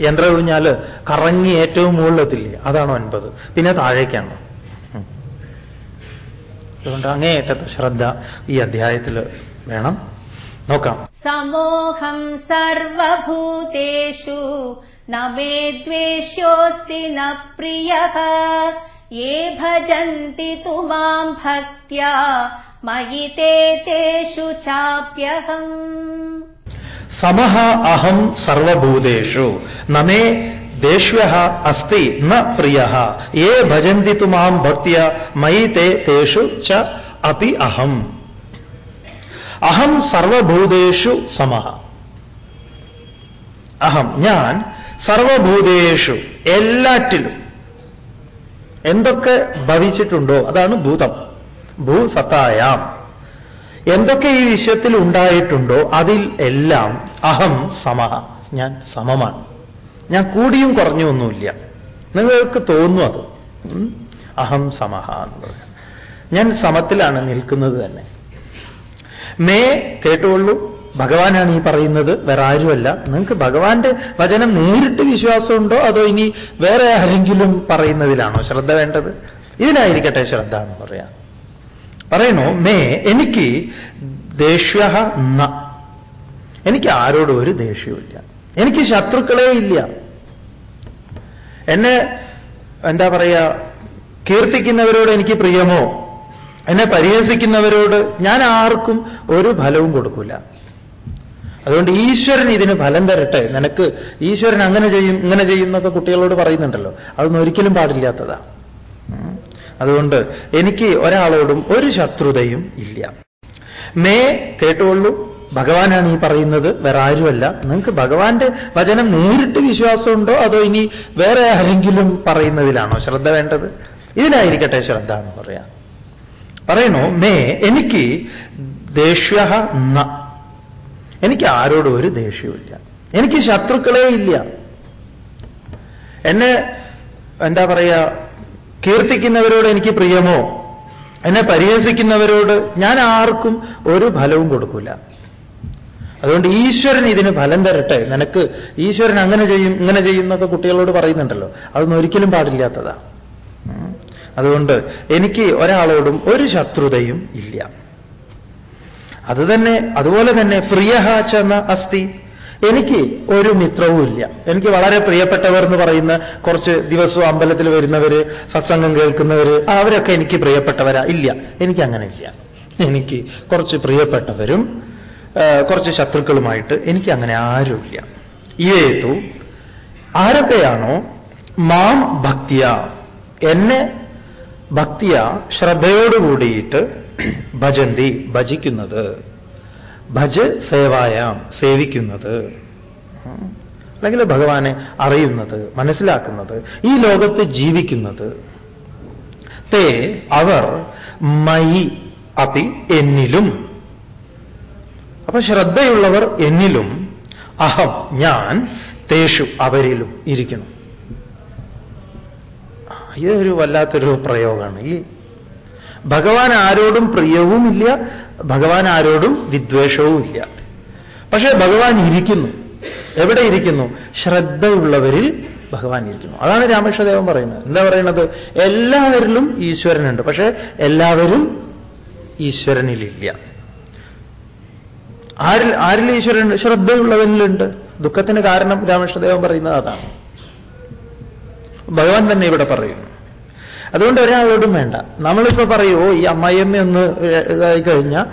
യന്ത്രവിഞ്ഞാൽ കറങ്ങി ഏറ്റവും മുകളിലെത്തില്ല? അതാണ് ഒൻപത്. പിന്നെ താഴേക്കാണ്. അതുകൊണ്ട് അങ്ങേയറ്റത്തെ ശ്രദ്ധ ഈ അധ്യായത്തിൽ വേണം. നോക്കാം. സമൂഹം സർവഭൂതേഷു न मे द्वेष्योऽस्ति न प्रियः ये भजन्ति तु माम् भक्त्या मयि ते तेषु चाप्यहम् സമഹ അഹം സർവഭൂതേഷു നമേ ദേഷ്യ അസ്തി ന പ്രിയ യേ ഭജന്തി തു മാം ഭക്തിയ മയി തേ തേഷു ച അപി അഹം അഹം സർവഭൂതേഷു സമഹ അഹം ഞാൻ സർവഭൂതേഷു എല്ലാറ്റിലും. എന്തൊക്കെ ഭവിച്ചിട്ടുണ്ടോ അതാണ് ഭൂതം. ഭൂസത്തായാം. എന്തൊക്കെ ഈ വിശ്വത്തിൽ ഉണ്ടായിട്ടുണ്ടോ അതിൽ എല്ലാം അഹം സമഹ ഞാൻ സമമാണ്. ഞാൻ കൂടിയും കുറഞ്ഞു ഒന്നുമില്ല നിങ്ങൾക്ക് തോന്നും അത്. അഹം സമഹ എന്ന് പറയാം. ഞാൻ സമത്തിലാണ് നിൽക്കുന്നത് തന്നെ. മേ കേട്ടുകൊള്ളൂ. ഭഗവാനാണ് ഈ പറയുന്നത് വേറെ ആരുമല്ല. നിങ്ങൾക്ക് ഭഗവാന്റെ വചനം നേരിട്ട് വിശ്വാസമുണ്ടോ അതോ ഇനി വേറെ ആരെങ്കിലും പറയുന്നതിലാണോ ശ്രദ്ധ വേണ്ടത്? ഇതിനായിരിക്കട്ടെ ശ്രദ്ധ എന്ന് പറയാം. പറയുന്നു മേ എനിക്ക് ദേഷ്യ ന. എനിക്ക് ആരോടും ഒരു ദേഷ്യവുമില്ല എനിക്ക് ശത്രുക്കളേ ഇല്ല. എന്നെ എന്താ പറയുക കീർത്തിക്കുന്നവരോട് എനിക്ക് പ്രിയമോ? എന്നെ പരിഹസിക്കുന്നവരോട് ഞാൻ ആർക്കും ഒരു ഫലവും കൊടുക്കില്ല അതുകൊണ്ട് ഈശ്വരൻ ഇതിന് ഫലം തരട്ടെ. നിനക്ക് ഈശ്വരൻ അങ്ങനെ ചെയ്യും ഇങ്ങനെ ചെയ്യും എന്നൊക്കെ കുട്ടികളോട് പറയുന്നുണ്ടല്ലോ. അതൊന്നും ഒരിക്കലും പാടില്ലാത്തതാ. അതുകൊണ്ട് എനിക്ക് ഒരാളോടും ഒരു ശത്രുതയും ഇല്ല. മേ കേട്ടുകൊള്ളൂ. ഭഗവാനാണ് ഈ പറയുന്നത്. വേറെ ആരുമല്ല. നിങ്ങൾക്ക് ഭഗവാന്റെ വചനം നേരിട്ട് വിശ്വാസമുണ്ടോ? അതോ ഇനി വേറെ ആരെങ്കിലും പറയുന്നതിലാണോ ശ്രദ്ധ വേണ്ടത്? ഇതിനായിരിക്കട്ടെ ശ്രദ്ധ എന്ന് പറയാം. പറയുന്നു മേ എനിക്ക് ദേഷ്യ എനിക്ക് ആരോടും ഒരു ദേഷ്യമില്ല എനിക്ക് ശത്രുക്കളേ ഇല്ല. എന്നെ എന്താ പറയുക കീർത്തിക്കുന്നവരോട് എനിക്ക് പ്രിയമോ? എന്നെ പരിഹസിക്കുന്നവരോട് ഞാൻ ആർക്കും ഒരു ഫലവും കൊടുക്കില്ല അതുകൊണ്ട് ഈശ്വരൻ ഇതിന് ഫലം തരട്ടെ. നിനക്ക് ഈശ്വരൻ അങ്ങനെ ചെയ്യും ഇങ്ങനെ ചെയ്യുന്നൊക്കെ കുട്ടികളോട് പറയുന്നുണ്ടല്ലോ. അതൊന്നും ഒരിക്കലും പാടില്ലാത്തതാ. അതുകൊണ്ട് എനിക്ക് ഒരാളോടും ഒരു ശത്രുതയും ഇല്ല. അത് തന്നെ അതുപോലെ തന്നെ പ്രിയഹ ചെന്ന അസ്ഥി എനിക്ക് ഒരു മിത്രവും ഇല്ല. എനിക്ക് വളരെ പ്രിയപ്പെട്ടവർ എന്ന് പറയുന്ന കുറച്ച് ദിവസവും അമ്പലത്തിൽ വരുന്നവര് സത്സംഗം കേൾക്കുന്നവര് അവരൊക്കെ എനിക്ക് പ്രിയപ്പെട്ടവരാ. ഇല്ല. എനിക്ക് അങ്ങനെ ഇല്ല. എനിക്ക് കുറച്ച് പ്രിയപ്പെട്ടവരും കുറച്ച് ശത്രുക്കളുമായിട്ട് എനിക്ക് അങ്ങനെ ആരുമില്ല ഏതു ആരൊക്കെയാണോ? മാം ഭക്തിയ. എന്നെ ഭക്തിയ ശ്രദ്ധയോടുകൂടിയിട്ട് ഭജന്തി ഭജിക്കുന്നത് ഭജ സേവായാം സേവിക്കുന്നത് അല്ലെങ്കിൽ ഭഗവാനെ അറിയുന്നത് മനസ്സിലാക്കുന്നത് ഈ ലോകത്ത് ജീവിക്കുന്നത്. തേ അവർ മൈ അപി എന്നിലും. അപ്പൊ ശ്രദ്ധയുള്ളവർ എന്നിലും അഹം ഞാൻ തേഷു അവരിലും ഇരിക്കണം. ഇതൊരു വല്ലാത്തൊരു പ്രയോഗമാണ്. ഈ ഭഗവാൻ ആരോടും പ്രിയവുമില്ല ഭഗവാൻ ആരോടും വിദ്വേഷവുമില്ല പക്ഷേ ഭഗവാൻ ഇരിക്കുന്നു. എവിടെ ഇരിക്കുന്നു? ശ്രദ്ധയുള്ളവരിൽ ഭഗവാൻ ഇരിക്കുന്നു. അതാണ് രാമകൃഷ്ണദേവൻ പറയുന്നത്. എന്താ പറയുന്നത്? എല്ലാവരിലും ഈശ്വരനുണ്ട്. പക്ഷേ എല്ലാവരും ഈശ്വരനിലില്ല. ആരിൽ ആരിൽ ഈശ്വരൻ ശ്രദ്ധയുള്ളവനിലുണ്ട്. ദുഃഖത്തിന് കാരണം രാമകൃഷ്ണദേവൻ പറയുന്നത് അതാണ്. ഭഗവാൻ തന്നെ ഇവിടെ പറയുന്നു. അതുകൊണ്ട് ഒരാളോടും വേണ്ട. നമ്മളിപ്പോ പറയുമോ "ഓ, ഈ അമ്മായിയമ്മ ഒന്ന് ഇതായി കഴിഞ്ഞാൽ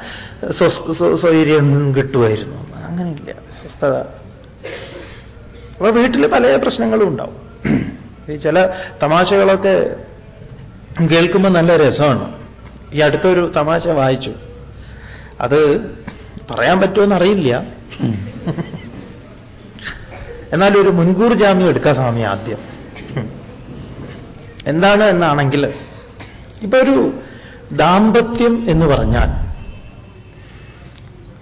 സ്വൈര്യം കിട്ടുമായിരുന്നു. അങ്ങനെയില്ല. സ്വസ്ഥത. അപ്പൊ വീട്ടിൽ പല പ്രശ്നങ്ങളും ഉണ്ടാവും. ഈ ചില തമാശകളൊക്കെ കേൾക്കുമ്പോൾ നല്ല രസമാണ്. ഈ അടുത്തൊരു തമാശ വായിച്ചു. അത് പറയാൻ പറ്റുമെന്ന് അറിയില്ല. എന്നാൽ ഒരു മുൻകൂർ ജാമ്യം എടുക്കാം സ്വാമി ആദ്യം. എന്താണ് എന്നാണെങ്കിൽ ഇപ്പൊ ഒരു ദാമ്പത്യം എന്ന് പറഞ്ഞാൽ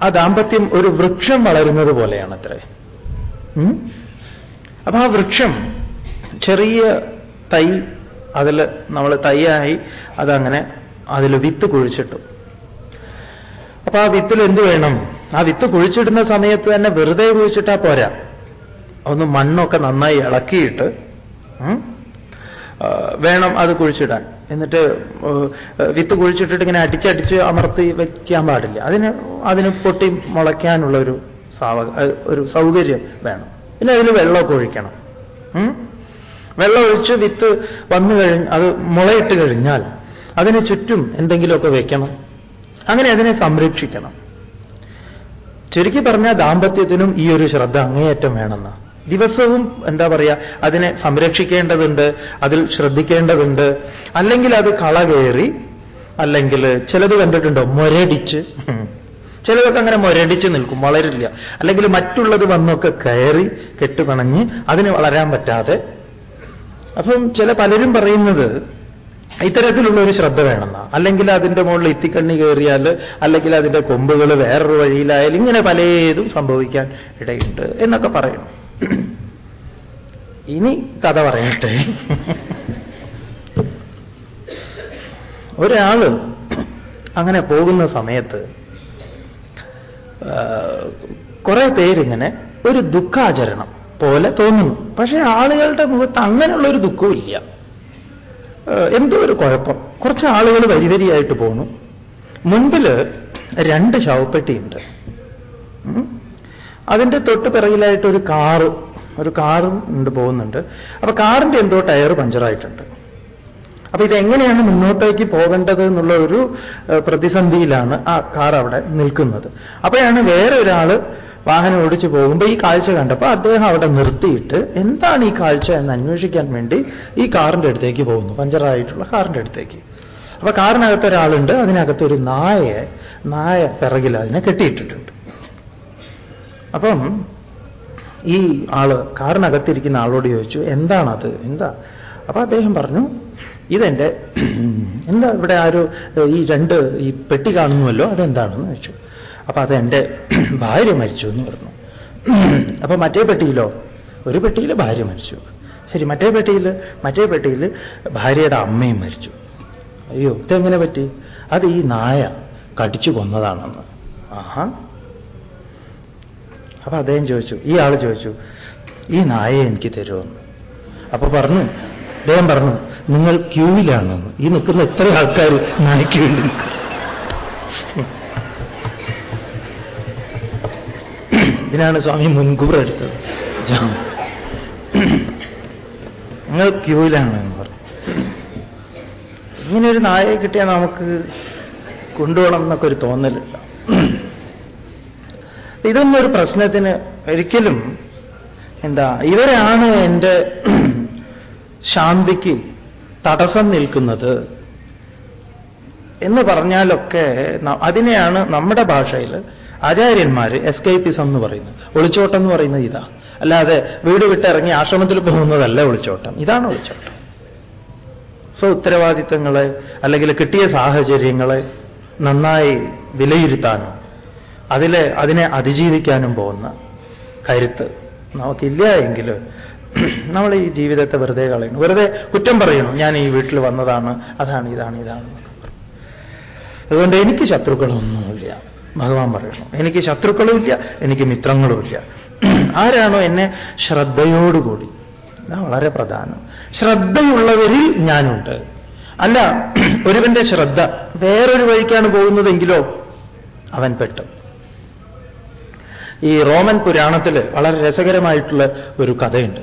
ആ ദാമ്പത്യം ഒരു വൃക്ഷം വളരുന്നത് പോലെയാണ് അത്രേ അപ്പൊ ആ വൃക്ഷം ചെറിയ തൈ അതിൽ നമ്മൾ തൈയായി അതങ്ങനെ അതിൽ വിത്ത് കുഴിച്ചിട്ടു. അപ്പൊ ആ വിത്തിൽ എന്ത് വേണം? ആ വിത്ത് കുഴിച്ചിടുന്ന സമയത്ത് തന്നെ വെറുതെ കുഴിച്ചിട്ടാ പോരാ. ഒന്ന് മണ്ണൊക്കെ നന്നായി ഇളക്കിയിട്ട് വേണം അത് കുഴിച്ചിടാൻ. എന്നിട്ട് വിത്ത് കുഴിച്ചിട്ടിട്ട് ഇങ്ങനെ അടിച്ചടിച്ച് അമർത്തി വയ്ക്കാൻ പാടില്ല. അതിന് അതിന് പൊട്ടി മുളയ്ക്കാനുള്ള ഒരു സാവ ഒരു സൗകര്യം വേണം. പിന്നെ അതിൽ വെള്ളമൊക്കെ ഒഴിക്കണം. വെള്ളം ഒഴിച്ച് വിത്ത് വന്നു കഴിഞ്ഞ് അത് മുളയിട്ട് കഴിഞ്ഞാൽ അതിന് ചുറ്റും എന്തെങ്കിലുമൊക്കെ വെക്കണം. അങ്ങനെ അതിനെ സംരക്ഷിക്കണം. ചുരുക്കി പറഞ്ഞാൽ ദാമ്പത്യത്തിനും ഈ ഒരു ശ്രദ്ധ അങ്ങേയറ്റം വേണമെന്ന് ദിവസവും എന്താ പറയുക അതിനെ സംരക്ഷിക്കേണ്ടതുണ്ട് അതിൽ ശ്രദ്ധിക്കേണ്ടതുണ്ട്. അല്ലെങ്കിൽ അത് കള കയറി അല്ലെങ്കിൽ ചിലത് കണ്ടിട്ടുണ്ടോ മൊരടിച്ച്. ചിലതൊക്കെ അങ്ങനെ മുരടിച്ച് നിൽക്കും വളരില്ല. അല്ലെങ്കിൽ മറ്റുള്ളത് വന്നൊക്കെ കയറി കെട്ടുപിണഞ്ഞ് അതിന് വളരാൻ പറ്റാതെ. അപ്പം ചില പലരും പറയുന്നത് ഇത്തരത്തിലുള്ള ഒരു ശ്രദ്ധ വേണമെന്ന. അല്ലെങ്കിൽ അതിന്റെ മുകളിൽ ഇത്തിക്കണ്ണി കയറിയാൽ അല്ലെങ്കിൽ അതിന്റെ കൊമ്പുകൾ വേറൊരു വഴിയിലായാലും ഇങ്ങനെ പലതും സംഭവിക്കാൻ ഇടയുണ്ട് എന്നൊക്കെ പറയുന്നു ഇനി കഥ പറയട്ടെ. ഒരാൾ അങ്ങനെ പോകുന്ന സമയത്ത് കുറെ പേരിങ്ങനെ ഒരു ദുഃഖാചരണം പോലെ തോന്നുന്നു. പക്ഷേ ആളുകളുടെ മുഖത്ത് അങ്ങനെയുള്ള ഒരു ദുഃഖവും ഇല്ല. എന്തോ ഒരു കുഴപ്പം. കുറച്ച് ആളുകൾ വരിവരിയായിട്ട് പോണു മുൻപിൽ രണ്ട് ശവപ്പെട്ടിയുണ്ട്. അതിന്റെ തൊട്ട് പിറകിലായിട്ട് ഒരു കാറ് ഒരു കാറും ഉണ്ട് പോകുന്നുണ്ട്. അപ്പൊ കാറിന്റെ എന്തോ ടയർ പഞ്ചറായിട്ടുണ്ട്. അപ്പൊ ഇതെങ്ങനെയാണ് മുന്നോട്ടേക്ക് പോകേണ്ടത് എന്നുള്ള ഒരു പ്രതിസന്ധിയിലാണ് ആ കാർ അവിടെ നിൽക്കുന്നത്. അപ്പോഴാണ് വേറെ ഒരാൾ വാഹനം ഓടിച്ചു പോകുമ്പോൾ ഈ കാഴ്ച കണ്ടപ്പോൾ അദ്ദേഹം അവിടെ നിർത്തിയിട്ട് എന്താണ് ഈ കാഴ്ച എന്ന് അന്വേഷിക്കാൻ വേണ്ടി ഈ കാറിന്റെ അടുത്തേക്ക് പോകുന്നു. പഞ്ചറായിട്ടുള്ള കാറിന്റെ അടുത്തേക്ക്. അപ്പൊ കാറിനകത്ത് ഒരാളുണ്ട് അതിനകത്ത് ഒരു നായയെ നായ പിറകിൽ അതിനെ കെട്ടിയിട്ടിട്ടുണ്ട്. അപ്പം ഈ ആൾ കാറിനകത്തിരിക്കുന്ന ആളോട് ചോദിച്ചു എന്താണത്? എന്താ? അപ്പൊ അദ്ദേഹം പറഞ്ഞു ഇതെന്റെ എന്താ ഇവിടെ ആരോ ഈ രണ്ട് ഈ പെട്ടി കാണുന്നുവല്ലോ അതെന്താണെന്ന് ചോദിച്ചു. അപ്പൊ അതെന്റെ ഭാര്യ മരിച്ചു എന്ന് പറഞ്ഞു. അപ്പൊ മറ്റേ പെട്ടിയിലോ? ഒരു പെട്ടിയിൽ ഭാര്യ മരിച്ചു. ശരി മറ്റേ പെട്ടിയിൽ മറ്റേ പെട്ടിയിൽ ഭാര്യയുടെ അമ്മയും മരിച്ചു. അയ്യോ ഇതെങ്ങനെ പറ്റി? അത് ഈ നായ കടിച്ചു കൊന്നതാണെന്ന്. ആഹാ അപ്പൊ അദ്ദേഹം ചോദിച്ചു ഈ ആൾ ചോദിച്ചു ഈ നായയെ എനിക്ക് തരുമെന്ന് അപ്പൊ പറഞ്ഞു അദ്ദേഹം പറഞ്ഞു നിങ്ങൾ ക്യൂവിലാണെന്ന്. ഈ നിൽക്കുന്ന എത്ര ആൾക്കാർ നായ്ക്ക് വേണ്ടി നിൽക്കും ഇതിനാണ് സ്വാമി മുൻകൂർ എടുത്തത്. നിങ്ങൾ ക്യൂവിലാണ് എന്ന് പറഞ്ഞു. ഇങ്ങനെ ഒരു നായയെ കിട്ടിയാൽ നമുക്ക് കൊണ്ടുപോകണം എന്നൊക്കെ ഒരു തോന്നലുണ്ട്. ഇതൊന്നും ഒരു പ്രശ്നത്തിന് ഒരിക്കലും എന്താ ഇവരാണ് എന്റെ ശാന്തിക്ക് തടസ്സം നിൽക്കുന്നത് എന്ന് പറഞ്ഞാലൊക്കെ അതിനെയാണ് നമ്മുടെ ഭാഷയിൽ ആചാര്യന്മാര് എസ്കേപ്പിസം എന്ന് പറയുന്നത്. ഒളിച്ചോട്ടം എന്ന് പറയുന്നത് ഇതാ. അല്ലാതെ വീട് വിട്ടിറങ്ങി ആശ്രമത്തിൽ പോകുന്നതല്ല ഒളിച്ചോട്ടം. ഇതാണ് ഒളിച്ചോട്ടം. സ്വ ഉത്തരവാദിത്തങ്ങളെ അല്ലെങ്കിൽ കിട്ടിയ സാഹചര്യങ്ങളെ നന്നായി വിലയിരുത്താനും അതിലെ അതിനെ അതിജീവിക്കാനും പോകുന്ന കരുത്ത് നമുക്കില്ല എങ്കിൽ നമ്മൾ ഈ ജീവിതത്തെ വെറുതെ കളയുന്നു. വെറുതെ കുറ്റം പറയുന്നു ഞാൻ ഈ വീട്ടിൽ വന്നതാണ് അതാണ് ഇതാണ് ഇതാണ്. അതുകൊണ്ട് എനിക്ക് ശത്രുക്കളൊന്നുമില്ല. ഭഗവാൻ പറയുന്നു എനിക്ക് ശത്രുക്കളുമില്ല എനിക്ക് മിത്രങ്ങളുമില്ല. ആരാണോ എന്നെ ശ്രദ്ധയോടുകൂടി ഇതാ വളരെ പ്രധാനം. ശ്രദ്ധയുള്ളവരിൽ ഞാനുണ്ട്. അല്ല ഒരുവന്റെ ശ്രദ്ധ വേറൊരു വഴിക്കാണ് പോകുന്നതെങ്കിലോ അവൻ പെട്ടു. ഈ റോമൻ പുരാണത്തിൽ വളരെ രസകരമായിട്ടുള്ള ഒരു കഥയുണ്ട്.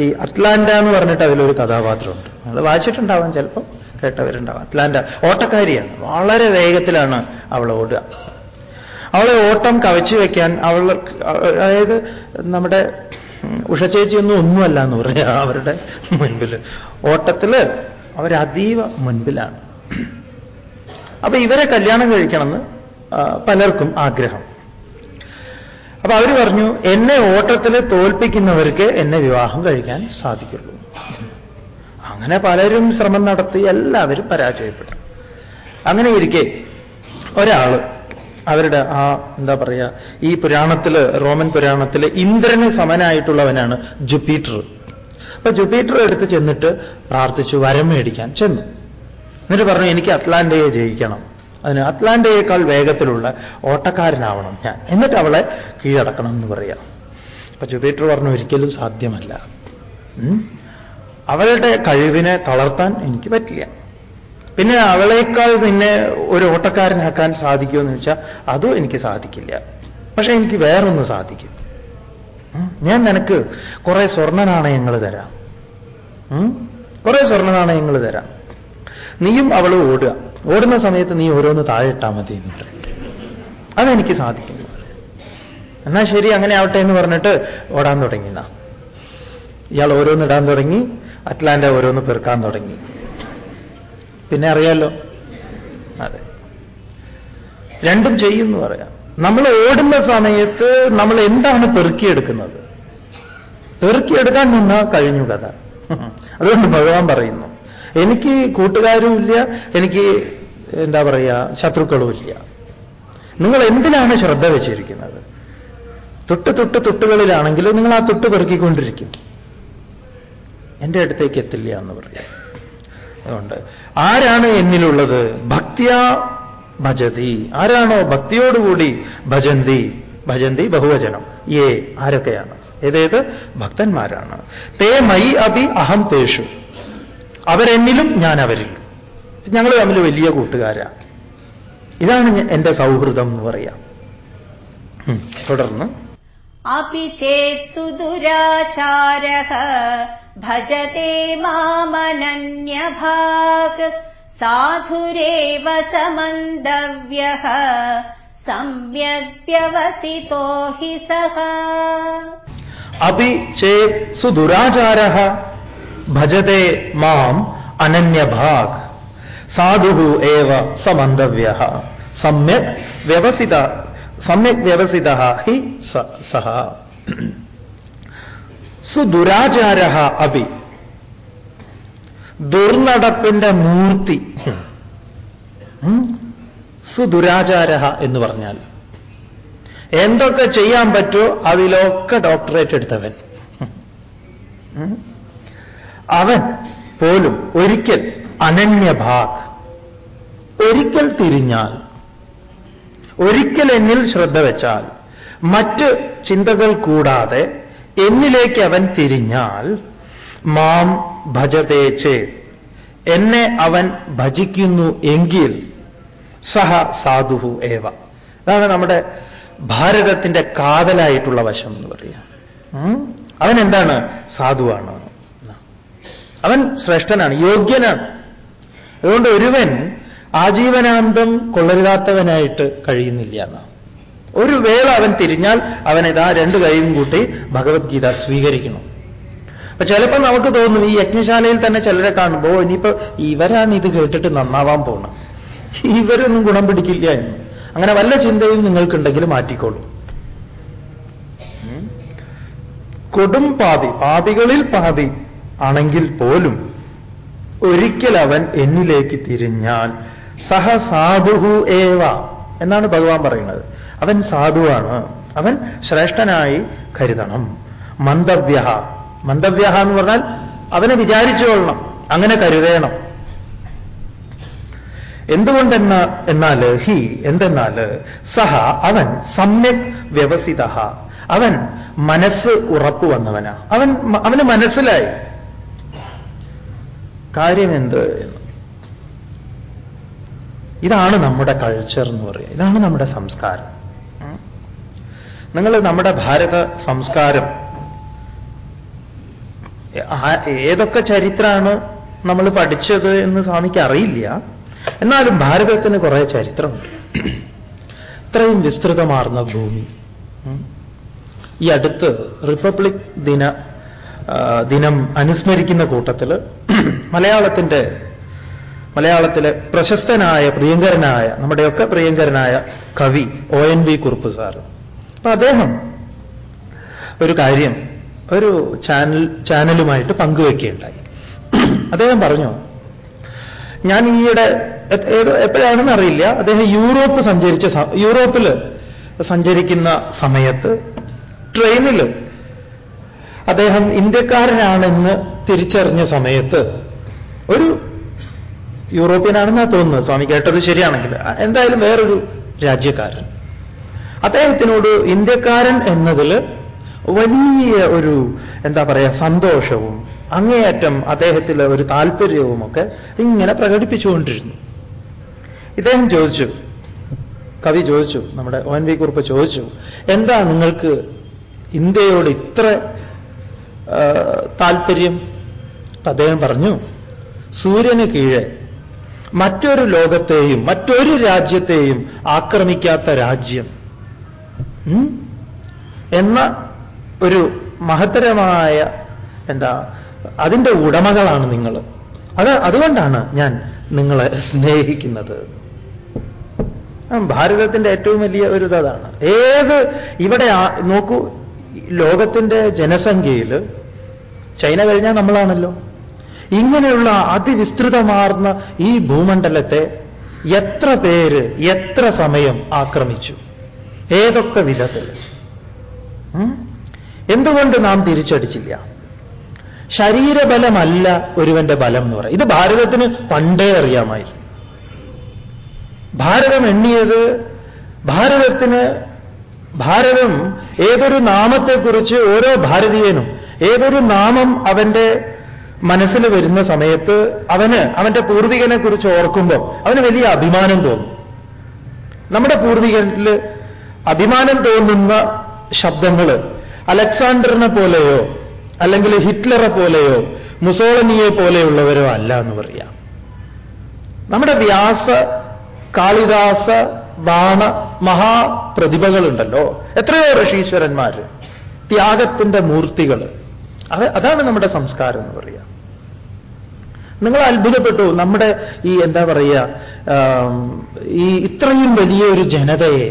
ഈ അറ്റ്ലാന്റ എന്ന് പറഞ്ഞിട്ട് അതിലൊരു കഥാപാത്രമുണ്ട്. അത് വായിച്ചിട്ടുണ്ടാവാം ചിലപ്പോൾ കേട്ടവരുണ്ടാവാം. അറ്റ്ലാന്റ ഓട്ടക്കാരിയാണ്. വളരെ വേഗത്തിലാണ് അവൾ ഓടുക. അവളെ ഓട്ടം കവച്ചു വയ്ക്കാൻ അവൾ അതായത് നമ്മുടെ ഉഷചേച്ചിയൊന്നും ഒന്നുമല്ല എന്ന് പറയാ. അവരുടെ മുൻപിൽ ഓട്ടത്തിൽ അവരതീവ മുൻപിലാണ്. അപ്പൊ ഇവരെ കല്യാണം കഴിക്കണമെന്ന് പലർക്കും ആഗ്രഹം. അപ്പൊ അവർ പറഞ്ഞു എന്നെ ഓട്ടത്തിൽ തോൽപ്പിക്കുന്നവർക്ക് എന്നെ വിവാഹം കഴിക്കാൻ സാധിക്കുള്ളൂ. അങ്ങനെ പലരും ശ്രമം നടത്തി എല്ലാവരും പരാജയപ്പെട്ടു. അങ്ങനെ ഇരിക്കെ ഒരാൾ അവരുടെ ആ എന്താ പറയുക ഈ പുരാണത്തിൽ റോമൻ പുരാണത്തിൽ ഇന്ദ്രന് സമനായിട്ടുള്ളവനാണ് ജുപ്പീറ്റർ. അപ്പൊ ജുപ്പീറ്റർ എടുത്ത് ചെന്നിട്ട് പ്രാർത്ഥിച്ചു വരം മേടിക്കാൻ ചെന്നു. എന്നിട്ട് പറഞ്ഞു എനിക്ക് അറ്റ്ലാന്റയെ ജയിക്കണം. അതിന് അറ്റ്ലാന്റയേക്കാൾ വേഗത്തിലുള്ള ഓട്ടക്കാരനാവണം ഞാൻ. എന്നിട്ട് അവളെ കീഴടക്കണം എന്ന് പറയാം. അപ്പൊ ജുപ്പീറ്റർ പറഞ്ഞു ഒരിക്കലും സാധ്യമല്ല. അവളുടെ കഴിവിനെ തളർത്താൻ എനിക്ക് പറ്റില്ല. പിന്നെ അവളേക്കാൾ നിന്നെ ഒരു ഓട്ടക്കാരനാക്കാൻ സാധിക്കുമെന്ന് വെച്ചാൽ അതും എനിക്ക് സാധിക്കില്ല. പക്ഷെ എനിക്ക് വേറൊന്ന് സാധിക്കും. ഞാൻ നിനക്ക് കുറെ സ്വർണ നാണയങ്ങൾ തരാം കുറേ സ്വർണ നാണയങ്ങൾ തരാം. നീയും അവളും ഓടുക. ഓടുന്ന സമയത്ത് നീ ഓരോന്ന് താഴെ ഇട്ടാൽ മതി എന്ന് പറയും. അതെനിക്ക് സാധിക്കും എന്നാ ശരി അങ്ങനെ ആവട്ടെ എന്ന് പറഞ്ഞിട്ട് ഓടാൻ തുടങ്ങി എന്നാ ഇയാൾ ഓരോന്ന് ഇടാൻ തുടങ്ങി അറ്റ്ലാന്റ ഓരോന്ന് പെറുക്കാൻ തുടങ്ങി. പിന്നെ അറിയാലോ? അതെ. രണ്ടും ചെയ്യുന്നു പറയാം. നമ്മൾ ഓടുന്ന സമയത്ത് നമ്മൾ എന്താണ് പെറുക്കിയെടുക്കുന്നത്? പെറുക്കിയെടുക്കാൻ നിന്നാ കഴിഞ്ഞു കഥ. അതുകൊണ്ട് ഭഗവാൻ പറയുന്നു എനിക്ക് കൂട്ടുകാരുമില്ല എനിക്ക് എന്താ പറയുക ശത്രുക്കളുമില്ല നിങ്ങൾ എന്തിനാണ് ശ്രദ്ധ വെച്ചിരിക്കുന്നത്? തൊട്ട് തൊട്ട് തൊട്ടുകളിലാണെങ്കിലും നിങ്ങൾ ആ തൊട്ട് പെറുക്കിക്കൊണ്ടിരിക്കും. എന്റെ അടുത്തേക്ക് എത്തില്ല എന്ന് പറയാം. അതുകൊണ്ട് ആരാണ് എന്നിലുള്ളത്? ഭക്തിയ ഭജതി. ആരാണോ ഭക്തിയോടുകൂടി ഭജന്തി? ഭജന്തി ബഹുവചനം. ഏ ആരൊക്കെയാണ്? ഏതേത്? ഭക്തന്മാരാണ്. തേ മൈ അഭി അഹം തേഷു. അവരെന്നിലും ഞാൻ അവരിലും ഞങ്ങൾ തമ്മിൽ വലിയ കൂട്ടുകാരാ ഇതാണ് ഞ- എന്റെ സൗഹൃദം എന്ന് പറയാം ഉം, തുടർന്ന് अपि चेत्सु दुराचारः भजते मामनन्यभाक् साधुरेव समन्दव्यः सम्यग् व्यवसितो हि सः അപി ചേത് സുദുരാചാര ഭജത്തെ മാം അനന്യഭാഗ് സാധു ഏവ സമന്തവ്യ സമ്യക് വ്യവസിത സമ്യക് വ്യവസിത ഹി സഹ. സുദുരാചാര അപി. ദുർനടപ്പിന്റെ മൂർത്തി? സുദുരാചാര എന്ന് പറഞ്ഞാൽ എന്തൊക്കെ ചെയ്യാൻ പറ്റുമോ അതിലൊക്കെ ഡോക്ടറേറ്റ് എടുത്തവൻ? അവൻ പോലും ഒരിക്കൽ അനന്യഭാഗ്. ഒരിക്കൽ തിരിഞ്ഞാൽ ഒരിക്കൽ എന്നിൽ ശ്രദ്ധ വെച്ചാൽ മറ്റ് ചിന്തകൾ കൂടാതെ എന്നിലേക്ക് അവൻ തിരിഞ്ഞാൽ മാം ഭജതേ ചേ എന്നെ അവൻ ഭജിക്കുന്നു എങ്കിൽ സഹ സാധുഹു ഏവ. അതാണ് നമ്മുടെ ഭാരതത്തിന്റെ കാതലായിട്ടുള്ള വശം എന്ന് പറയാം. അവൻ എന്താണ്? സാധുവാണ്. അവൻ ശ്രേഷ്ഠനാണ് യോഗ്യനാണ്. അതുകൊണ്ട് ഒരുവൻ ആജീവനാന്തം കൊള്ളരുതാത്തവനായിട്ട് കഴിയുന്നില്ല എന്നാണ്. ഒരു വേള അവൻ തിരിഞ്ഞാൽ അവൻ ഇതാ രണ്ട് കൈയും കൂട്ടി ഭഗവത്ഗീത സ്വീകരിക്കണം അപ്പൊ ചിലപ്പോൾ നമുക്ക് തോന്നും ഈ യജ്ഞശാലയിൽ തന്നെ ചിലരെ കാണുമ്പോൾ ഇനിയിപ്പോ ഇവരാണ് ഇത് കേട്ടിട്ട് നന്നാവാൻ പോണം ഇവരൊന്നും ഗുണം പിടിക്കില്ല എന്ന്. അങ്ങനെ വല്ല ചിന്തയും നിങ്ങൾക്കുണ്ടെങ്കിൽ മാറ്റിക്കോളൂ. കൊടും പാതി പാതികളിൽ പാപി ആണെങ്കിൽ പോലും ഒരിക്കൽ അവൻ എന്നിലേക്ക് തിരിഞ്ഞാൽ സഹ സാധുഹു ഏവ എന്നാണ് ഭഗവാൻ പറയുന്നത്. അവൻ സാധുവാണ്. അവൻ ശ്രേഷ്ഠനായി കരുതണം. മന്ദവ്യ മന്ദവ്യ എന്ന് പറഞ്ഞാൽ അവനെ വിചാരിച്ചു കൊള്ളണം. അങ്ങനെ കരുതേണം. എന്തുകൊണ്ടെന്ന എന്നാൽ ഹി എന്തെന്നാൽ സഹ അവൻ സമ്യക് വ്യവസിത അവൻ മനസ്സ് ഉറപ്പു വന്നവനാ അവൻ അവന് മനസ്സിലായി. കാര്യമെന്ത് എന്ന്. ഇതാണ് നമ്മുടെ കൾച്ചർ എന്ന് പറയുന്നത്. ഇതാണ് നമ്മുടെ സംസ്കാരം. നിങ്ങൾ നമ്മുടെ ഭാരത സംസ്കാരം ഏതൊക്കെ ചരിത്രമാണ് നമ്മൾ പഠിച്ചത് എന്ന് സ്വാമിക്ക് അറിയില്ല. എന്നാലും ഭാരതത്തിന് കുറേ ചരിത്രമുണ്ട്. ഇത്രയും വിസ്തൃതമാർന്ന ഭൂമി. ഈ അടുത്ത് റിപ്പബ്ലിക് ദിന ദിനം അനുസ്മരിക്കുന്ന കൂട്ടത്തിൽ മലയാളത്തിന്റെ മലയാളത്തിലെ പ്രശസ്തനായ പ്രിയങ്കരനായ നമ്മുടെയൊക്കെ പ്രിയങ്കരനായ കവി O N V Kurup sir അപ്പൊ അദ്ദേഹം ഒരു കാര്യം ഒരു ചാനൽ ചാനലുമായിട്ട് പങ്കുവെക്കുകയുണ്ടായി. അദ്ദേഹം പറഞ്ഞു ഞാൻ ഈയിടെ എപ്പോഴാണെന്ന് അറിയില്ല. അദ്ദേഹം യൂറോപ്പ് സഞ്ചരിച്ച യൂറോപ്പിൽ സഞ്ചരിക്കുന്ന സമയത്ത് ട്രെയിനിൽ അദ്ദേഹം ഇന്ത്യക്കാരനാണെന്ന് തിരിച്ചറിഞ്ഞ സമയത്ത് ഒരു യൂറോപ്യനാണെന്നാ തോന്നുന്നത്. സ്വാമി കേട്ടത് ശരിയാണെങ്കിൽ. എന്തായാലും വേറൊരു രാജ്യക്കാരൻ. അദ്ദേഹത്തിനോട് ഇന്ത്യക്കാരൻ എന്നതിൽ വലിയ ഒരു എന്താ പറയുക സന്തോഷവും അങ്ങേയറ്റം അദ്ദേഹത്തിലെ ഒരു താല്പര്യവുമൊക്കെ ഇങ്ങനെ പ്രകടിപ്പിച്ചുകൊണ്ടിരുന്നു. ഇദ്ദേഹം ചോദിച്ചു കവി ചോദിച്ചു നമ്മുടെ ഒ എൻ വി കുറിപ്പ് ചോദിച്ചു എന്താ നിങ്ങൾക്ക് ഇന്ത്യയോട് ഇത്ര താല്പര്യം അദ്ദേഹം പറഞ്ഞു സൂര്യന് കീഴെ മറ്റൊരു ലോകത്തെയും മറ്റൊരു രാജ്യത്തെയും ആക്രമിക്കാത്ത രാജ്യം എന്ന ഒരു മഹത്തരമായ എന്താ അതിന്റെ ഉടമകളാണ് നിങ്ങൾ. അത് അതുകൊണ്ടാണ് ഞാൻ നിങ്ങളെ സ്നേഹിക്കുന്നത്. ഭാരതത്തിന്റെ ഏറ്റവും വലിയ ഒരു ഇതാണ് ഏത് ഇവിടെ നോക്കൂ ലോകത്തിന്റെ ജനസംഖ്യയിൽ ചൈന കഴിഞ്ഞാൽ നമ്മളാണല്ലോ. ഇങ്ങനെയുള്ള അതിവിസ്തൃതമാർന്ന ഈ ഭൂമണ്ഡലത്തെ എത്ര പേര് എത്ര സമയം ആക്രമിച്ചു? ഏതൊക്കെ വിധത്തിൽ? എന്തുകൊണ്ട് നാം തിരിച്ചടിച്ചില്ല? ശരീരബലമല്ല ഒരുവന്റെ ബലം എന്ന് പറയും. ഇത് ഭാരതത്തിന് പണ്ടേ അറിയാമായിരുന്നു. ഭാരതം എണ്ണിയത് ഭാരതത്തിന് ഭാരതം ഏതൊരു നാമത്തെക്കുറിച്ച് ഓരോ ഭാരതീയനും ഏതൊരു നാമം അവന്റെ മനസ്സിൽ വരുന്ന സമയത്ത് അവന് അവന്റെ പൂർവികനെ കുറിച്ച് ഓർക്കുമ്പോൾ അവന് വലിയ അഭിമാനം തോന്നും. നമ്മുടെ പൂർവികരിൽ അഭിമാനം തോന്നുന്ന ശബ്ദങ്ങൾ അലക്സാണ്ടറിനെ പോലെയോ അല്ലെങ്കിൽ ഹിറ്റ്ലറെ പോലെയോ മുസോളനിയെ പോലെയുള്ളവരോ അല്ല എന്ന് പറയാം. നമ്മുടെ വ്യാസ കാളിദാസ ബാണ മഹാപ്രതിഭകളുണ്ടല്ലോ. എത്രയോ ഋഷീശ്വരന്മാര്. ത്യാഗത്തിന്റെ മൂർത്തികൾ അത് അതാണ് നമ്മുടെ സംസ്കാരം എന്ന് പറയുക നിങ്ങൾ അത്ഭുതപ്പെട്ടു. നമ്മുടെ ഈ എന്താ പറയുക ഈ ഇത്രയും വലിയ ഒരു ജനതയെ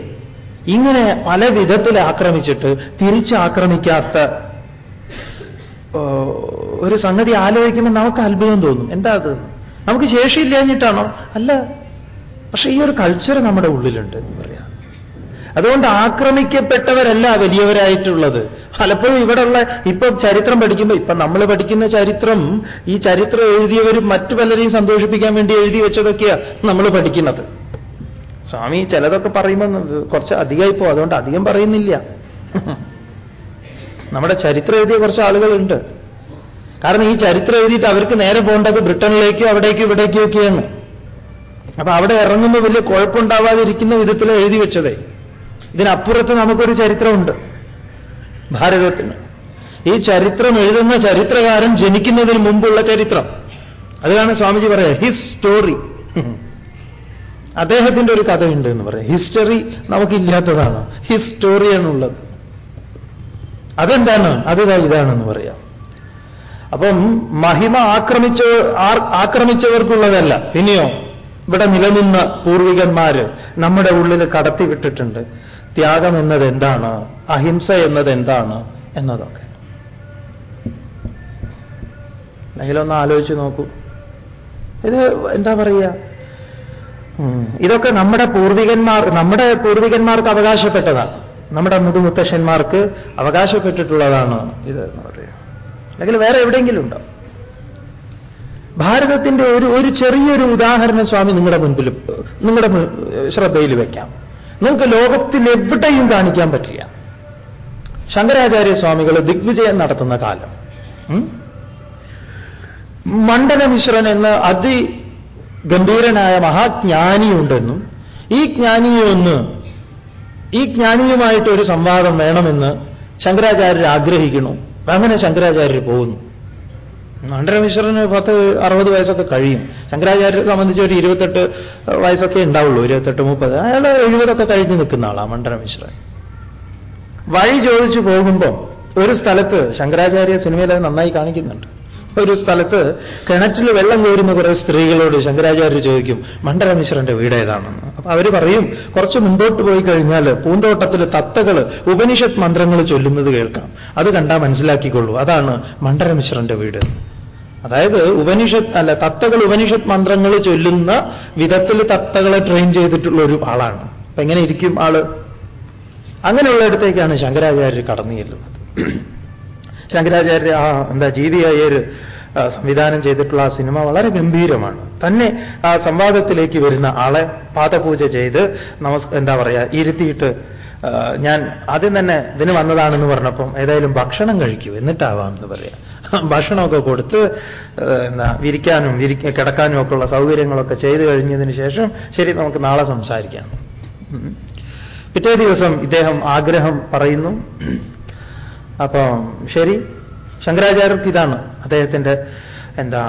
ഇങ്ങനെ പല വിധത്തിൽ ആക്രമിച്ചിട്ട് തിരിച്ചാക്രമിക്കാത്ത ഒരു സംഗതി ആലോചിക്കുമ്പോൾ നമുക്ക് അത്ഭുതം തോന്നും. എന്താ അത്? നമുക്ക് ശേഷിയില്ലാഞ്ഞിട്ടാണോ? അല്ല. പക്ഷേ ഈ ഒരു കൾച്ചർ നമ്മുടെ ഉള്ളിലുണ്ട് എന്ന് പറയാം. അതുകൊണ്ട് ആക്രമിക്കപ്പെട്ടവരല്ല വലിയവരായിട്ടുള്ളത്. പലപ്പോഴും ഇവിടെയുള്ള ഇപ്പൊ ചരിത്രം പഠിക്കുമ്പോൾ ഇപ്പൊ നമ്മൾ പഠിക്കുന്ന ചരിത്രം ഈ ചരിത്രം എഴുതിയവർ മറ്റു പലരെയും സന്തോഷിപ്പിക്കാൻ വേണ്ടി എഴുതി വെച്ചതൊക്കെയാ നമ്മൾ പഠിക്കുന്നത്. സ്വാമി ചിലതൊക്കെ പറയുമ്പോൾ കുറച്ച് അധികമായി പോകും. അതുകൊണ്ട് അധികം പറയുന്നില്ല. നമ്മുടെ ചരിത്രം എഴുതിയ കുറച്ച് ആളുകളുണ്ട്. കാരണം ഈ ചരിത്രം എഴുതിയിട്ട് അവർക്ക് നേരെ പോകേണ്ടത് ബ്രിട്ടനിലേക്കോ അവിടേക്കോ ഇവിടേക്കോ ഒക്കെയാണ്. അപ്പൊ അവിടെ ഇറങ്ങുമ്പോൾ വലിയ കുഴപ്പമുണ്ടാവാതിരിക്കുന്ന വിധത്തിൽ എഴുതി വെച്ചതേ. ഇതിനപ്പുറത്ത് നമുക്കൊരു ചരിത്രമുണ്ട്. ഭാരതത്തിന്. ഈ ചരിത്രം എഴുതുന്ന ചരിത്രകാരൻ ജനിക്കുന്നതിന് മുമ്പുള്ള ചരിത്രം. അതാണ് സ്വാമിജി പറയാ ഹിസ് സ്റ്റോറി അദ്ദേഹത്തിന്റെ ഒരു കഥയുണ്ട് എന്ന് പറയാം ഹിസ്റ്ററി നമുക്കില്ലാത്തതാണ്. ഹിസ് സ്റ്റോറിയാണുള്ളത് അതെന്താണ്? അത് ഇതാണെന്ന് പറയാം. അപ്പം മഹിമ ആക്രമിച്ച ആക്രമിച്ചവർക്കുള്ളതല്ല. പിന്നെയോ ഇവിടെ നിലനിന്ന പൂർവികന്മാര് നമ്മുടെ ഉള്ളിൽ കടത്തിവിട്ടിട്ടുണ്ട്. ത്യാഗം എന്നത് എന്താണ് അഹിംസ എന്നത് എന്താണ് എന്നതൊക്കെ. അതിലൊന്ന് ആലോചിച്ച് നോക്കൂ. ഇത് എന്താ പറയുക? ഇതൊക്കെ നമ്മുടെ പൂർവികന്മാർ നമ്മുടെ പൂർവികന്മാർക്ക് അവകാശപ്പെട്ടതാണ്. നമ്മുടെ മുതുമുത്തശ്ശന്മാർക്ക് അവകാശപ്പെട്ടിട്ടുള്ളതാണ് ഇത് എന്ന് പറയുക. അല്ലെങ്കിൽ വേറെ എവിടെയെങ്കിലും ഉണ്ടോ? ഭാരതത്തിന്റെ ഒരു ഒരു ചെറിയൊരു ഉദാഹരണം സ്വാമി നിങ്ങളുടെ മുൻപിൽ നിങ്ങളുടെ ശ്രദ്ധയിൽ വയ്ക്കാം നിങ്ങൾക്ക് ലോകത്തിൽ എവിടെയും കാണിക്കാൻ പറ്റില്ല. ശങ്കരാചാര്യ സ്വാമികൾ ദിഗ്വിജയം നടത്തുന്ന കാലം. മണ്ഡല മിശ്രൻ എന്ന അതിഗംഭീരനായ മഹാജ്ഞാനിയുണ്ടെന്നും ഈ ജ്ഞാനിയൊന്ന് ഈ ജ്ഞാനിയുമായിട്ട് ഒരു സംവാദം വേണമെന്ന് ശങ്കരാചാര്യർ ആഗ്രഹിക്കുന്നു. അങ്ങനെ ശങ്കരാചാര്യർ പോകുന്നു. മണ്ഡലമിശ്രന് പത്ത് അറുപത് വയസ്സൊക്കെ കഴിയും. ശങ്കരാചാര്യരെ സംബന്ധിച്ച് ഒരു ഇരുപത്തെട്ട് വയസ്സൊക്കെ ഉണ്ടാവുള്ളൂ. ഇരുപത്തെട്ട് മുപ്പത്. അയാൾ എഴുപതൊക്കെ കഴിഞ്ഞ് നിൽക്കുന്ന ആളാണ് മണ്ഡലമിശ്രൻ വഴി ചോദിച്ചു പോകുമ്പോൾ ഒരു സ്ഥലത്ത് ശങ്കരാചാര്യ സിനിമയിൽ നന്നായി കാണിക്കുന്നുണ്ട്. ഒരു സ്ഥലത്ത് കിണറ്റിൽ വെള്ളം കോരുന്ന കുറെ സ്ത്രീകളോട് ശങ്കരാചാര്യർ ചോദിക്കും മണ്ഡലമിശ്രന്റെ വീട് ഏതാണെന്ന്? അപ്പൊ അവർ പറയും കുറച്ച് മുമ്പോട്ട് പോയി കഴിഞ്ഞാൽ പൂന്തോട്ടത്തിൽ തത്തകൾ ഉപനിഷത്ത് മന്ത്രങ്ങൾ ചൊല്ലുന്നത് കേൾക്കാം. അത് കണ്ടാൽ മനസ്സിലാക്കിക്കൊള്ളൂ. അതാണ് മണ്ഡലമിശ്രന്റെ വീട്. അതായത് ഉപനിഷത്ത് അല്ല തത്തകൾ ഉപനിഷത്ത് മന്ത്രങ്ങൾ ചൊല്ലുന്ന വിധത്തിൽ തത്തകളെ ട്രെയിൻ ചെയ്തിട്ടുള്ള ഒരു ആളാണ്. അപ്പൊ എങ്ങനെ ഇരിക്കും ആൾ? അങ്ങനെയുള്ളിടത്തേക്കാണ് ശങ്കരാചാര്യർ കടന്നു ചെല്ലുന്നത് ശങ്കരാചാര്യ ആ എന്താ ജീവിയായർ സംവിധാനം ചെയ്തിട്ടുള്ള ആ സിനിമ വളരെ ഗംഭീരമാണ്. തന്നെ ആ സംവാദത്തിലേക്ക് വരുന്ന ആളെ പാദപൂജ ചെയ്ത് നമസ് എന്താ പറയുക ഇരുത്തിയിട്ട് ഞാൻ ആദ്യം തന്നെ ഇതിന് വന്നതാണെന്ന് പറഞ്ഞപ്പം ഏതായാലും ഭക്ഷണം കഴിക്കൂ എന്നിട്ടാവാം എന്ന് പറയാം. ഭക്ഷണമൊക്കെ കൊടുത്ത് എന്താ വിരിക്കാനും വിരി കിടക്കാനും ഒക്കെ ഉള്ള സൗകര്യങ്ങളൊക്കെ ചെയ്തു കഴിഞ്ഞതിന് ശേഷം ശരി നമുക്ക് നാളെ സംസാരിക്കാം. പിറ്റേ ദിവസം ഇദ്ദേഹം ആഗ്രഹം പറയുന്നു. അപ്പം ശരി. ശങ്കരാചാര്യർക്ക് ഇതാണ് അദ്ദേഹത്തിന്റെ എന്താ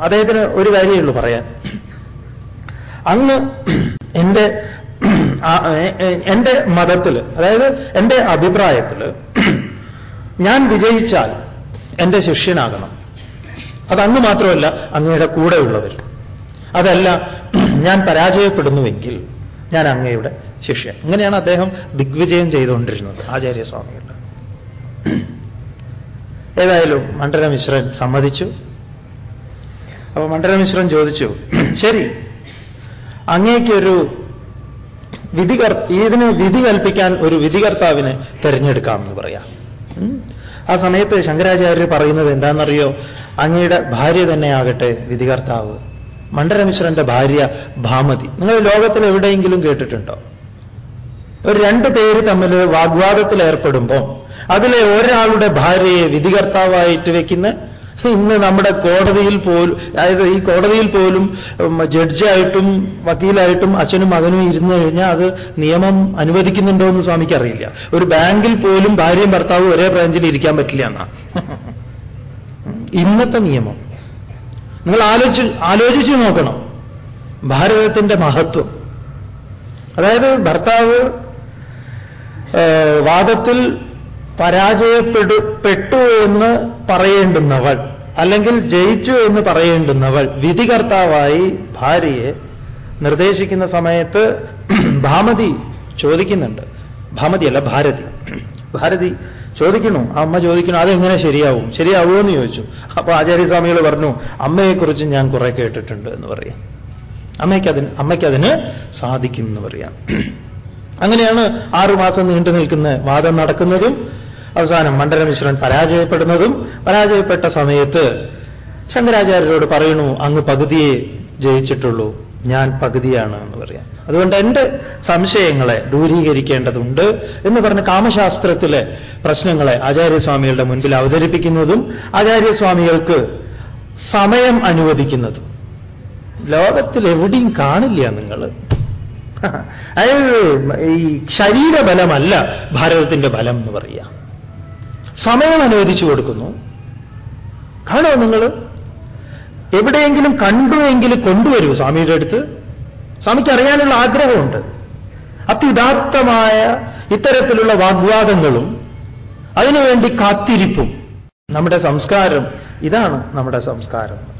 അദ്ദേഹത്തിന് ഒരു കാര്യമേ ഉള്ളൂ പറയാൻ. അന്ന് എന്റെ എന്റെ മതത്തിൽ അതായത് എന്റെ അഭിപ്രായത്തിൽ ഞാൻ വിജയിച്ചാൽ എന്റെ ശിഷ്യനാകണം. അതങ്ങ് മാത്രമല്ല അങ്ങയുടെ കൂടെയുള്ളവർ അതല്ല ഞാൻ പരാജയപ്പെടുന്നുവെങ്കിൽ ഞാൻ അങ്ങയുടെ ശിഷ്യൻ ഇങ്ങനെയാണ് അദ്ദേഹം ദിഗ്വിജയം ചെയ്തുകൊണ്ടിരുന്നത് ആചാര്യസ്വാമികളുടെ ഏതായാലും മണ്ഡലമിശ്രൻ സമ്മതിച്ചു. അപ്പൊ മണ്ഡലമിശ്രൻ ചോദിച്ചു ശരി അങ്ങേക്കൊരു വിധികർ ഇതിന് വിധി കൽപ്പിക്കാൻ ഒരു വിധികർത്താവിനെ തിരഞ്ഞെടുക്കാമെന്ന് പറയാം. ആ സമയത്ത് ശങ്കരാചാര്യർ പറയുന്നത് എന്താണെന്നറിയോ? അങ്ങയുടെ ഭാര്യ തന്നെയാകട്ടെ വിധികർത്താവ്. മണ്ഡലമിശ്രന്റെ ഭാര്യ ഭാമതി. നിങ്ങൾ ലോകത്തിൽ എവിടെയെങ്കിലും കേട്ടിട്ടുണ്ടോ? ഒരു രണ്ട് പേര് തമ്മിൽ വാഗ്വാദത്തിൽ ഏർപ്പെടുമ്പോൾ അതിലെ ഒരാളുടെ ഭാര്യയെ വിധികർത്താവായിട്ട് വെക്കുന്ന ഇന്ന് നമ്മുടെ കോടതിയിൽ പോലും അതായത് ഈ കോടതിയിൽ പോലും ജഡ്ജായിട്ടും വക്കീലായിട്ടും അച്ഛനും മകനും ഇരുന്നു കഴിഞ്ഞാൽ അത് നിയമം അനുവദിക്കുന്നുണ്ടോ എന്ന് സ്വാമിക്ക് അറിയില്ല. ഒരു ബാങ്കിൽ പോലും ഭാര്യയും ഭർത്താവും ഒരേ ബ്രാഞ്ചിൽ ഇരിക്കാൻ പറ്റില്ല എന്നാ. ഇന്നത്തെ നിയമം. നിങ്ങൾ ആലോചിച്ച് ആലോചിച്ച് നോക്കണം. ഭാരതത്തിന്റെ മഹത്വം. അതായത് ഭർത്താവ് വാദത്തിൽ പരാജയപ്പെടു പെട്ടു എന്ന് പറയേണ്ടുന്നവൾ അല്ലെങ്കിൽ ജയിച്ചു എന്ന് പറയേണ്ടുന്നവൾ വിധികർത്താവായി ഭാര്യയെ നിർദ്ദേശിക്കുന്ന സമയത്ത് ഭാമതി ചോദിക്കുന്നുണ്ട്. ഭാമതി അല്ല ഭാരതി. ഭാരതി ചോദിക്കണു. അമ്മ ചോദിക്കണു അതെങ്ങനെ ശരിയാവും? ശരിയാവുമോ എന്ന് ചോദിച്ചു. അപ്പൊ ആചാര്യസ്വാമികൾ പറഞ്ഞു അമ്മയെക്കുറിച്ച് ഞാൻ കുറെ കേട്ടിട്ടുണ്ട് എന്ന് പറയാം. അമ്മയ്ക്കതിന് അമ്മയ്ക്കതിന് സാധിക്കും എന്ന് പറയാം. അങ്ങനെയാണ് ആറുമാസം നീണ്ടു നിൽക്കുന്ന വാദം നടക്കുന്നതും അവസാനം മണ്ഡലമിശ്രൻ പരാജയപ്പെടുന്നതും പരാജയപ്പെട്ട സമയത്ത് ശങ്കരാചാര്യരോട് പറയുന്നു അങ്ങ് പകുതിയെ ജയിച്ചിട്ടുള്ളൂ. ഞാൻ പകുതിയാണ് എന്ന് പറയാം. അതുകൊണ്ട് എന്റെ സംശയങ്ങളെ ദൂരീകരിക്കേണ്ടതുണ്ട് എന്ന് പറഞ്ഞ് കാമശാസ്ത്രത്തിലെ പ്രശ്നങ്ങളെ ആചാര്യസ്വാമികളുടെ മുൻപിൽ അവതരിപ്പിക്കുന്നതും ആചാര്യസ്വാമികൾക്ക് സമയം അനുവദിക്കുന്നതും. ലോകത്തിൽ എവിടെയും കാണില്ല നിങ്ങൾ അതായത് ഈ ശരീരബലമല്ല ഭാരതത്തിന്റെ ബലം എന്ന് പറയാം. സമയം അനുവദിച്ചു കൊടുക്കുന്നു. കാണോ നിങ്ങൾ എവിടെയെങ്കിലും കണ്ടു എങ്കിൽ കൊണ്ടുവരൂ സ്വാമിയുടെ അടുത്ത്. സ്വാമിക്ക് അറിയാനുള്ള ആഗ്രഹമുണ്ട്. അത്യുദാത്തമായ ഇത്തരത്തിലുള്ള വാഗ്വാദങ്ങളും അതിനുവേണ്ടി കാത്തിരിപ്പും. നമ്മുടെ സംസ്കാരം ഇതാണ് നമ്മുടെ സംസ്കാരം.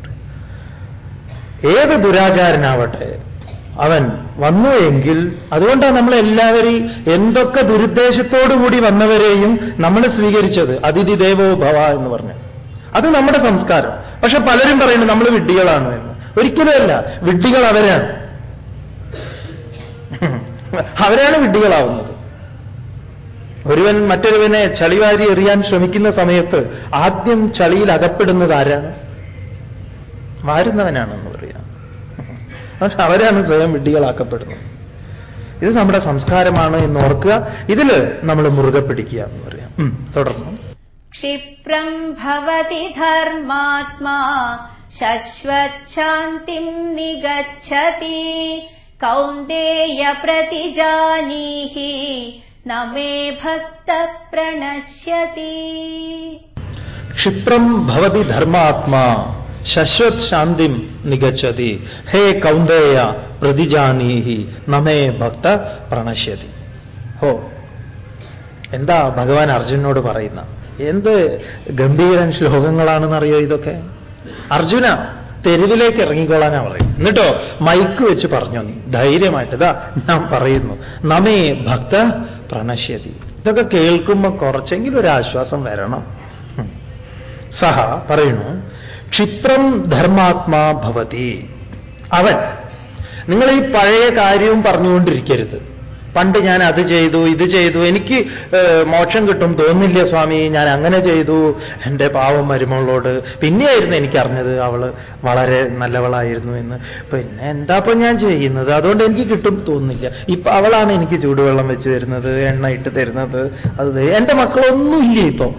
ഏത് ദുരാചാരനാവട്ടെ അവൻ വന്നു എങ്കിൽ അതുകൊണ്ടാണ് നമ്മളെല്ലാവരും എന്തൊക്കെ ദുരുദ്ദേശത്തോടുകൂടി വന്നവരെയും നമ്മൾ സ്വീകരിച്ചത്. അതിഥി ദേവോ ഭവ എന്ന് പറഞ്ഞു. അത് നമ്മുടെ സംസ്കാരം. പക്ഷെ പലരും പറയുന്നു നമ്മൾ വിഡ്ഢികളാണ് എന്ന്. ഒരിക്കലുമല്ല വിഡ്ഢികൾ അവരാണ്. അവരാണ് വിഡ്ഢികളാവുന്നത്. ഒരുവൻ മറ്റൊരുവനെ ചളിവാരി എറിയാൻ ശ്രമിക്കുന്ന സമയത്ത് ആദ്യം ചളിയിൽ അകപ്പെടുന്നത് ആരാണ്? വാരുന്നവനാണെന്ന് പറയാം. പക്ഷെ അവരാണ് സ്വയം വിഡ്ഢികളാക്കപ്പെടുന്നത്. ഇത് നമ്മുടെ സംസ്കാരമാണ് എന്ന് ഓർക്കുക. ഇതിൽ നമ്മൾ മുറുകെ പിടിക്കുക എന്ന് പറയാം. തുടർന്നു. ക്ഷിപ്രം ഭവതി ധർമാത്മാ ശശ്വശാന്തിം നിഗച്ഛതി കൗന്ദേയ പ്രതിജാനീഹി നമേ ഭക്ത പ്രണശ്യതി ക്ഷിപ്രം ഭവതി ധർമാത്മാ ശശ്വത് ശാന്തിം നിഗച്ഛതി. ഹേ കൗന്ദേയ പ്രതിജാനീഹി നമേ ഭക്ത പ്രണശ്യതി. ഹോ എന്താ ഭഗവാൻ അർജുനോട് പറയുന്ന? എന്ത് ഗംഭീരൻ ശ്ലോകങ്ങളാണെന്നറിയോ ഇതൊക്കെ? അർജുന തെരുവിലേക്ക് ഇറങ്ങിക്കോളാനാ പറയും എന്നിട്ടോ മൈക്ക് വെച്ച് പറഞ്ഞു നീ. ധൈര്യമായിട്ട് ഇതാ ഞാൻ പറയുന്നു. നമേ ഭക്ത പ്രണശ്യതി. ഇതൊക്കെ കേൾക്കുമ്പോൾ കുറച്ചെങ്കിലും ഒരു ആശ്വാസം വരണം. സഹ പറയുന്നു ക്ഷിപ്രം ധർമാത്മാ ഭവതി. അവൻ നിങ്ങൾ ഈ പഴയ കാര്യവും പറഞ്ഞുകൊണ്ടിരിക്കരുത്. പണ്ട് ഞാൻ അത് ചെയ്തു ഇത് ചെയ്തു എനിക്ക് മോക്ഷം കിട്ടും തോന്നില്ല സ്വാമി ഞാൻ അങ്ങനെ ചെയ്തു. എന്റെ പാവം മരുമകളോട് പിന്നെയായിരുന്നു എനിക്കറിഞ്ഞത് അവൾ വളരെ നല്ലവളായിരുന്നു എന്ന്. പിന്നെ എന്താപ്പം ഞാൻ ചെയ്യുന്നത്? അതുകൊണ്ട് എനിക്ക് കിട്ടും തോന്നില്ല ഇപ്പൊ അവളാണ് എനിക്ക് ചൂടുവെള്ളം വെച്ച് തരുന്നത് എണ്ണ ഇട്ട് തരുന്നത്. അത്. എന്റെ മക്കളൊന്നുമില്ല ഇപ്പം.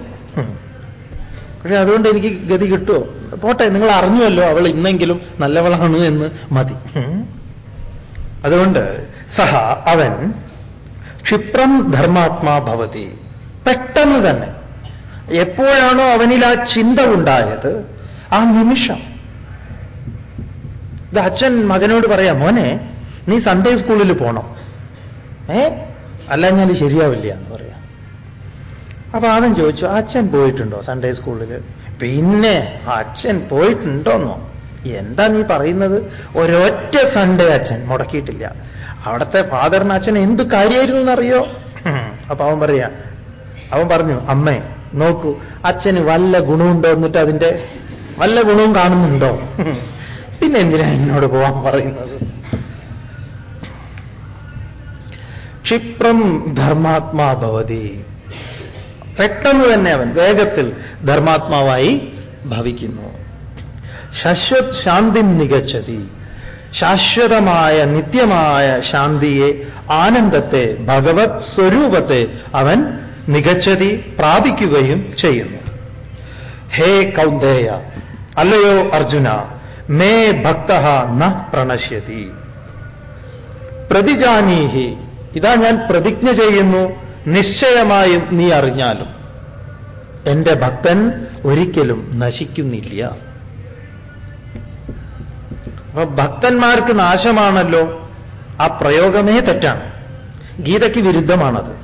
പക്ഷെ അതുകൊണ്ട് എനിക്ക് ഗതി കിട്ടുമോ പോട്ടെ നിങ്ങൾ അറിഞ്ഞുവല്ലോ അവൾ ഇന്നെങ്കിലും നല്ലവളാണ് എന്ന് മതി. അതുകൊണ്ട് സഹ അവൻ ക്ഷിപ്രം ധർമാത്മാ ഭവതി. പെട്ടെന്ന് തന്നെ എപ്പോഴാണോ അവനിൽ ആ ചിന്ത ഉണ്ടായത് ആ നിമിഷം. ഇത് അച്ഛൻ മകനോട് പറയാം മോനെ നീ സൺഡേ സ്കൂളിൽ പോണം. ഏ? അല്ല ഞാൻ ശരിയാവില്ല എന്ന് പറയാം. അപ്പൊ അവൻ ചോദിച്ചു അച്ഛൻ പോയിട്ടുണ്ടോ സൺഡേ സ്കൂളിൽ പിന്നെ അച്ഛൻ പോയിട്ടുണ്ടോന്നോ? എന്താ നീ പറയുന്നത്? ഒരൊറ്റ സൺഡേ അച്ഛൻ മുടക്കിയിട്ടില്ല. അവിടുത്തെ ഫാദറിന് അച്ഛൻ എന്ത് കാര്യമായിരുന്നു എന്നറിയോ. അപ്പൊ അവൻ പറയാ അവൻ പറഞ്ഞു അമ്മേ നോക്കൂ അച്ഛന് വല്ല ഗുണമുണ്ടോ എന്നിട്ട് അതിന്റെ വല്ല ഗുണവും കാണുന്നുണ്ടോ? പിന്നെ എന്തിനാ എന്നോട് പോവാൻ പറയുന്നത്? ക്ഷിപ്രം ധർമാത്മാ ഭവതി. പെട്ടെന്ന് തന്നെ അവൻ വേഗത്തിൽ ധർമാത്മാവായി ഭവിക്കുന്നു. ശാശ്വത് ശാന്തി നികച്ചതി ശാശ്വതമായ നിത്യമായ ശാന്തിയെ ആനന്ദത്തെ ഭഗവത് സ്വരൂപത്തെ അവൻ നികച്ചതി പ്രാപിക്കുകയും ചെയ്യുന്നു. ഹേ കൗന്ദേയ അല്ലയോ അർജുന മേ ഭക്ത ന പ്രണശ്യതി. പ്രതിജാനീഹി ഇതാ ഞാൻ പ്രതിജ്ഞ ചെയ്യുന്നു. നിശ്ചയമായും നീ അറിഞ്ഞാലും എന്റെ ഭക്തൻ ഒരിക്കലും നശിക്കുന്നില്ല. അപ്പൊ ഭക്തന്മാർക്ക് നാശമാണല്ലോ ആ പ്രയോഗമേ തെറ്റാണ്. ഗീതയ്ക്ക് വിരുദ്ധമാണത്.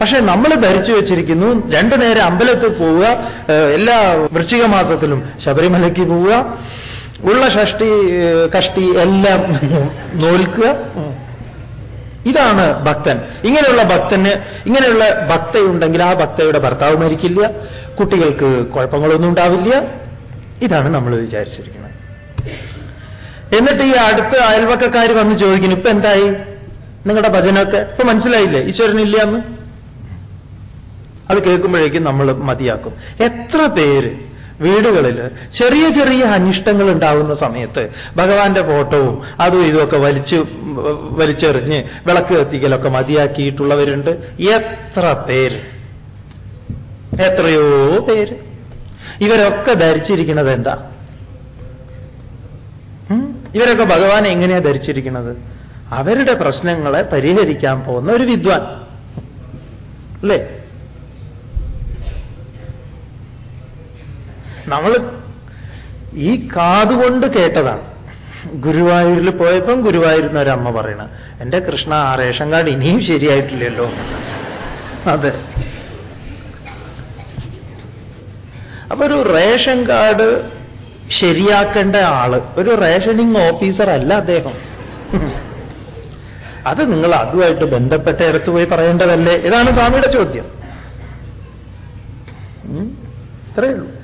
പക്ഷെ നമ്മൾ ധരിച്ചു വെച്ചിരിക്കുന്നു രണ്ടു നേരം അമ്പലത്തിൽ പോവുക എല്ലാ വൃശ്ചിക മാസത്തിലും ശബരിമലയ്ക്ക് പോവുക ഉള്ള ഷഷ്ടി കഷ്ടി എല്ലാം നോൽക്കുക. ഇതാണ് ഭക്തൻ. ഇങ്ങനെയുള്ള ഭക്തന് ഇങ്ങനെയുള്ള ഭക്തയുണ്ടെങ്കിൽ ആ ഭക്തയുടെ ഭർത്താവ് മരിക്കില്ല കുട്ടികൾക്ക് കുഴപ്പങ്ങളൊന്നും ഉണ്ടാവില്ല. ഇതാണ് നമ്മൾ വിചാരിച്ചിരിക്കുന്നത്. എന്നിട്ട് ഈ അടുത്ത അയൽവക്കക്കാർ വന്ന് ചോദിക്കുന്നു ഇപ്പൊ എന്തായി? നിങ്ങളുടെ ഭജനമൊക്കെ ഇപ്പൊ മനസ്സിലായില്ലേ? ഈശ്വരനില്ല എന്ന് അത് കേൾക്കുമ്പോഴേക്കും നമ്മൾ മതിയാക്കും. എത്ര പേര് വീടുകളിൽ ചെറിയ ചെറിയ അനിഷ്ടങ്ങൾ ഉണ്ടാവുന്ന സമയത്ത് ഭഗവാന്റെ ഫോട്ടോവും അതും ഇതുമൊക്കെ വലിച്ചു വലിച്ചെറിഞ്ഞ് വിളക്ക് കത്തിക്കലൊക്കെ മതിയാക്കിയിട്ടുള്ളവരുണ്ട്. എത്ര പേര്? എത്രയോ പേര്. ഇവരൊക്കെ ധരിച്ചിരിക്കുന്നത് എന്താ? ഇവരൊക്കെ ഭഗവാൻ എങ്ങനെയാ ധരിച്ചിരിക്കുന്നത്? അവരുടെ പ്രശ്നങ്ങളെ പരിഹരിക്കാൻ പോകുന്ന ഒരു വിദ്വാൻ. അല്ലേ? നമ്മൾ ഈ കാതുകൊണ്ട് കേട്ടതാണ്. ഗുരുവായൂരിൽ പോയപ്പം ഗുരുവായൂരിൽ ഒരു അമ്മ പറയണ എന്റെ കൃഷ്ണ ആ റേഷൻ കാർഡ് ഇനിയും ശരിയായിട്ടില്ലല്ലോ. അതെ. അപ്പൊ ഒരു റേഷൻ കാർഡ് ശരിയാക്കേണ്ട ആൾ ഒരു റേഷനിങ് ഓഫീസർ അല്ല അദ്ദേഹം. അത് നിങ്ങൾ അതുമായിട്ട് ബന്ധപ്പെട്ട ഇടത്ത് പോയി പറയേണ്ടതല്ലേ? ഇതാണ് സ്വാമിയുടെ ചോദ്യം. ഇത്രയേ ഉള്ളൂ.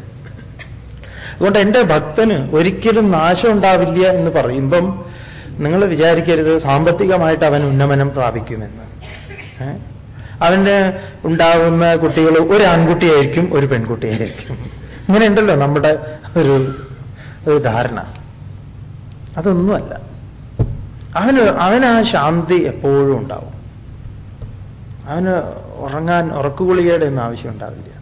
അതുകൊണ്ട് എന്റെ ഭക്തന് ഒരിക്കലും നാശം ഉണ്ടാവില്ല എന്ന് പറയുമ്പം നിങ്ങൾ വിചാരിക്കരുത് സാമ്പത്തികമായിട്ട് അവൻ ഉന്നമനം പ്രാപിക്കുമെന്ന്. അവന് ഉണ്ടാവുന്ന കുട്ടികൾ ഒരു ആൺകുട്ടിയായിരിക്കും ഒരു പെൺകുട്ടിയായിരിക്കും. ഇങ്ങനെ ഉണ്ടല്ലോ നമ്മുടെ ഒരു ഒരു ധാരണ. അതൊന്നുമല്ല. അവന് അവനാ ശാന്തി എപ്പോഴും ഉണ്ടാവും. അവന് ഉറങ്ങാൻ ഉറക്കുകുളികയുടെ ഒന്നും ആവശ്യം ഉണ്ടാവില്ല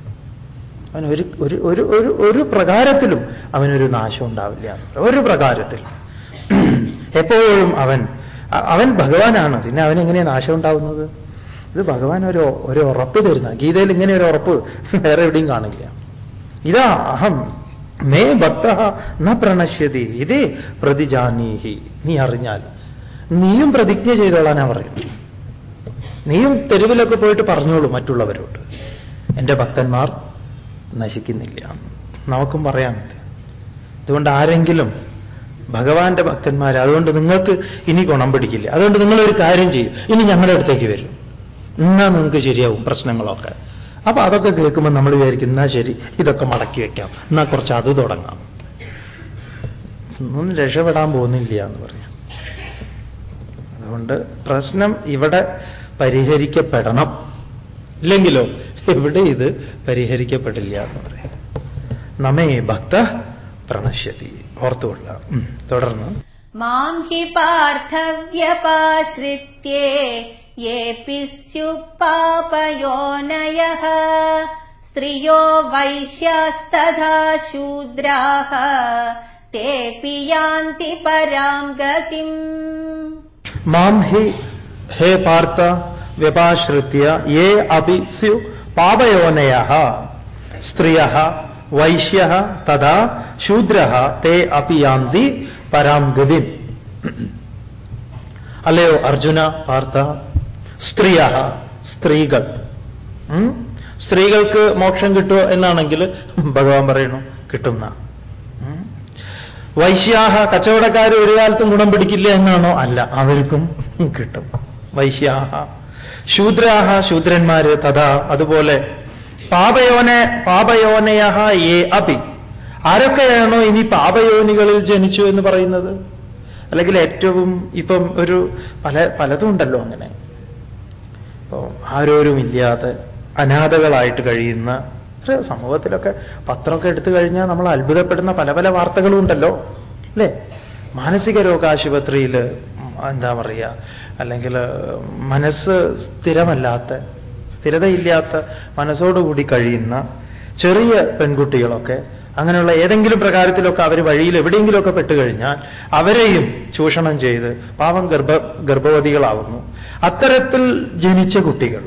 അവൻ ഒരു ഒരു ഒരു ഒരു പ്രകാരത്തിലും അവനൊരു നാശം ഉണ്ടാവില്ല. ഒരു പ്രകാരത്തിൽ. എപ്പോഴും അവൻ അവൻ ഭഗവാനാണ്. പിന്നെ അവൻ എങ്ങനെയാണ് നാശം ഉണ്ടാവുന്നത്? ഇത് ഭഗവാൻ ഒരു ഒരു ഉറപ്പ് തരുന്ന. ഗീതയിൽ ഇങ്ങനെ ഒരു ഉറപ്പ് വേറെ എവിടെയും കാണില്ല. ഇതാ അഹം മേ ഭക്ത ന പ്രണശ്യതി. ഇതേ പ്രതിജാനീഹി. നീ അറിഞ്ഞാൽ. നീയും പ്രതിജ്ഞ ചെയ്തോളാൻ ഞാൻ പറയും നീയും തെരുവിലൊക്കെ പോയിട്ട് പറഞ്ഞോളൂ മറ്റുള്ളവരോട്. എന്റെ ഭക്തന്മാർ നശിക്കുന്നില്ല. നമുക്കും പറയാൻ അതുകൊണ്ട് ആരെങ്കിലും ഭഗവാന്റെ ഭക്തന്മാർ അതുകൊണ്ട് നിങ്ങൾക്ക് ഇനി ഗുണം പിടിക്കില്ല. അതുകൊണ്ട് നിങ്ങളൊരു കാര്യം ചെയ്യും. ഇനി ഞങ്ങളുടെ അടുത്തേക്ക് വരും. എന്നാ നിങ്ങൾക്ക് ശരിയാവും പ്രശ്നങ്ങളൊക്കെ. അപ്പൊ അതൊക്കെ കേൾക്കുമ്പോൾ നമ്മൾ വിചാരിക്കും എന്നാ ശരി ഇതൊക്കെ മടക്കി വെക്കാം. എന്നാ കുറച്ച് അത് തുടങ്ങാം. ഒന്നും രക്ഷപ്പെടാൻ പോകുന്നില്ല എന്ന് പറഞ്ഞു അതുകൊണ്ട് പ്രശ്നം ഇവിടെ പരിഹരിക്കപ്പെടണം. ഇല്ലെങ്കിലോ ഇവിടെ ഇത് പരിഹരിക്കപ്പെടില്ല എന്ന് പറയും നമേ ഭക്ത പ്രണശ്യതി ഓർത്തുകൊള്ളാം ഉം, തുടർന്ന് माम् हि पार्थव्यपाश्रित्ये येऽपि स्युः पापयोनयः स्त्रियो वैश्यास्तथा शूद्राः तेऽपि यान्ति पराम् गतिम् മാം ഹി ഹേ പാർത്ഥ വ്യപാശ്രിത്യ ഏ അപി സ്യു പാപയോനയ സ്ത്രിയ വൈശ്യ തഥാ ശൂദ്ര തേ അപി യാന്തി പരാം ഗതി. അല്ലയോ അർജുന പാർത്ഥ? സ്ത്രീയ സ്ത്രീകൾ? സ്ത്രീകൾക്ക് മോക്ഷം കിട്ടുമോ എന്നാണെങ്കിൽ ഭഗവാൻ പറയുന്നു കിട്ടുന്ന? വൈശ്യാഹ കച്ചവടക്കാർ ഒരു കാലത്തും ഗുണം പിടിക്കില്ല എന്നാണോ? അല്ല അവർക്കും കിട്ടും. വൈശ്യാഹ. ശൂദ്രാഹ ശൂദ്രന്മാര് തഥാ അതുപോലെ പാപയോന പാപയോനയ ഏ അപി. ആരൊക്കെയാണോ ഇനി പാപയോനികളിൽ ജനിച്ചു എന്ന് പറയുന്നത്? അല്ലെങ്കിൽ ഏറ്റവും ഇപ്പം ഒരു പല പലതും ഉണ്ടല്ലോ അങ്ങനെ. ഇപ്പോ ആരോരും ഇല്ലാതെ അനാഥകളായിട്ട് കഴിയുന്ന ഒരു സമൂഹത്തിലൊക്കെ പത്രമൊക്കെ എടുത്തു കഴിഞ്ഞാൽ നമ്മൾ അത്ഭുതപ്പെടുന്ന പല പല വാർത്തകളും ഉണ്ടല്ലോ. അല്ലേ? മാനസിക രോഗാശുപത്രിയിൽ എന്താ പറയുക അല്ലെങ്കിൽ മനസ്സ് സ്ഥിരമല്ലാത്ത സ്ഥിരതയില്ലാത്ത മനസ്സോടുകൂടി കഴിയുന്ന ചെറിയ പെൺകുട്ടികളൊക്കെ അങ്ങനെയുള്ള ഏതെങ്കിലും പ്രകാരത്തിലൊക്കെ അവർ വഴിയിൽ എവിടെയെങ്കിലുമൊക്കെ പെട്ടുകഴിഞ്ഞാൽ അവരെയും ചൂഷണം ചെയ്ത് പാവം ഗർഭ ഗർഭവതികളാവുന്നു. അത്തരത്തിൽ ജനിച്ച കുട്ടികൾ.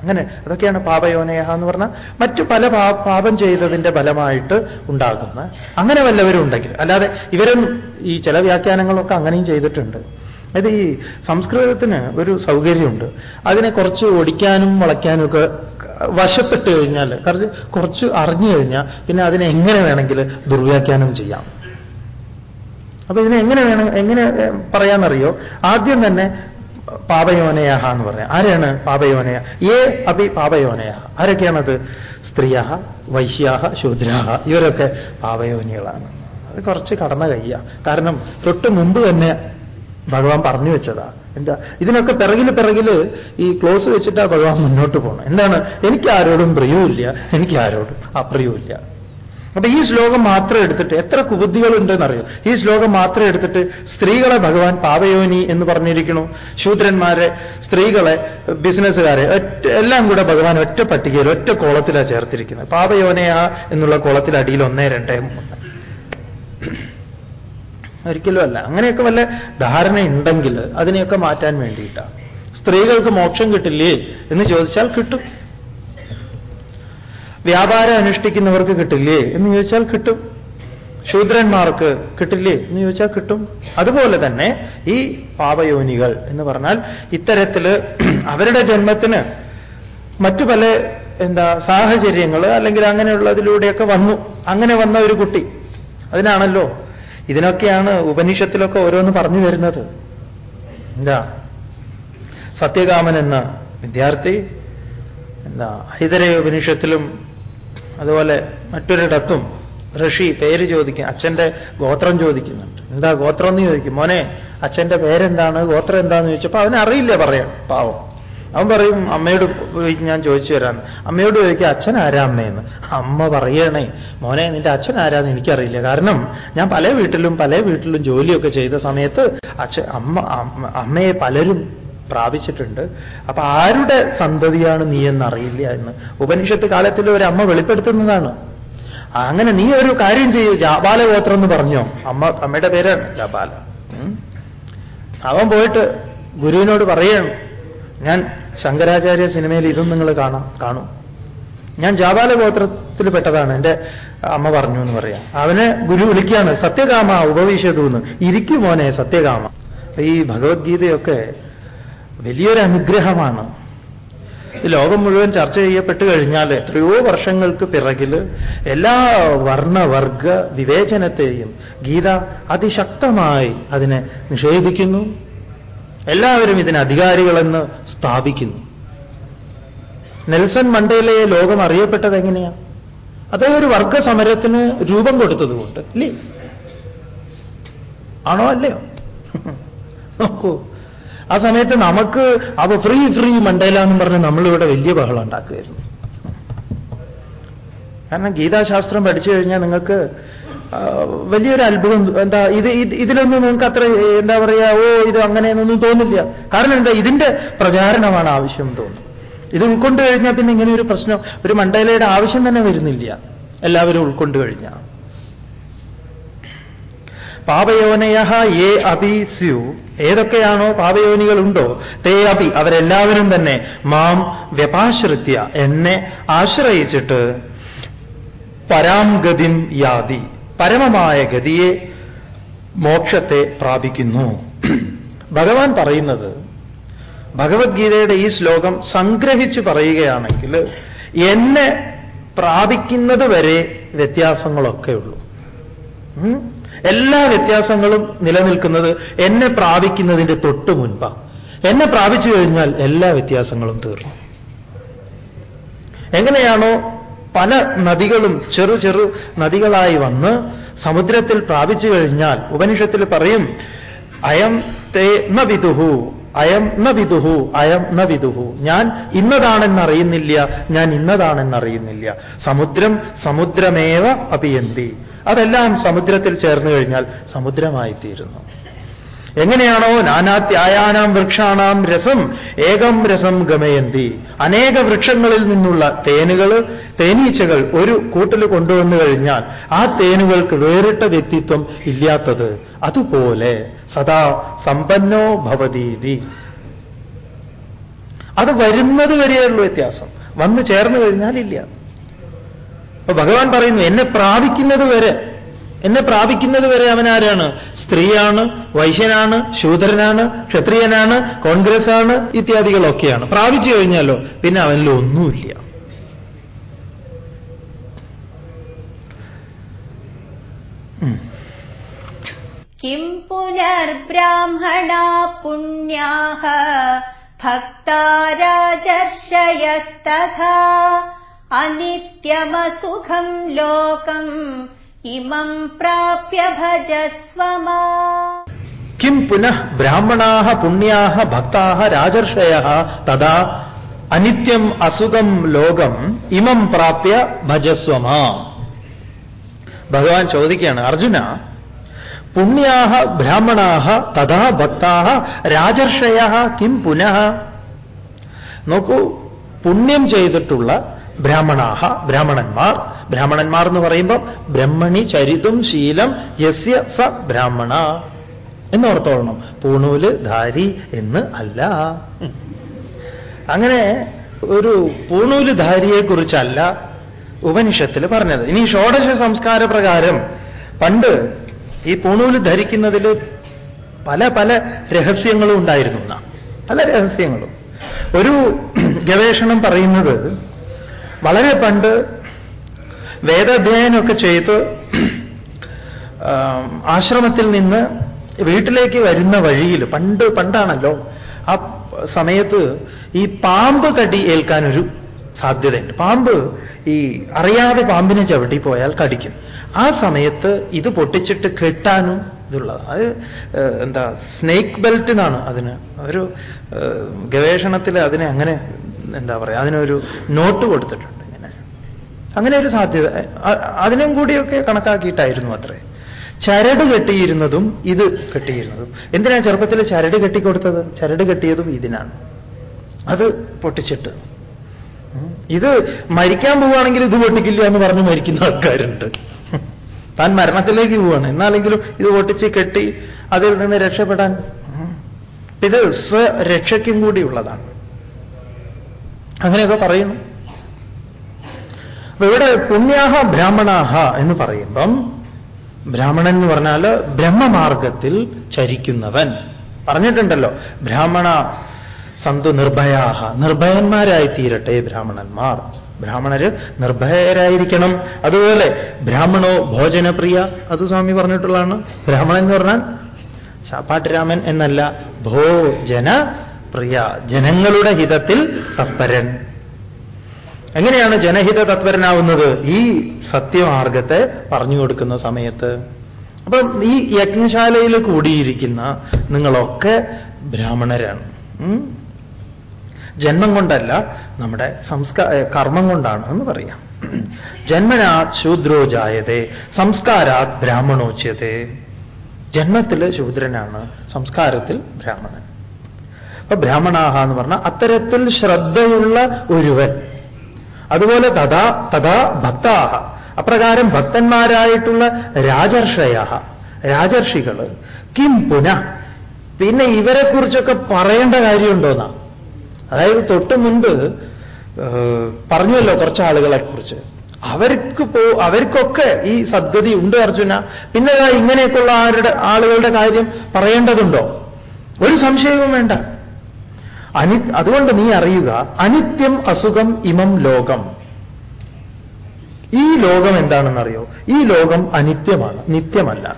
അങ്ങനെ അതൊക്കെയാണ് പാപയോനയഹ എന്ന് പറഞ്ഞാൽ മറ്റു പല പാപം ചെയ്തതിന്റെ ഫലമായിട്ട് ഉണ്ടാകുന്ന അങ്ങനെ വല്ലവരും ഉണ്ടെങ്കിൽ. അല്ലാതെ ഇവരും ഈ ചില വ്യാഖ്യാനങ്ങളൊക്കെ അങ്ങനെയും ചെയ്തിട്ടുണ്ട്. അത് ഈ സംസ്കൃതത്തിന് ഒരു സൗകര്യമുണ്ട്. അതിനെ കുറച്ച് ഒടിക്കാനും വളയ്ക്കാനും ഒക്കെ വശപ്പെട്ട് കഴിഞ്ഞാൽ കുറച്ച് കുറച്ച് അറിഞ്ഞു കഴിഞ്ഞാൽ പിന്നെ അതിനെ എങ്ങനെ വേണമെങ്കിൽ ദുർവ്യാഖ്യാനം ചെയ്യാം. അപ്പൊ ഇതിനെ എങ്ങനെ വേണം എങ്ങനെ പറയാമെന്നറിയോ ആദ്യം തന്നെ പാപയോനയാഹ എന്ന് പറയാം. ആരെയാണ് പാപയോനയ ഏ അഭി പാപയോനയ ആരൊക്കെയാണത്? സ്ത്രീയ വൈശ്യാഹ ശൂദ്രാഹ. ഇവരൊക്കെ പാപയോനികളാണ്. അത് കുറച്ച് കടന്ന കയ്യ. കാരണം തൊട്ട് മുമ്പ് തന്നെ ഭഗവാൻ പറഞ്ഞു വെച്ചതാ. എന്താ? ഇതിനൊക്കെ പിറകിൽ പിറകിൽ ഈ ക്ലോസ് വെച്ചിട്ടാ ഭഗവാൻ മുന്നോട്ട് പോകണം എന്താണ്? എനിക്ക് ആരോടും പ്രിയവുമില്ല. എനിക്ക് ആരോടും അപ്രിയവുമില്ല. അപ്പൊ ഈ ശ്ലോകം മാത്രം എടുത്തിട്ട് എത്ര കുബുദ്ധികളുണ്ടെന്നറിയോ? ഈ ശ്ലോകം മാത്രം എടുത്തിട്ട് സ്ത്രീകളെ ഭഗവാൻ പാവയോനി എന്ന് പറഞ്ഞിരിക്കണു ശൂദ്രന്മാരെ സ്ത്രീകളെ ബിസിനസ്സുകാരെ ഒറ്റ എല്ലാം കൂടെ ഭഗവാൻ ഒറ്റ പട്ടികയിൽ ഒറ്റ കോളത്തിലാണ് ചേർത്തിരിക്കുന്നത്. പാവയോനയാ എന്നുള്ള കോളത്തിൽ അടിയിൽ ഒന്നേ രണ്ടേ മൂന്ന്. ഒരിക്കലും അല്ല. അങ്ങനെയൊക്കെ വല്ല ധാരണ ഉണ്ടെങ്കിൽ അതിനെയൊക്കെ മാറ്റാൻ വേണ്ടിയിട്ടാണ് സ്ത്രീകൾക്ക് മോക്ഷം കിട്ടില്ലേ എന്ന് ചോദിച്ചാൽ കിട്ടും. വ്യാപാരം അനുഷ്ഠിക്കുന്നവർക്ക് കിട്ടില്ലേ എന്ന് ചോദിച്ചാൽ കിട്ടും. ശൂദ്രന്മാർക്ക് കിട്ടില്ലേ എന്ന് ചോദിച്ചാൽ കിട്ടും. അതുപോലെ തന്നെ ഈ പാപയോനികൾ എന്ന് പറഞ്ഞാൽ ഇത്തരത്തിൽ അവരുടെ ജന്മത്തിന് മറ്റു പല എന്താ സാഹചര്യങ്ങൾ അല്ലെങ്കിൽ അങ്ങനെയുള്ളതിലൂടെയൊക്കെ വന്നു. അങ്ങനെ വന്ന ഒരു കുട്ടി. അതിനാണല്ലോ ഇതിനൊക്കെയാണ് ഉപനിഷത്തിലൊക്കെ ഓരോന്ന് പറഞ്ഞു വരുന്നത്. എന്താ? സത്യകാമൻ എന്ന വിദ്യാർത്ഥി എന്താ? ഹൈതരയ ഉപനിഷത്തിലും അതുപോലെ മറ്റൊരിടത്തും ഋഷി പേര് ചോദിക്കും അച്ഛന്റെ ഗോത്രം ചോദിക്കുന്നുണ്ട്. എന്താ ഗോത്രം എന്ന് ചോദിക്കും? മോനെ അച്ഛന്റെ പേരെന്താണ്? ഗോത്രം എന്താന്ന് ചോദിച്ചപ്പോൾ അവനറിയില്ല പറയാം പാവം. അവൻ പറയും അമ്മയോട് ഞാൻ ചോദിച്ചു വരാൻ അമ്മയോട് ചോദിക്കുക അച്ഛൻ ആരാ അമ്മയെന്ന് അമ്മ പറയണേ. മോനെ നിന്റെ അച്ഛൻ ആരാന്ന് എനിക്കറിയില്ല. കാരണം ഞാൻ പല വീട്ടിലും പല വീട്ടിലും ജോലിയൊക്കെ ചെയ്ത സമയത്ത് അച്ഛൻ അമ്മ അമ്മയെ പലരും പ്രാപിച്ചിട്ടുണ്ട്. അപ്പൊ ആരുടെ സന്തതിയാണ് നീ എന്നറിയില്ല എന്ന്. ഉപനിഷത്ത് കാലത്തിൽ ഒരു അമ്മ വെളിപ്പെടുത്തുന്നതാണ്. അങ്ങനെ നീ ഒരു കാര്യം ചെയ്യൂ. ജാബാലഗോത്രം എന്ന് പറഞ്ഞോ? അമ്മ അമ്മയുടെ പേരാണ് ജാബാല. അവൻ പോയിട്ട് ഗുരുവിനോട് പറയണം ഞാൻ ശങ്കരാചാര്യ സിനിമയിൽ ഇതും നിങ്ങൾ കാണാം കാണും. ഞാൻ ജാബാല ഗോത്രത്തിൽ പെട്ടതാണ് എന്റെ അമ്മ പറഞ്ഞു എന്ന് പറയാം. അവനെ ഗുരു വിളിക്കുകയാണ് സത്യകാമ ഉപവിശതു എന്ന്. ഇരിക്കും മോനെ സത്യകാമ. ഈ ഭഗവത്ഗീതയൊക്കെ വലിയൊരു അനുഗ്രഹമാണ്. ലോകം മുഴുവൻ ചർച്ച ചെയ്യപ്പെട്ട് കഴിഞ്ഞാൽ എത്രയോ വർഷങ്ങൾക്ക് പിറകിൽ എല്ലാ വർണവർഗ വിവേചനത്തെയും ഗീത അതിശക്തമായി അതിനെ നിഷേധിക്കുന്നു. എല്ലാവരും ഇതിന് അധികാരികളെന്ന് സ്ഥാപിക്കുന്നു. നെൽസൺ മണ്ടേലയെ ലോകം അറിയപ്പെട്ടത് എങ്ങനെയാ? അദ്ദേഹം ഒരു വർഗ സമരത്തിന് രൂപം കൊടുത്തതുകൊണ്ട് ഇല്ലേ ആണോ അല്ലയോ? നോക്കൂ ആ സമയത്ത് നമുക്ക് അവ ഫ്രീ ഫ്രീ മണ്ടേല എന്ന് പറഞ്ഞ് നമ്മളിവിടെ വലിയ ബഹളം ഉണ്ടാക്കുമായിരുന്നു കാരണം ഗീതാശാസ്ത്രം പഠിച്ചു കഴിഞ്ഞാൽ നിങ്ങൾക്ക് വലിയൊരു അത്ഭുതം എന്താ ഇത് ഇതിലൊന്നും നിങ്ങൾക്ക് അത്ര എന്താ പറയുക ഓ ഇത് അങ്ങനെയെന്നൊന്നും തോന്നില്ല. കാരണം എന്താ ഇതിന്റെ പ്രചാരണമാണ് ആവശ്യം തോന്നുന്നു. ഇത് ഉൾക്കൊണ്ടു കഴിഞ്ഞാൽ പിന്നെ ഇങ്ങനെ ഒരു പ്രശ്നം ഒരു മണ്ടേലയുടെ ആവശ്യം തന്നെ വരുന്നില്ല. എല്ലാവരും ഉൾക്കൊണ്ടു കഴിഞ്ഞാൽ പാപയോനയ ഏ അപി സ്യു. ഏതൊക്കെയാണോ പാപയോനികളുണ്ടോ തേ അപി അവരെല്ലാവരും തന്നെ മാം വ്യപാശ്രിത്യ എന്നെ ആശ്രയിച്ചിട്ട് പരാം ഗതിം യാതി. പരമമായ ഗതിയെ മോക്ഷത്തെ പ്രാപിക്കുന്നു. ഭഗവാൻ പറയുന്നത് ഭഗവത്ഗീതയുടെ ഈ ശ്ലോകം സംഗ്രഹിച്ച് പറയുകയാണെങ്കിൽ എന്നെ പ്രാപിക്കുന്നത് വരെ വ്യത്യാസങ്ങളൊക്കെ ഉള്ളൂ. എല്ലാ വ്യത്യാസങ്ങളും നിലനിൽക്കുന്നത് എന്നെ പ്രാപിക്കുന്നതിന്റെ തൊട്ട് മുൻപാണ് എന്നെ പ്രാപിച്ചു കഴിഞ്ഞാൽ എല്ലാ വ്യത്യാസങ്ങളും തീർന്നു. എങ്ങനെയാണോ പല നദികളും ചെറു ചെറു നദികളായി വന്ന് സമുദ്രത്തിൽ പ്രാപിച്ചു കഴിഞ്ഞാൽ ഉപനിഷത്തിൽ പറയും അയം തേ ന വിദുഹു അയം ന വിദുഹു അയം ന വിദുഹു. ഞാൻ ഇന്നതാണെന്നറിയുന്നില്ല ഞാൻ ഇന്നതാണെന്നറിയുന്നില്ല. സമുദ്രം സമുദ്രമേവ അപിയന്തി അതെല്ലാം സമുദ്രത്തിൽ ചേർന്നു കഴിഞ്ഞാൽ സമുദ്രമായിത്തീരുന്നു. എങ്ങനെയാണോ നാനാത്യായാനാം വൃക്ഷാണാം രസം ഏകം രസം ഗമയന്തി. അനേക വൃക്ഷങ്ങളിൽ നിന്നുള്ള തേനുകൾ തേനീച്ചകൾ ഒരു കൂട്ടിൽ കൊണ്ടുവന്നു കഴിഞ്ഞാൽ ആ തേനുകൾക്ക് വേറിട്ട വ്യക്തിത്വം ഇല്ലാത്തത്. അതുപോലെ സദാ സമ്പന്നോ ഭവതീതി. അത് വരുന്നത് വരെയുള്ള വ്യത്യാസം. വന്നു ചേർന്ന് കഴിഞ്ഞാൽ ഇല്ല. അപ്പൊ ഭഗവാൻ പറയുന്നു എന്നെ പ്രാപിക്കുന്നത് വരെ എന്നെ പ്രാപിക്കുന്നത് വരെ അവൻ ആരാണ്? സ്ത്രീയാണ് വൈശ്യനാണ് ശൂദ്രനാണ് ക്ഷത്രിയനാണ് കോൺഗ്രസ് ആണ് ഇത്യാദികളൊക്കെയാണ്. പ്രാപിച്ചു കഴിഞ്ഞാലോ? പിന്നെ അവനിൽ ഒന്നുമില്ല. കിം പുനർബ്രാഹ്മണ പുണ്യാഹ ഭക്താ അനിത്യമസുഖം ലോകം ഇമം പ്രാപ്യ ഭജസ്വമാ കിം പുനഃ ബ്രാഹ്മണാഹ പുണ്യാഹ ഭക്താഹ രാജർഷയ തഥാ അനിത്യം അസുഖം ലോകം ഇമം പ്രാപ്യ ഭജസ്വമാ ഭഗവാൻ ചോദിക്കുകയാണ് അർജുന പുണ്യാഹ ബ്രാഹ്മണാഹ തഥാ ഭക്താഹ രാജർഷയ കിം പുനഃ? നോക്കൂ പുണ്യം ചെയ്തിട്ടുള്ള ബ്രാഹ്മണാഹ ബ്രാഹ്മണന്മാർ ബ്രാഹ്മണന്മാർ എന്ന് പറയുമ്പോൾ ബ്രഹ്മണി ചരിതും ശീലം യസ്യ സ ബ്രാഹ്മണ എന്നോർത്തോളണം പൂണൂൽ ധാരി എന്ന് അല്ല. അങ്ങനെ ഒരു പൂണൂൽ ധാരിയെക്കുറിച്ചല്ല ഉപനിഷത്തിൽ പറഞ്ഞത്. ഇനി ഷോഡശ സംസ്കാര പ്രകാരം പണ്ട് ഈ പൂണൂൽ ധരിക്കുന്നതിൽ പല പല രഹസ്യങ്ങളും ഉണ്ടായിരുന്നു. പല രഹസ്യങ്ങളും. ഒരു ഗവേഷണം പറയുന്നത് വളരെ പണ്ട് വേദാധ്യയനമൊക്കെ ചെയ്ത് ആശ്രമത്തിൽ നിന്ന് വീട്ടിലേക്ക് വരുന്ന വഴിയിൽ പണ്ട് പണ്ടാണല്ലോ ആ സമയത്ത് ഈ പാമ്പ് കടി ഏൽക്കാനൊരു സാധ്യതയുണ്ട്. പാമ്പ് ഈ അറിയാതെ പാമ്പിനെ ചവിട്ടി പോയാൽ കടിക്കും. ആ സമയത്ത് ഇത് പൊട്ടിച്ചിട്ട് കെട്ടാനും ഇതുള്ളത് അത് എന്താ സ്നേക്ക് ബെൽറ്റ് എന്നാണ് അതിന്. ഒരു ഗവേഷണത്തിൽ അതിനെ അങ്ങനെ എന്താ പറയുക അതിനൊരു നോട്ട് കൊടുത്തിട്ടുണ്ട്. അങ്ങനെ ഒരു സാധ്യത അതിനും കൂടിയൊക്കെ കണക്കാക്കിയിട്ടായിരുന്നു അത്രേ. ചരട് കെട്ടിയിരുന്നതും ഇത് കെട്ടിയിരുന്നതും. എന്തിനാ ചെറുപ്പത്തിൽ ചരട് കെട്ടിക്കൊടുത്തത്? ചരട് കെട്ടിയതും ഇതിനാണ്. അത് പൊട്ടിച്ചിട്ട്. ഇത് മരിക്കാൻ പോവുകയാണെങ്കിൽ ഇത് പൊട്ടിക്കില്ല എന്ന് പറഞ്ഞ് മരിക്കുന്ന ആൾക്കാരുണ്ട്. താൻ മരണത്തിലേക്ക് പോവാണ്. എന്നാലെങ്കിലും ഇത് പൊട്ടിച്ച് കെട്ടി അതിൽ നിന്ന് രക്ഷപ്പെടാൻ. ഇത് സ്വരക്ഷയ്ക്കും കൂടിയുള്ളതാണ് അങ്ങനെയൊക്കെ പറയുന്നു. അപ്പൊ ഇവിടെ പുണ്യാഹ ബ്രാഹ്മണാഹ എന്ന് പറയുമ്പം ബ്രാഹ്മണൻ എന്ന് പറഞ്ഞാൽ ബ്രഹ്മമാർഗത്തിൽ ചരിക്കുന്നവൻ. പറഞ്ഞിട്ടുണ്ടല്ലോ ബ്രാഹ്മണ സന്തു നിർഭയാഹ. നിർഭയന്മാരായി തീരട്ടെ ബ്രാഹ്മണന്മാർ. ബ്രാഹ്മണര് നിർഭയരായിരിക്കണം. അതുപോലെ ബ്രാഹ്മണോ ഭോജനപ്രിയ? അത് സ്വാമി പറഞ്ഞിട്ടുള്ളതാണ്. ബ്രാഹ്മണൻ എന്ന് പറഞ്ഞാൽ ശാപ്പാട്ടുരാമൻ എന്നല്ല ഭോജന പ്രിയ ജനങ്ങളുടെ ഹിതത്തിൽ തത്പരൻ എങ്ങനെയാണ് ജനഹിത തത്വരനാവുന്നത് ഈ സത്യമാർഗത്തെ പറഞ്ഞു കൊടുക്കുന്ന സമയത്ത്. അപ്പം ഈ യജ്ഞശാലയിൽ കൂടിയിരിക്കുന്ന നിങ്ങളൊക്കെ ബ്രാഹ്മണരാണ്. ജന്മം കൊണ്ടല്ല നമ്മുടെ സംസ്കാര കർമ്മം കൊണ്ടാണ് എന്ന് പറയാം. ജന്മനാത് ശൂദ്രോ ജായതേ സംസ്കാരാത് ബ്രാഹ്മണോച്യതേ. ജന്മത്തിൽ ശൂദ്രനാണ് സംസ്കാരത്തിൽ ബ്രാഹ്മണൻ. അപ്പൊ ബ്രാഹ്മണാഹ എന്ന് പറഞ്ഞാൽ അത്തരത്തിൽ ശ്രദ്ധയുള്ള ഒരുവൻ. അതുപോലെ തഥാ തഥാ ഭക്താഹ. അപ്രകാരം ഭക്തന്മാരായിട്ടുള്ള രാജർഷയ രാജർഷികൾ കിം പുന. പിന്നെ ഇവരെക്കുറിച്ചൊക്കെ പറയേണ്ട കാര്യമുണ്ടോന്നാ? അതായത് തൊട്ട് മുൻപ് പറഞ്ഞുവല്ലോ കുറച്ച് ആളുകളെ കുറിച്ച് അവർക്ക് പോ അവർക്കൊക്കെ ഈ സദ്ഗതി ഉണ്ട് അർജുന. പിന്നെ ഇങ്ങനെയൊക്കെയുള്ള ആരുടെ ആളുകളുടെ കാര്യം പറയേണ്ടതുണ്ടോ? ഒരു സംശയവും വേണ്ട. അനി അതുകൊണ്ട് നീ അറിയുക അനിത്യം അസുഖം ഇമം ലോകം. ഈ ലോകം എന്താണെന്നറിയോ? ഈ ലോകം അനിത്യമാണ് നിത്യമല്ല.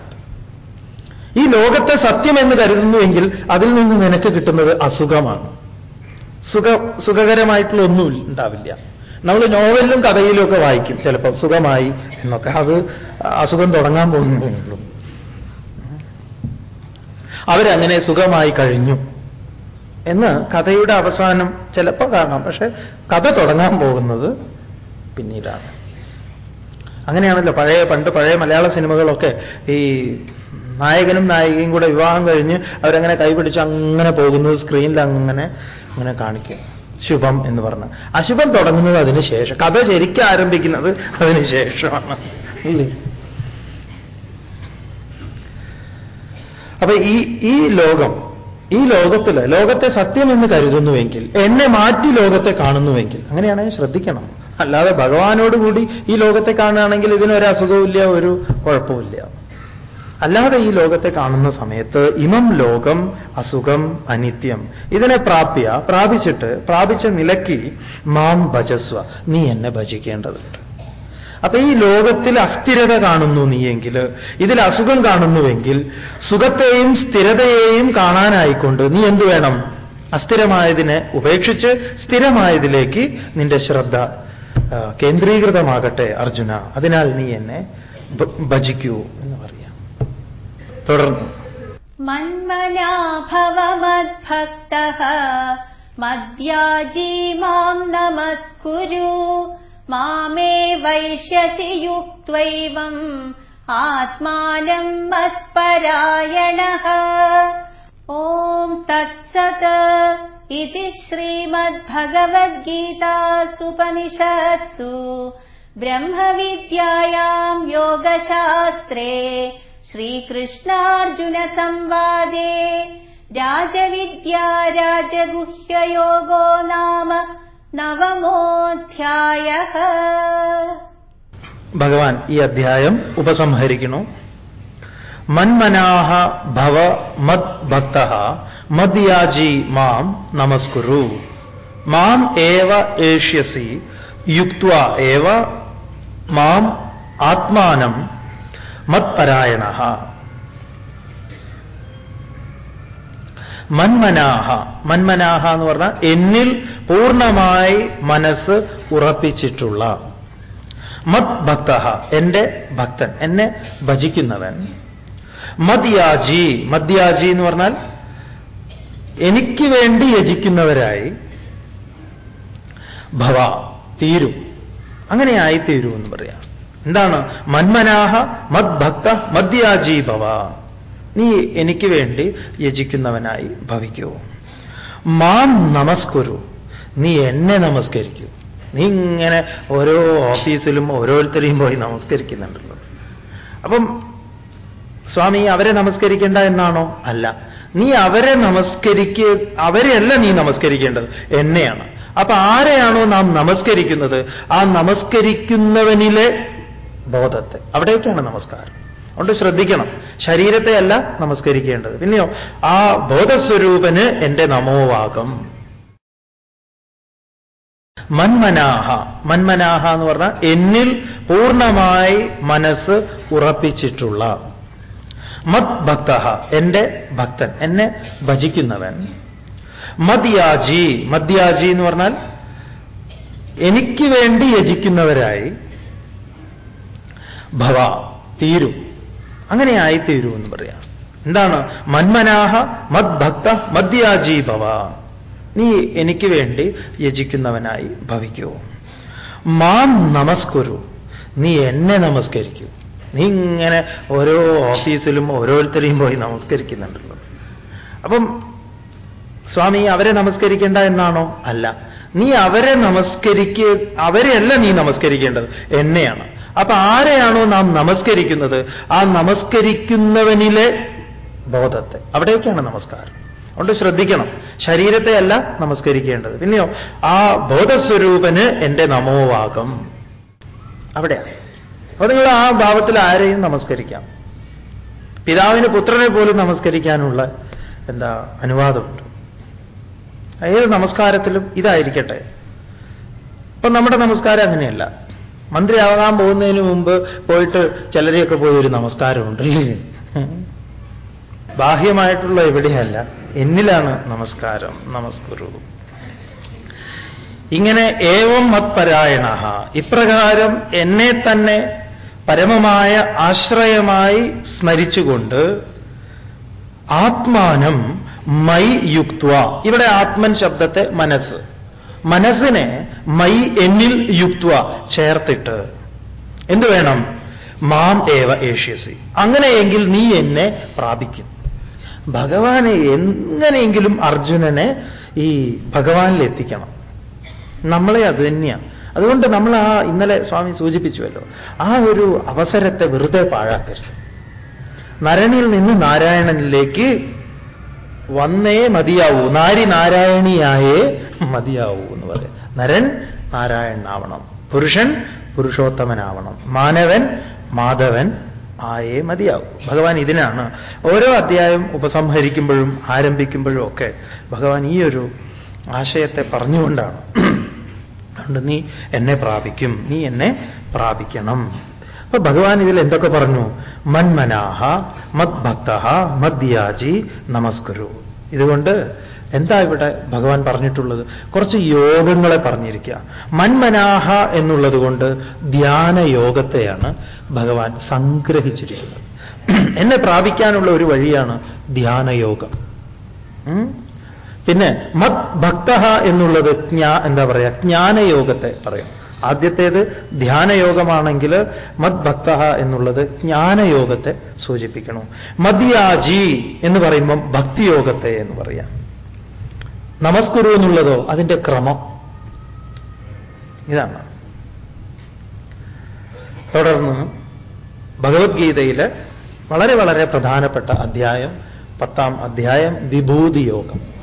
ഈ ലോകത്തെ സത്യം എന്ന് കരുതുന്നുവെങ്കിൽ അതിൽ നിന്ന് നിനക്ക് കിട്ടുന്നത് അസുഖമാണ്. സുഖ സുഖകരമായിട്ടുള്ള ഒന്നും ഉണ്ടാവില്ല. നമ്മൾ നോവലിലും കഥയിലും ഒക്കെ വായിക്കും. ചിലപ്പോൾ സുഖമായി എന്നൊക്കെ. അത് അസുഖം തുടങ്ങാൻ പോകുന്നുള്ളൂ അവരങ്ങനെ സുഖമായി കഴിഞ്ഞു. എന്ന് കഥയുടെ അവസാനം ചിലപ്പോൾ കാണാം. പക്ഷെ കഥ തുടങ്ങാൻ പോകുന്നത് പിന്നീടാണ്. അങ്ങനെയാണല്ലോ പഴയ പണ്ട് പഴയ മലയാള സിനിമകളൊക്കെ ഈ നായകനും നായികയും കൂടെ വിവാഹം കഴിഞ്ഞ് അവരങ്ങനെ കൈപിടിച്ച് അങ്ങനെ പോകുന്നത് സ്ക്രീനിൽ അങ്ങനെ അങ്ങനെ കാണിക്കും. ശുഭം എന്ന് പറഞ്ഞ്. അശുഭം തുടങ്ങുന്നത് അതിന് ശേഷം. കഥ ശരിക്കും ആരംഭിക്കുന്നത് അതിന് ശേഷമാണ്. ഇല്ലേ? അപ്പൊ ഈ ഈ ലോകം ഈ ലോകത്തിൽ ലോകത്തെ സത്യം എന്ന് കരുതുന്നുവെങ്കിൽ എന്നെ മാറ്റി ലോകത്തെ കാണുന്നുവെങ്കിൽ അങ്ങനെയാണെങ്കിൽ ശ്രദ്ധിക്കണം. അല്ലാതെ ഭഗവാനോടുകൂടി ഈ ലോകത്തെ കാണുകയാണെങ്കിൽ ഇതിനൊരു അസുഖമില്ല ഒരു കുഴപ്പമില്ല അല്ലാതെ ഈ ലോകത്തെ കാണുന്ന സമയത്ത് ഇമം ലോകം അസുഖം അനിത്യം ഇതിനെ പ്രാപ്യ പ്രാപിച്ചിട്ട് പ്രാപിച്ച നിലയ്ക്ക് മാം ഭജസ്വ നീ എന്നെ ഭജിക്കേണ്ടതുണ്ട്. അപ്പൊ ഈ ലോകത്തിൽ അസ്ഥിരത കാണുന്നു നീയെങ്കിൽ ഇതിൽ അസുഖം കാണുന്നുവെങ്കിൽ സുഖത്തെയും സ്ഥിരതയെയും കാണാനായിക്കൊണ്ട് നീ എന്തു വേണം? അസ്ഥിരമായതിനെ ഉപേക്ഷിച്ച് സ്ഥിരമായതിലേക്ക് നിന്റെ ശ്രദ്ധ കേന്ദ്രീകൃതമാകട്ടെ അർജുന. അതിനാൽ നീ എന്നെ ഭജിക്കൂ എന്ന് പറയാം. തുടർന്നു. മന്മനാഭവമദ്ഭക്ത മദ്യാജീ മാം നമസ്കുരു. माम् वैश्यसि युक्त्वैवम् आत्मानम् मत्परायणः। ॐ तत्सत् इति श्रीमद्भगवद्गीतासूपनिषत्सु। ब्रह्मविद्यायाम् योगशास्त्रे श्रीकृष्णार्जुनसंवादे। राजविद्या राजगुह्ययोगो नाम നവമോധ്യായ ഭഗവാൻ ഈ അധ്യായം ഉപസംഹരിക്കുന്നു. മന്മനാഹ ഭവ മത് ഭക്ത മദ്യാജി മാം നമസ്കുരു. മാം ഏവ ഏഷ്യസി യുക്ത ഏവ മാം ആത്മാനം മത്പരായണ. മന്മനാഹ. മന്മനാഹ എന്ന് പറഞ്ഞാൽ എന്നിൽ പൂർണമായി മനസ്സ് ഉറപ്പിച്ചിട്ടുള്ള. മത് ഭക്ത എന്റെ ഭക്തൻ എന്നെ ഭജിക്കുന്നവൻ. മദ്യാജി മദ്യാജി എന്ന് പറഞ്ഞാൽ എനിക്ക് വേണ്ടി യജിക്കുന്നവരായി ഭവ തീരും. അങ്ങനെയായി തീരു എന്ന് പറയാം. എന്താണ്? മന്മനാഹ മദ്ഭക്ത മദ്യാജി ഭവ. നീ എനിക്ക് വേണ്ടി യജിക്കുന്നവനായി ഭവിക്കൂ. മാം നമസ്കുരു. നീ എന്നെ നമസ്കരിക്കൂ. നീ ഇങ്ങനെ ഓരോ ഓഫീസിലും ഓരോരുത്തരെയും പോയി നമസ്കരിക്കുന്നുണ്ടല്ലോ. അപ്പം സ്വാമി അവരെ നമസ്കരിക്കേണ്ട എന്നാണോ? അല്ല. നീ അവരെ നമസ്കരിക്ക അവരെയല്ല നീ നമസ്കരിക്കേണ്ടത്. എന്നെയാണ്. അപ്പൊ ആരെയാണോ നാം നമസ്കരിക്കുന്നത്? ആ നമസ്കരിക്കുന്നവനിലെ ബോധത്തെ. അവിടേക്കാണ് നമസ്കാരം. അതുകൊണ്ട് ശ്രദ്ധിക്കണം. ശരീരത്തെ അല്ല നമസ്കരിക്കേണ്ടത്. പിന്നെയോ ആ ബോധസ്വരൂപന് എന്റെ നമോവാകം മന്മനാഹ. മന്മനാഹ എന്ന് പറഞ്ഞാൽ എന്നിൽ പൂർണമായി മനസ്സ് ഉറപ്പിച്ചിട്ടുള്ള. മത് ഭക്ത എന്റെ ഭക്തൻ. എന്നെ ഭജിക്കുന്നവൻ. മദ്യാജി. മദ്യാജി എന്ന് പറഞ്ഞാൽ എനിക്ക് വേണ്ടി യജിക്കുന്നവരായി. ഭവ. തീരും. അങ്ങനെയായി ആയിത്തീരൂ എന്ന് പറയാം. എന്താണ്? മന്മനാഹ മദ്ഭക്ത മദ്യാജീഭവ നീ എനിക്ക് വേണ്ടി യജിക്കുന്നവനായി ഭവിക്കൂ. മാം നമസ്കുരു. നീ എന്നെ നമസ്കരിക്കൂ. നീ ഇങ്ങനെ ഓരോ ഓഫീസിലും ഓരോരുത്തരെയും പോയി നമസ്കരിക്കുന്നുണ്ടല്ലോ. അപ്പം സ്വാമി അവരെ നമസ്കരിക്കേണ്ട എന്നാണോ? അല്ല. നീ അവരെ നമസ്കരിക്ക അവരെയല്ല നീ നമസ്കരിക്കേണ്ടത്. എന്നെയാണ്. അപ്പൊ ആരെയാണോ നാം നമസ്കരിക്കുന്നത്? ആ നമസ്കരിക്കുന്നവനിലെ ബോധത്തെ. അവിടേക്കാണ് നമസ്കാരം. അതുകൊണ്ട് ശ്രദ്ധിക്കണം. ശരീരത്തെ അല്ല നമസ്കരിക്കേണ്ടത്. പിന്നെയോ ആ ബോധസ്വരൂപന് എന്റെ നമോവാകം. അവിടെയാണ്. അപ്പൊ നിങ്ങൾ ആ ഭാവത്തിൽ ആരെയും നമസ്കരിക്കാം. പിതാവിന് പുത്രനെ പോലും നമസ്കരിക്കാനുള്ള എന്താ അനുവാദമുണ്ട്. ഏത് നമസ്കാരത്തിലും ഇതായിരിക്കട്ടെ. ഇപ്പൊ നമ്മുടെ നമസ്കാരം അങ്ങനെയല്ല. മന്ത്രിയാകാൻ പോകുന്നതിന് മുമ്പ് പോയിട്ട് ചിലരെയൊക്കെ പോയി ഒരു നമസ്കാരമുണ്ട്. ബാഹ്യമായിട്ടുള്ള എവിടെയല്ല എന്നിലാണ് നമസ്കാരം നമസ്കുരു. ഇങ്ങനെ ഏവം മത്പരായണ ഇപ്രകാരം എന്നെ തന്നെ പരമമായ ആശ്രയമായി സ്മരിച്ചുകൊണ്ട് ആത്മാനം മൈ യുക്വ ഇവിടെ ആത്മൻ ശബ്ദത്തെ മനസ്സ്. മനസ്സിനെ മൈ എന്നിൽ യുക്ത ചേർത്തിട്ട് എന്ത് വേണം? മാം ഏവ ഏഷ്യസി. അങ്ങനെയെങ്കിൽ നീ എന്നെ പ്രാപിക്കും. ഭഗവാനെ എങ്ങനെയെങ്കിലും അർജുനനെ ഈ ഭഗവാനിൽ എത്തിക്കണം. നമ്മളെ അത് തന്നെയാണ് അതുകൊണ്ട് നമ്മൾ ആ ഇന്നലെ സ്വാമി സൂചിപ്പിച്ചുവല്ലോ ആ ഒരു അവസരത്തെ വെറുതെ പാഴാക്കരുത്. നരനിൽ നിന്ന് നാരായണനിലേക്ക് വന്നേ മതിയാവൂ. നാരി നാരായണിയായേ മതിയാവൂ എന്ന് പറയാം. നരൻ നാരായണനാവണം. പുരുഷൻ പുരുഷോത്തമനാവണം. മാനവൻ മാധവൻ ആയേ മതിയാവും. ഭഗവാൻ ഇതിനാണ് ഓരോ അധ്യായം ഉപസംഹരിക്കുമ്പോഴും ആരംഭിക്കുമ്പോഴും ഒക്കെ ഭഗവാൻ ഈ ഒരു ആശയത്തെ പറഞ്ഞുകൊണ്ടാണ്. അതുകൊണ്ട് നീ എന്നെ പ്രാപിക്കും. നീ എന്നെ പ്രാപിക്കണം. അപ്പൊ ഭഗവാൻ ഇതിൽ എന്തൊക്കെ പറഞ്ഞു? മന്മനാഹ മദ്ഭക്ത മദ്യാജി നമസ്കുരു. ഇതുകൊണ്ട് എന്താ ഇവിടെ ഭഗവാൻ പറഞ്ഞിട്ടുള്ളത്? കുറച്ച് യോഗങ്ങളെ പറഞ്ഞിരിക്കുക. മന്മനാഹ എന്നുള്ളത് കൊണ്ട് ധ്യാന യോഗത്തെയാണ് ഭഗവാൻ സംഗ്രഹിച്ചിരിക്കുന്നത്. എന്നെ പ്രാപിക്കാനുള്ള ഒരു വഴിയാണ് ധ്യാനയോഗം യോഗം. പിന്നെ മത് ഭക്ത എന്നുള്ളത് ജ്ഞാ എന്താ പറയാ? ജ്ഞാനയോഗത്തെ പറയും. ആദ്യത്തേത് ധ്യാനയോഗമാണെങ്കിൽ മദ്ഭക്ത എന്നുള്ളത് ജ്ഞാനയോഗത്തെ സൂചിപ്പിക്കണം. മദ്യാജി എന്ന് പറയുമ്പം ഭക്തിയോഗത്തെ എന്ന് പറയാം. നമസ്കുരു എന്നുള്ളതോ അതിന്റെ ക്രമം. ഇതാണ്. തുടർന്ന് ഭഗവത്ഗീതയിലെ വളരെ വളരെ പ്രധാനപ്പെട്ട അധ്യായം പത്താം അധ്യായം വിഭൂതി യോഗം